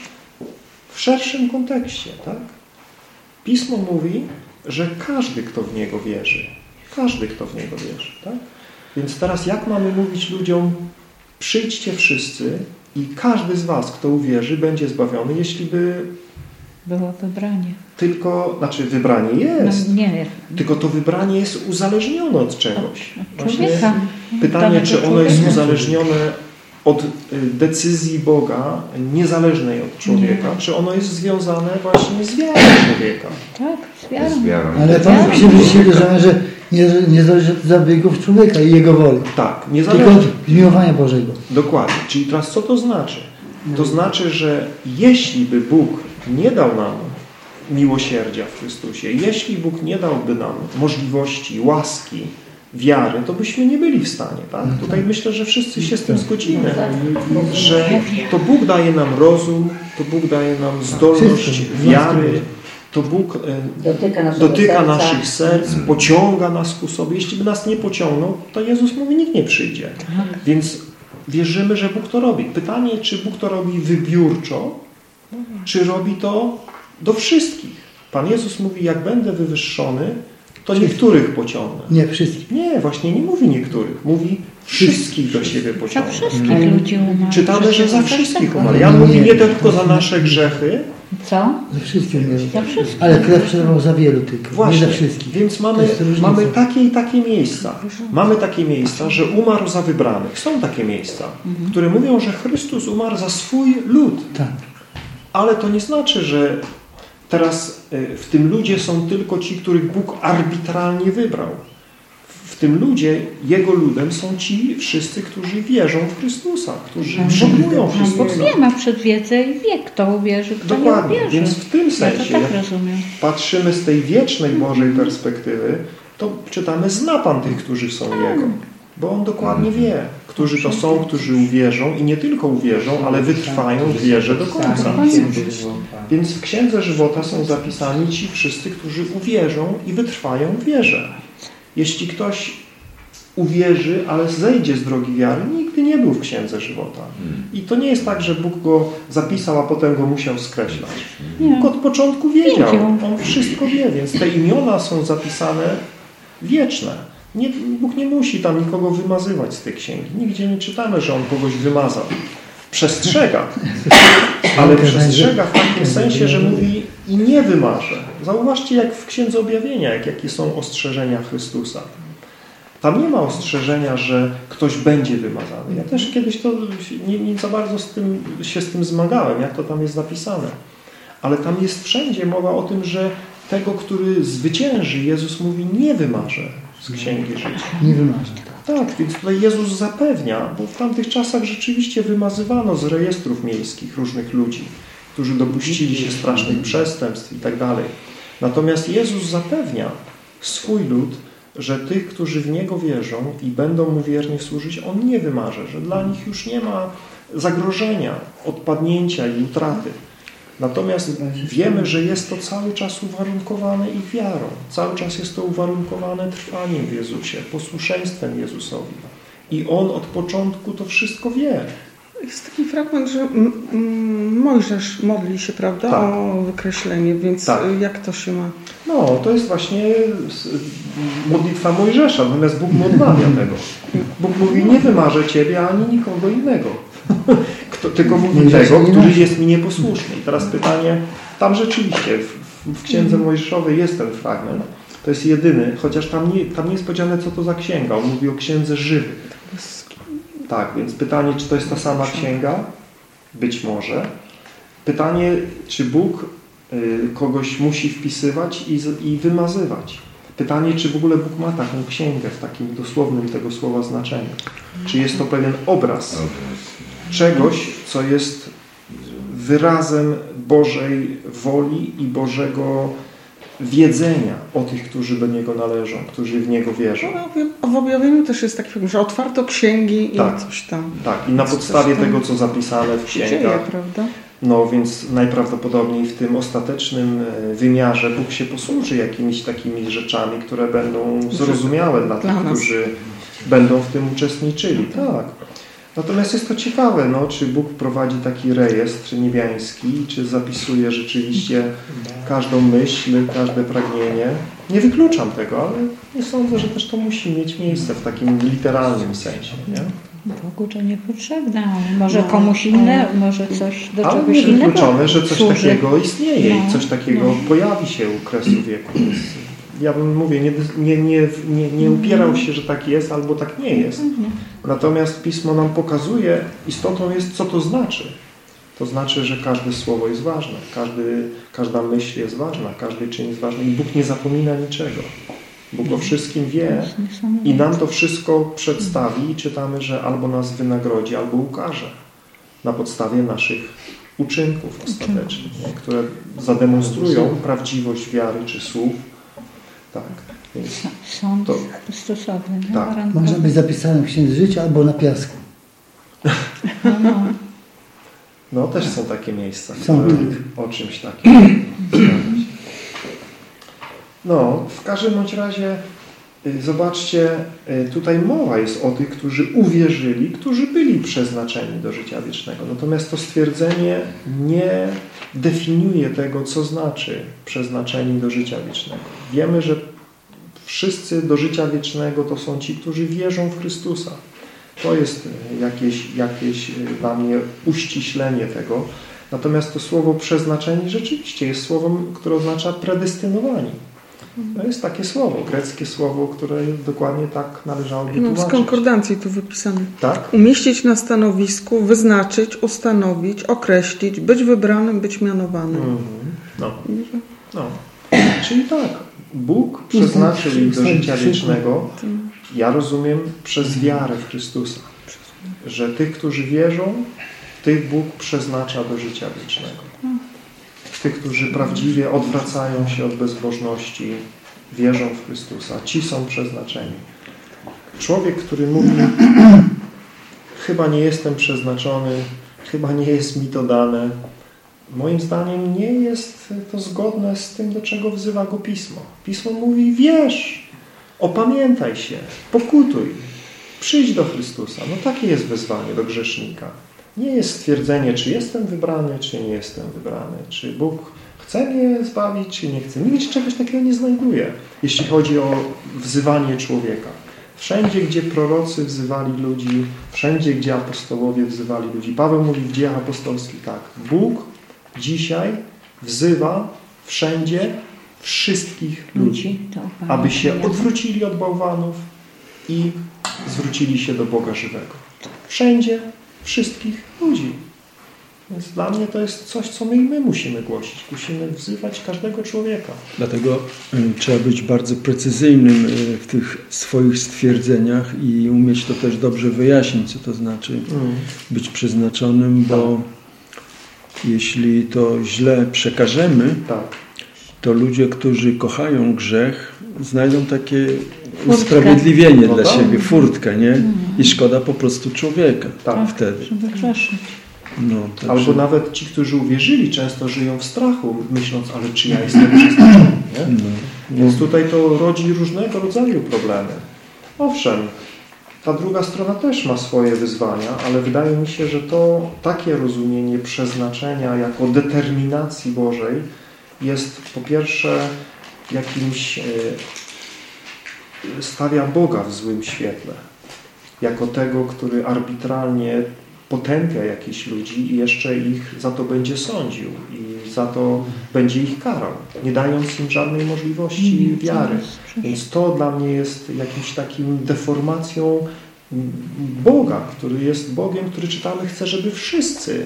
w szerszym kontekście, tak? Pismo mówi, że każdy, kto w Niego wierzy, każdy, kto w Niego wierzy, tak? Więc teraz jak mamy mówić ludziom, przyjdźcie wszyscy i każdy z was, kto uwierzy, będzie zbawiony, jeśli by... Było wybranie. Tylko, znaczy wybranie jest. No, nie. Tylko to wybranie jest uzależnione od czegoś. Od człowieka. pytanie, czy ono jest uzależnione od y, decyzji Boga, niezależnej od człowieka, nie. czy ono jest związane właśnie z wiarą człowieka. Tak, z wiarą. Z wiarą. Ale Pan się wyrażamy, że nie, nie zależy od zabiegów człowieka i jego woli. Tak, nie zależy. Tylko od zmiłowania Bożego. Dokładnie. Czyli teraz co to znaczy? To znaczy, że jeśli by Bóg nie dał nam miłosierdzia w Chrystusie, jeśli Bóg nie dałby nam możliwości, łaski, wiary, to byśmy nie byli w stanie. Tak? Tutaj myślę, że wszyscy się z tym zgodzimy, że to Bóg daje nam rozum, to Bóg daje nam zdolność wiary, to Bóg e, dotyka, dotyka naszych serc, pociąga nas ku sobie. Jeśli by nas nie pociągnął, to Jezus mówi, nikt nie przyjdzie. Więc wierzymy, że Bóg to robi. Pytanie, czy Bóg to robi wybiórczo, czy robi to do wszystkich. Pan Jezus mówi, jak będę wywyższony, to niektórych pociągnę. Nie, wszystkich. Nie, właśnie nie mówi niektórych. Mówi wszystkich do siebie pociągnę. Za wszystkich mm. ludzi umarł. Czytamy, że za wszystkich umarł. Jan mówi nie tylko za nasze grzechy. Co? Za wszystkich. Za wszystkich. Ale krew przelewał za wielu tylko. Właśnie. Nie za wszystkich. Więc mamy, mamy takie i takie miejsca. Mamy takie miejsca, że umarł za wybranych. Są takie miejsca, mhm. które mówią, że Chrystus umarł za swój lud. Tak. Ale to nie znaczy, że Teraz e, w tym ludzie są tylko ci, których Bóg arbitralnie wybrał. W tym ludzie, Jego ludem są ci wszyscy, którzy wierzą w Chrystusa, którzy tak. przyjmują Chrystusa. Bóg nie ma przedwiedzy i wie, kto uwierzy, kto Dokładnie. nie uwierzy. Więc w tym sensie, ja tak rozumiem. patrzymy z tej wiecznej Bożej perspektywy, to czytamy, zna Pan tych, którzy są Jego. Bo On dokładnie wie, którzy to są, którzy uwierzą i nie tylko uwierzą, ale wytrwają w wierze do końca. Więc w Księdze Żywota są zapisani ci wszyscy, którzy uwierzą i wytrwają w wierze. Jeśli ktoś uwierzy, ale zejdzie z drogi wiary, nigdy nie był w Księdze Żywota. I to nie jest tak, że Bóg go zapisał, a potem go musiał skreślać. Bóg od początku. Wiedział. On wszystko wie, więc te imiona są zapisane wieczne. Nie, Bóg nie musi tam nikogo wymazywać z tej księgi. Nigdzie nie czytamy, że On kogoś wymazał. Przestrzega. Ale przestrzega w takim sensie, że mówi i nie wymarze. Zauważcie, jak w Księdze Objawienia, jak, jakie są ostrzeżenia Chrystusa. Tam nie ma ostrzeżenia, że ktoś będzie wymazany. Ja też kiedyś to nie, nie za bardzo z tym, się z tym zmagałem, jak to tam jest napisane. Ale tam jest wszędzie mowa o tym, że tego, który zwycięży, Jezus mówi, nie wymarze z Księgi Życia. Nie wymarzę. Tak, więc tutaj Jezus zapewnia, bo w tamtych czasach rzeczywiście wymazywano z rejestrów miejskich różnych ludzi, którzy dopuścili się strasznych przestępstw i tak dalej. Natomiast Jezus zapewnia swój lud, że tych, którzy w Niego wierzą i będą Mu wiernie służyć, On nie wymarze, że dla nich już nie ma zagrożenia, odpadnięcia i utraty. Natomiast wiemy, że jest to cały czas uwarunkowane ich wiarą. Cały czas jest to uwarunkowane trwaniem w Jezusie, posłuszeństwem Jezusowi. I On od początku to wszystko wie. Jest taki fragment, że Mojżesz modli się, prawda, Tak. o wykreślenie, więc Tak. jak to się ma? No, to jest właśnie modlitwa Mojżesza, natomiast Bóg mu odmawia tego. Bóg mówi, nie wymarzę Ciebie ani nikogo innego. [LAUGHS] Kto, tylko mówi tego, który jest mi nieposłuszny. I teraz pytanie, tam rzeczywiście w, w Księdze Mojżeszowej jest ten fragment. To jest jedyny, chociaż tam nie, tam nie jest powiedziane, co to za księga. On mówi o Księdze Żywych. Tak, więc pytanie, czy to jest ta sama księga? Być może. Pytanie, czy Bóg y, kogoś musi wpisywać i, i wymazywać. Pytanie, czy w ogóle Bóg ma taką księgę w takim dosłownym tego słowa znaczeniu. Czy jest to pewien obraz czegoś, co jest wyrazem Bożej woli i Bożego wiedzenia o tych, którzy do Niego należą, którzy w Niego wierzą. No, w objawieniu też jest taki fragment, że otwarto księgi i Tak. coś tam. Tak, i na podstawie tam tego, co zapisane w się dzieje, księgach, prawda? no więc najprawdopodobniej w tym ostatecznym e, wymiarze Bóg się posłuży jakimiś takimi rzeczami, które będą zrozumiałe dla tych, którzy będą w tym uczestniczyli. Tak. Natomiast jest to ciekawe, no, czy Bóg prowadzi taki rejestr niebiański, czy zapisuje rzeczywiście każdą myśl, każde pragnienie. Nie wykluczam tego, ale nie sądzę, że też to musi mieć miejsce w takim literalnym sensie. Nie? Bogu to niepotrzebne, ale może No, komuś inne, może coś do Ale czegoś nie innego wykluczone, że coś służy. takiego istnieje i No, coś takiego no. pojawi się u kresu wieku. [CLEARS THROAT] ja bym, mówię, nie, nie, nie, nie, nie upierał się, że tak jest albo tak nie jest. Natomiast Pismo nam pokazuje, istotą jest, co to znaczy. To znaczy, że każde słowo jest ważne, każdy, każda myśl jest ważna, każdy czyn jest ważny i Bóg nie zapomina niczego. Bóg o wszystkim wie i nam to wszystko przedstawi i czytamy, że albo nas wynagrodzi, albo ukaże na podstawie naszych uczynków ostatecznych, które zademonstrują prawdziwość wiary czy słów. Tak, Sąd to, nie? Tak. Może być zapisane w Księdze Życia albo na piasku. No, no. no też są takie miejsca, Są, które o czymś takim. [CLEARS THROAT] No, w każdym bądź razie zobaczcie, y, tutaj mowa jest o tych, którzy uwierzyli, którzy byli przeznaczeni do życia wiecznego. Natomiast to stwierdzenie nie definiuje tego, co znaczy przeznaczeni do życia wiecznego. Wiemy, że wszyscy do życia wiecznego to są ci, którzy wierzą w Chrystusa. To jest jakieś, jakieś y, dla mnie uściślenie tego. Natomiast to słowo przeznaczeni rzeczywiście jest słowem, które oznacza predestynowani. To jest takie słowo, greckie słowo, które dokładnie tak należałoby No, z tłumaczyć. konkordancji tu wypisane. Tak? Umieścić na stanowisku, wyznaczyć, ustanowić, określić, być wybranym, być mianowanym. Mhm. No. no. Czyli tak, Bóg przeznaczył ich do życia wiecznego, ja rozumiem, przez wiarę w Chrystusa. Że tych, którzy wierzą, tych Bóg przeznacza do życia wiecznego. Tych, którzy prawdziwie odwracają się od bezbożności, wierzą w Chrystusa. Ci są przeznaczeni. człowiek, który mówi chyba nie jestem przeznaczony, chyba nie jest mi to dane, moim zdaniem nie jest to zgodne z tym, do czego wzywa go Pismo. Pismo mówi, wiesz, opamiętaj się, pokutuj, przyjdź do Chrystusa. No takie jest wezwanie do grzesznika. Nie jest stwierdzenie, czy jestem wybrany, czy nie jestem wybrany, czy Bóg chce mnie zbawić, czy nie chce. Nigdzie czegoś takiego nie znajduje, jeśli chodzi o wzywanie człowieka. Wszędzie, gdzie prorocy wzywali ludzi, wszędzie, gdzie apostołowie wzywali ludzi. Paweł mówi w dziejach apostolskich tak. Bóg dzisiaj wzywa wszędzie wszystkich ludzi, aby się odwrócili od bałwanów i zwrócili się do Boga żywego. Wszędzie, wszystkich ludzi. Więc dla mnie to jest coś, co my i my musimy głosić. Musimy wzywać każdego człowieka. Dlatego trzeba być bardzo precyzyjnym y, w tych swoich stwierdzeniach i umieć to też dobrze wyjaśnić, co to znaczy Mm. być przeznaczonym, bo jeśli to źle przekażemy, Tak. to ludzie, którzy kochają grzech, znajdą takie. Usprawiedliwienie No dla tak. siebie, furtkę, nie? I szkoda po prostu człowieka Tak. wtedy. Żeby grzeszyć. No, także- Albo nawet ci, którzy uwierzyli, często żyją w strachu, myśląc, ale czy ja jestem przeznaczony, nie? No. Więc tutaj to rodzi różnego rodzaju problemy. Owszem, ta druga strona też ma swoje wyzwania, ale wydaje mi się, że to takie rozumienie przeznaczenia jako determinacji Bożej jest po pierwsze jakimś e, stawia Boga w złym świetle. Jako tego, który arbitralnie potępia jakichś ludzi i jeszcze ich za to będzie sądził i za to będzie ich karał, nie dając im żadnej możliwości wiary. Więc to dla mnie jest jakimś takim deformacją Boga, który jest Bogiem, który czytamy, chce, żeby wszyscy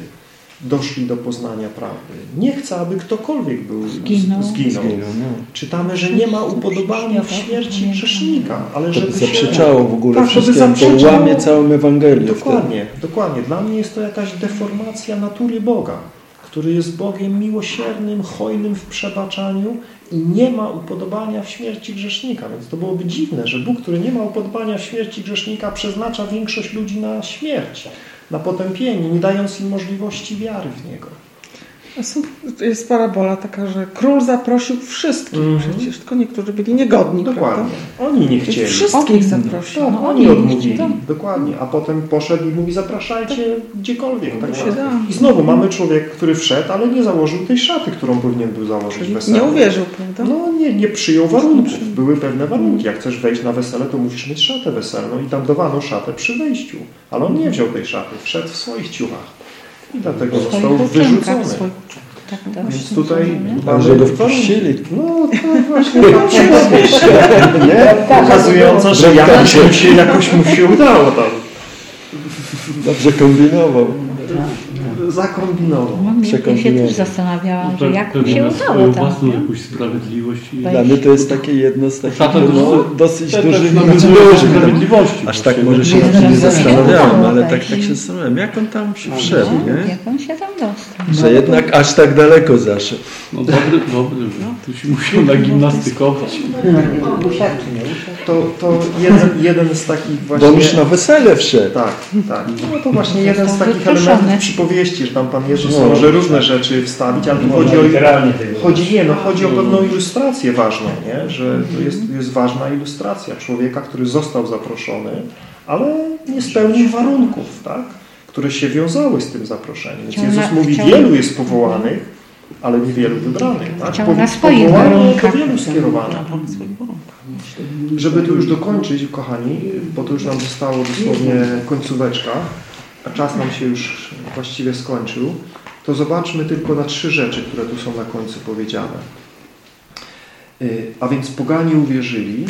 doszli do poznania prawdy. Nie chce, aby ktokolwiek był Zginął. zginął. Zginął, no. Czytamy, że nie ma upodobania w śmierci grzesznika, ale To żeby by się... zaprzeczało w ogóle tak, to wszystkiemu, to łamie całą Ewangelię Dokładnie, dokładnie. Dla mnie jest to jakaś deformacja natury Boga, który jest Bogiem miłosiernym, hojnym w przebaczaniu i nie ma upodobania w śmierci grzesznika. Więc to byłoby dziwne, że Bóg, który nie ma upodobania w śmierci grzesznika, przeznacza większość ludzi na śmierć, na potępienie, nie dając im możliwości wiary w Niego. Jest parabola taka, że król zaprosił wszystkich Mhm. przecież, tylko niektórzy byli niegodni, Dokładnie. prawda? Oni nie chcieli. Wszystkich zaprosił. Tak, No, oni odmówili, chcieli. dokładnie. A potem poszedł i mówi, zapraszajcie gdziekolwiek. Tak się da. I znowu mamy człowiek, który wszedł, ale nie założył tej szaty, którą powinien był założyć w weselu. Nie uwierzył, prawda? No nie, nie przyjął warunków. Były pewne warunki. Jak chcesz wejść na wesele, to musisz mieć szatę weselną i tam dawano szatę przy wejściu. Ale on nie wziął tej szaty, wszedł w swoich ciuchach. I dlatego został wyrzucony. swoich Tak, tak. Więc tutaj mamy że go wpuścili. No to [LAUGHS] właśnie się rozmieści, nie? Pokazująco, że jakoś mu się, jakoś mu się udało tam. Dobrze kombinował. Zakombinował. No, mnie się też zastanawiałam, że jak mu się udało własną nie? jakąś sprawiedliwość. Dla mnie to jest takie jedno z takich Szata no, to- dosyć to dużych no, sprawiedliwości Aż tak może się Nie, nie zastanawiałem, nie, ale tak, tak się zastanawiałem, jak on tam się wszedł, No, nie? jak on się tam dostał. Że jednak aż tak daleko zaszedł. No dobry, dobry. Tu się musiał nagimnastykować. To, to jeden, jeden z takich Bo właśnie... już na wesele wszedł. Tak, tak. No to właśnie jeden z takich wyproszony. Elementów przypowieści, że tam Pan Jezus No. może różne rzeczy wstawić, ale Można chodzi o, chodzi, nie, no, chodzi o pewną ilustrację ważną, nie? że to jest, jest ważna ilustracja człowieka, który został zaproszony, ale nie spełnił warunków, tak? które się wiązały z tym zaproszeniem. Więc Jezus mówi, wielu jest powołanych, ale niewielu wybranych. Tak? Chciał na swoich warunkach. do wielu skierowane. Żeby tu już dokończyć, kochani, bo to już nam zostało dosłownie końcóweczka, a czas nam się już właściwie skończył, to zobaczmy tylko na trzy rzeczy, które tu są na końcu powiedziane. Y, A więc poganie uwierzyli,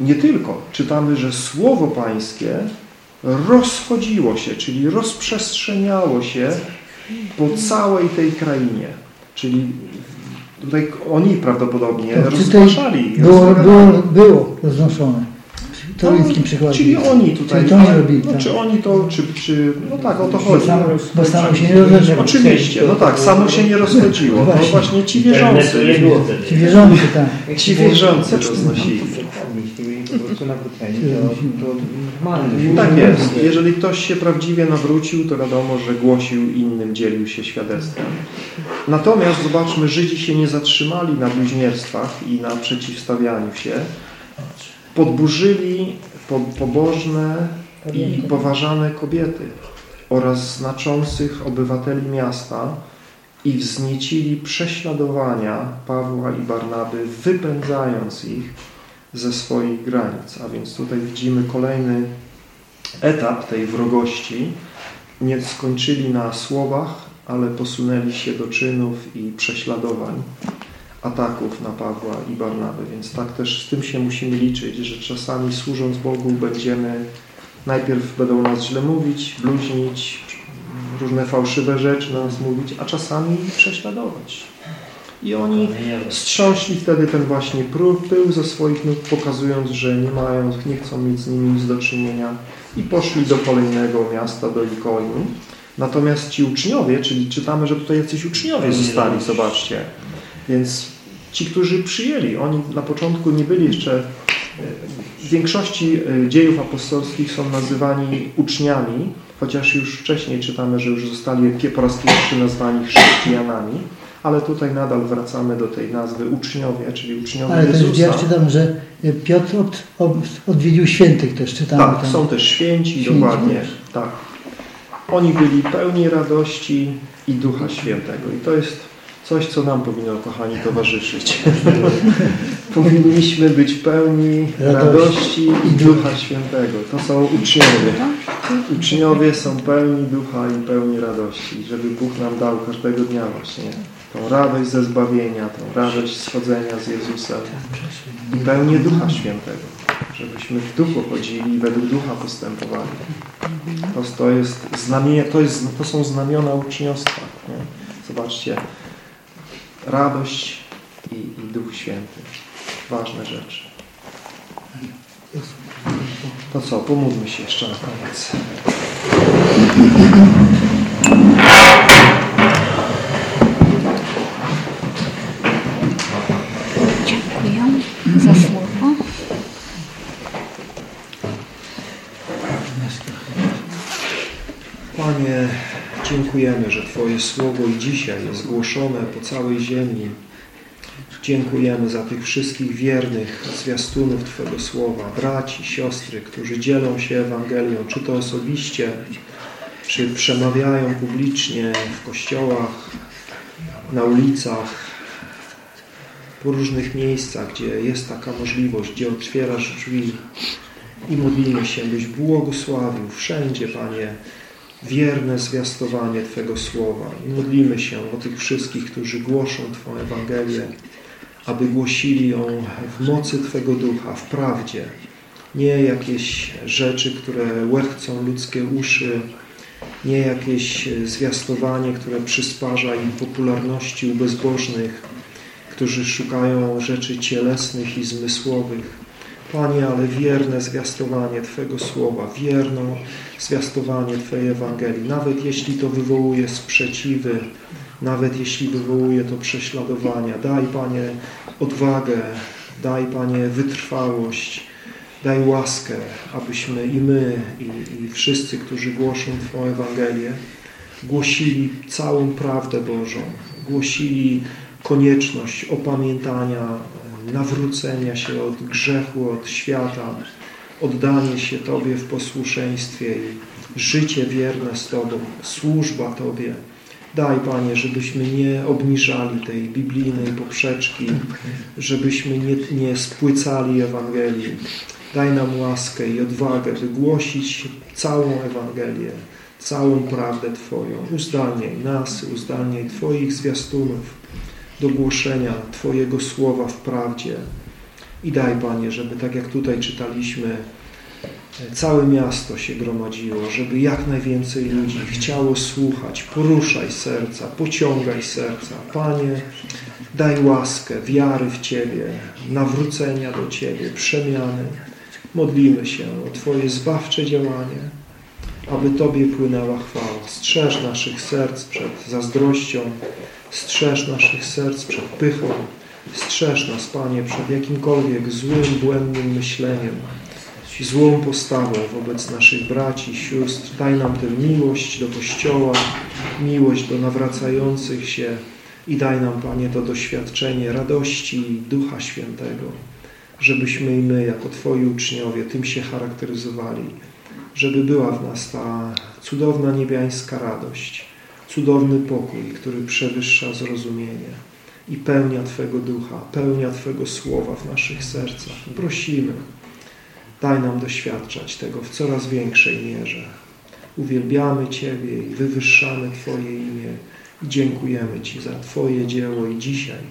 nie tylko. Czytamy, że Słowo Pańskie rozchodziło się, czyli rozprzestrzeniało się po całej tej krainie. Czyli tutaj oni prawdopodobnie To tutaj rozgłaszali. było, było, było roznoszone. Toruńskim przykładzie. Czyli oni tutaj, Czyli to oni robili, no, tak. czy oni to, czy, czy, no tak, o to Bo chodzi. samo, bo samo się nie rozleczyło. Oczywiście, no tak, samo się nie rozchodziło. No Właśnie. właśnie ci wierzący, nie było wtedy. Ci wierzący, tak. ci wierzący roznosili. prostu nawróceni, to, to normalne. Tak jest. Jeżeli ktoś się prawdziwie nawrócił, to wiadomo, że głosił innym, dzielił się świadectwem. Natomiast zobaczmy, Żydzi się nie zatrzymali na bluźnierstwach i na przeciwstawianiu się. Podburzyli po, pobożne i poważane kobiety oraz znaczących obywateli miasta i wzniecili prześladowania Pawła i Barnaby, wypędzając ich ze swoich granic. A więc tutaj widzimy kolejny etap tej wrogości. Nie skończyli na słowach, ale posunęli się do czynów i prześladowań, ataków na Pawła i Barnaby. Więc tak też z tym się musimy liczyć, że czasami służąc Bogu będziemy, najpierw będą nas źle mówić, bluźnić, różne fałszywe rzeczy na nas mówić, a czasami prześladować. I oni strząśli wtedy ten właśnie pył ze swoich nóg, pokazując, że nie mają, nie chcą mieć z nimi nic do czynienia i poszli do kolejnego miasta, do Ikonium. Natomiast ci uczniowie, czyli czytamy, że tutaj jacyś uczniowie zostali, zobaczcie. Więc ci, którzy przyjęli, oni na początku nie byli jeszcze, w większości e, dziejów apostolskich są nazywani uczniami, chociaż już wcześniej czytamy, że już zostali po raz pierwszy nazwani chrześcijanami ale tutaj nadal wracamy do tej nazwy uczniowie, czyli uczniowie ale Jezusa. Ale też czytam, że Piotr od, od, odwiedził świętych też czytamy. Tak, tam. są też święci, święci dokładnie. Tak. Oni byli pełni radości i Ducha Świętego. I to jest coś, co nam powinno, kochani, towarzyszyć. [LAUGHS] Powinniśmy być pełni radości i Ducha Świętego. To są uczniowie. Uczniowie są pełni Ducha i pełni radości. Żeby Bóg nam dał każdego dnia właśnie tą radość ze zbawienia, tą radość schodzenia z Jezusem i pełnię Ducha Świętego. Żebyśmy w duchu chodzili i według ducha postępowali. To, to, jest znamie, to, jest, to są znamiona uczniostwa. Nie? Zobaczcie, radość i, i Duch Święty. Ważne rzeczy. To co, pomódlmy się jeszcze na koniec. Dziękujemy, że Twoje słowo i dzisiaj jest głoszone po całej ziemi. Dziękujemy za tych wszystkich wiernych zwiastunów Twojego słowa, braci, siostry, którzy dzielą się Ewangelią, czy to osobiście, czy przemawiają publicznie w kościołach, na ulicach, po różnych miejscach, gdzie jest taka możliwość, gdzie otwierasz drzwi i modlimy się, byś błogosławił wszędzie, Panie, wierne zwiastowanie Twego Słowa. I modlimy się o tych wszystkich, którzy głoszą Twoją Ewangelię, aby głosili ją w mocy Twego Ducha, w prawdzie. Nie jakieś rzeczy, które łechcą ludzkie uszy, nie jakieś zwiastowanie, które przysparza im popularności u bezbożnych, którzy szukają rzeczy cielesnych i zmysłowych. Panie, ale wierne zwiastowanie Twego Słowa, wierną zwiastowanie Twojej Ewangelii, nawet jeśli to wywołuje sprzeciwy, nawet jeśli wywołuje to prześladowania. Daj, Panie, odwagę, daj, Panie, wytrwałość, daj łaskę, abyśmy i my, i, i wszyscy, którzy głoszą Twoją Ewangelię, głosili całą prawdę Bożą, głosili konieczność opamiętania, nawrócenia się od grzechu, od świata, oddanie się Tobie w posłuszeństwie i życie wierne z Tobą, służba Tobie. Daj, Panie, żebyśmy nie obniżali tej biblijnej poprzeczki, żebyśmy nie, nie spłycali Ewangelii. Daj nam łaskę i odwagę, by głosić całą Ewangelię, całą prawdę Twoją. Uzdalniaj nas, uzdalniaj Twoich zwiastunów do głoszenia Twojego słowa w prawdzie. I daj, Panie, żeby tak jak tutaj czytaliśmy, całe miasto się gromadziło, żeby jak najwięcej ludzi chciało słuchać. Poruszaj serca, pociągaj serca. Panie, daj łaskę, wiary w Ciebie, nawrócenia do Ciebie, przemiany. Modlimy się o Twoje zbawcze działanie, aby Tobie płynęła chwała. Strzeż naszych serc przed zazdrością, strzeż naszych serc przed pychą, Strzeż nas, Panie, przed jakimkolwiek złym, błędnym myśleniem, złą postawą wobec naszych braci, sióstr. Daj nam tę miłość do Kościoła, miłość do nawracających się i daj nam, Panie, to doświadczenie radości Ducha Świętego, żebyśmy i my, jako Twoi uczniowie, tym się charakteryzowali, żeby była w nas ta cudowna niebiańska radość, cudowny pokój, który przewyższa zrozumienie i pełnia Twego Ducha, pełnia Twego Słowa w naszych sercach. Prosimy, daj nam doświadczać tego w coraz większej mierze. Uwielbiamy Ciebie i wywyższamy Twoje imię i dziękujemy Ci za Twoje dzieło i dzisiaj.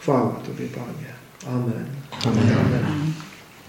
Chwała Tobie, Panie. Amen. Amen. Amen.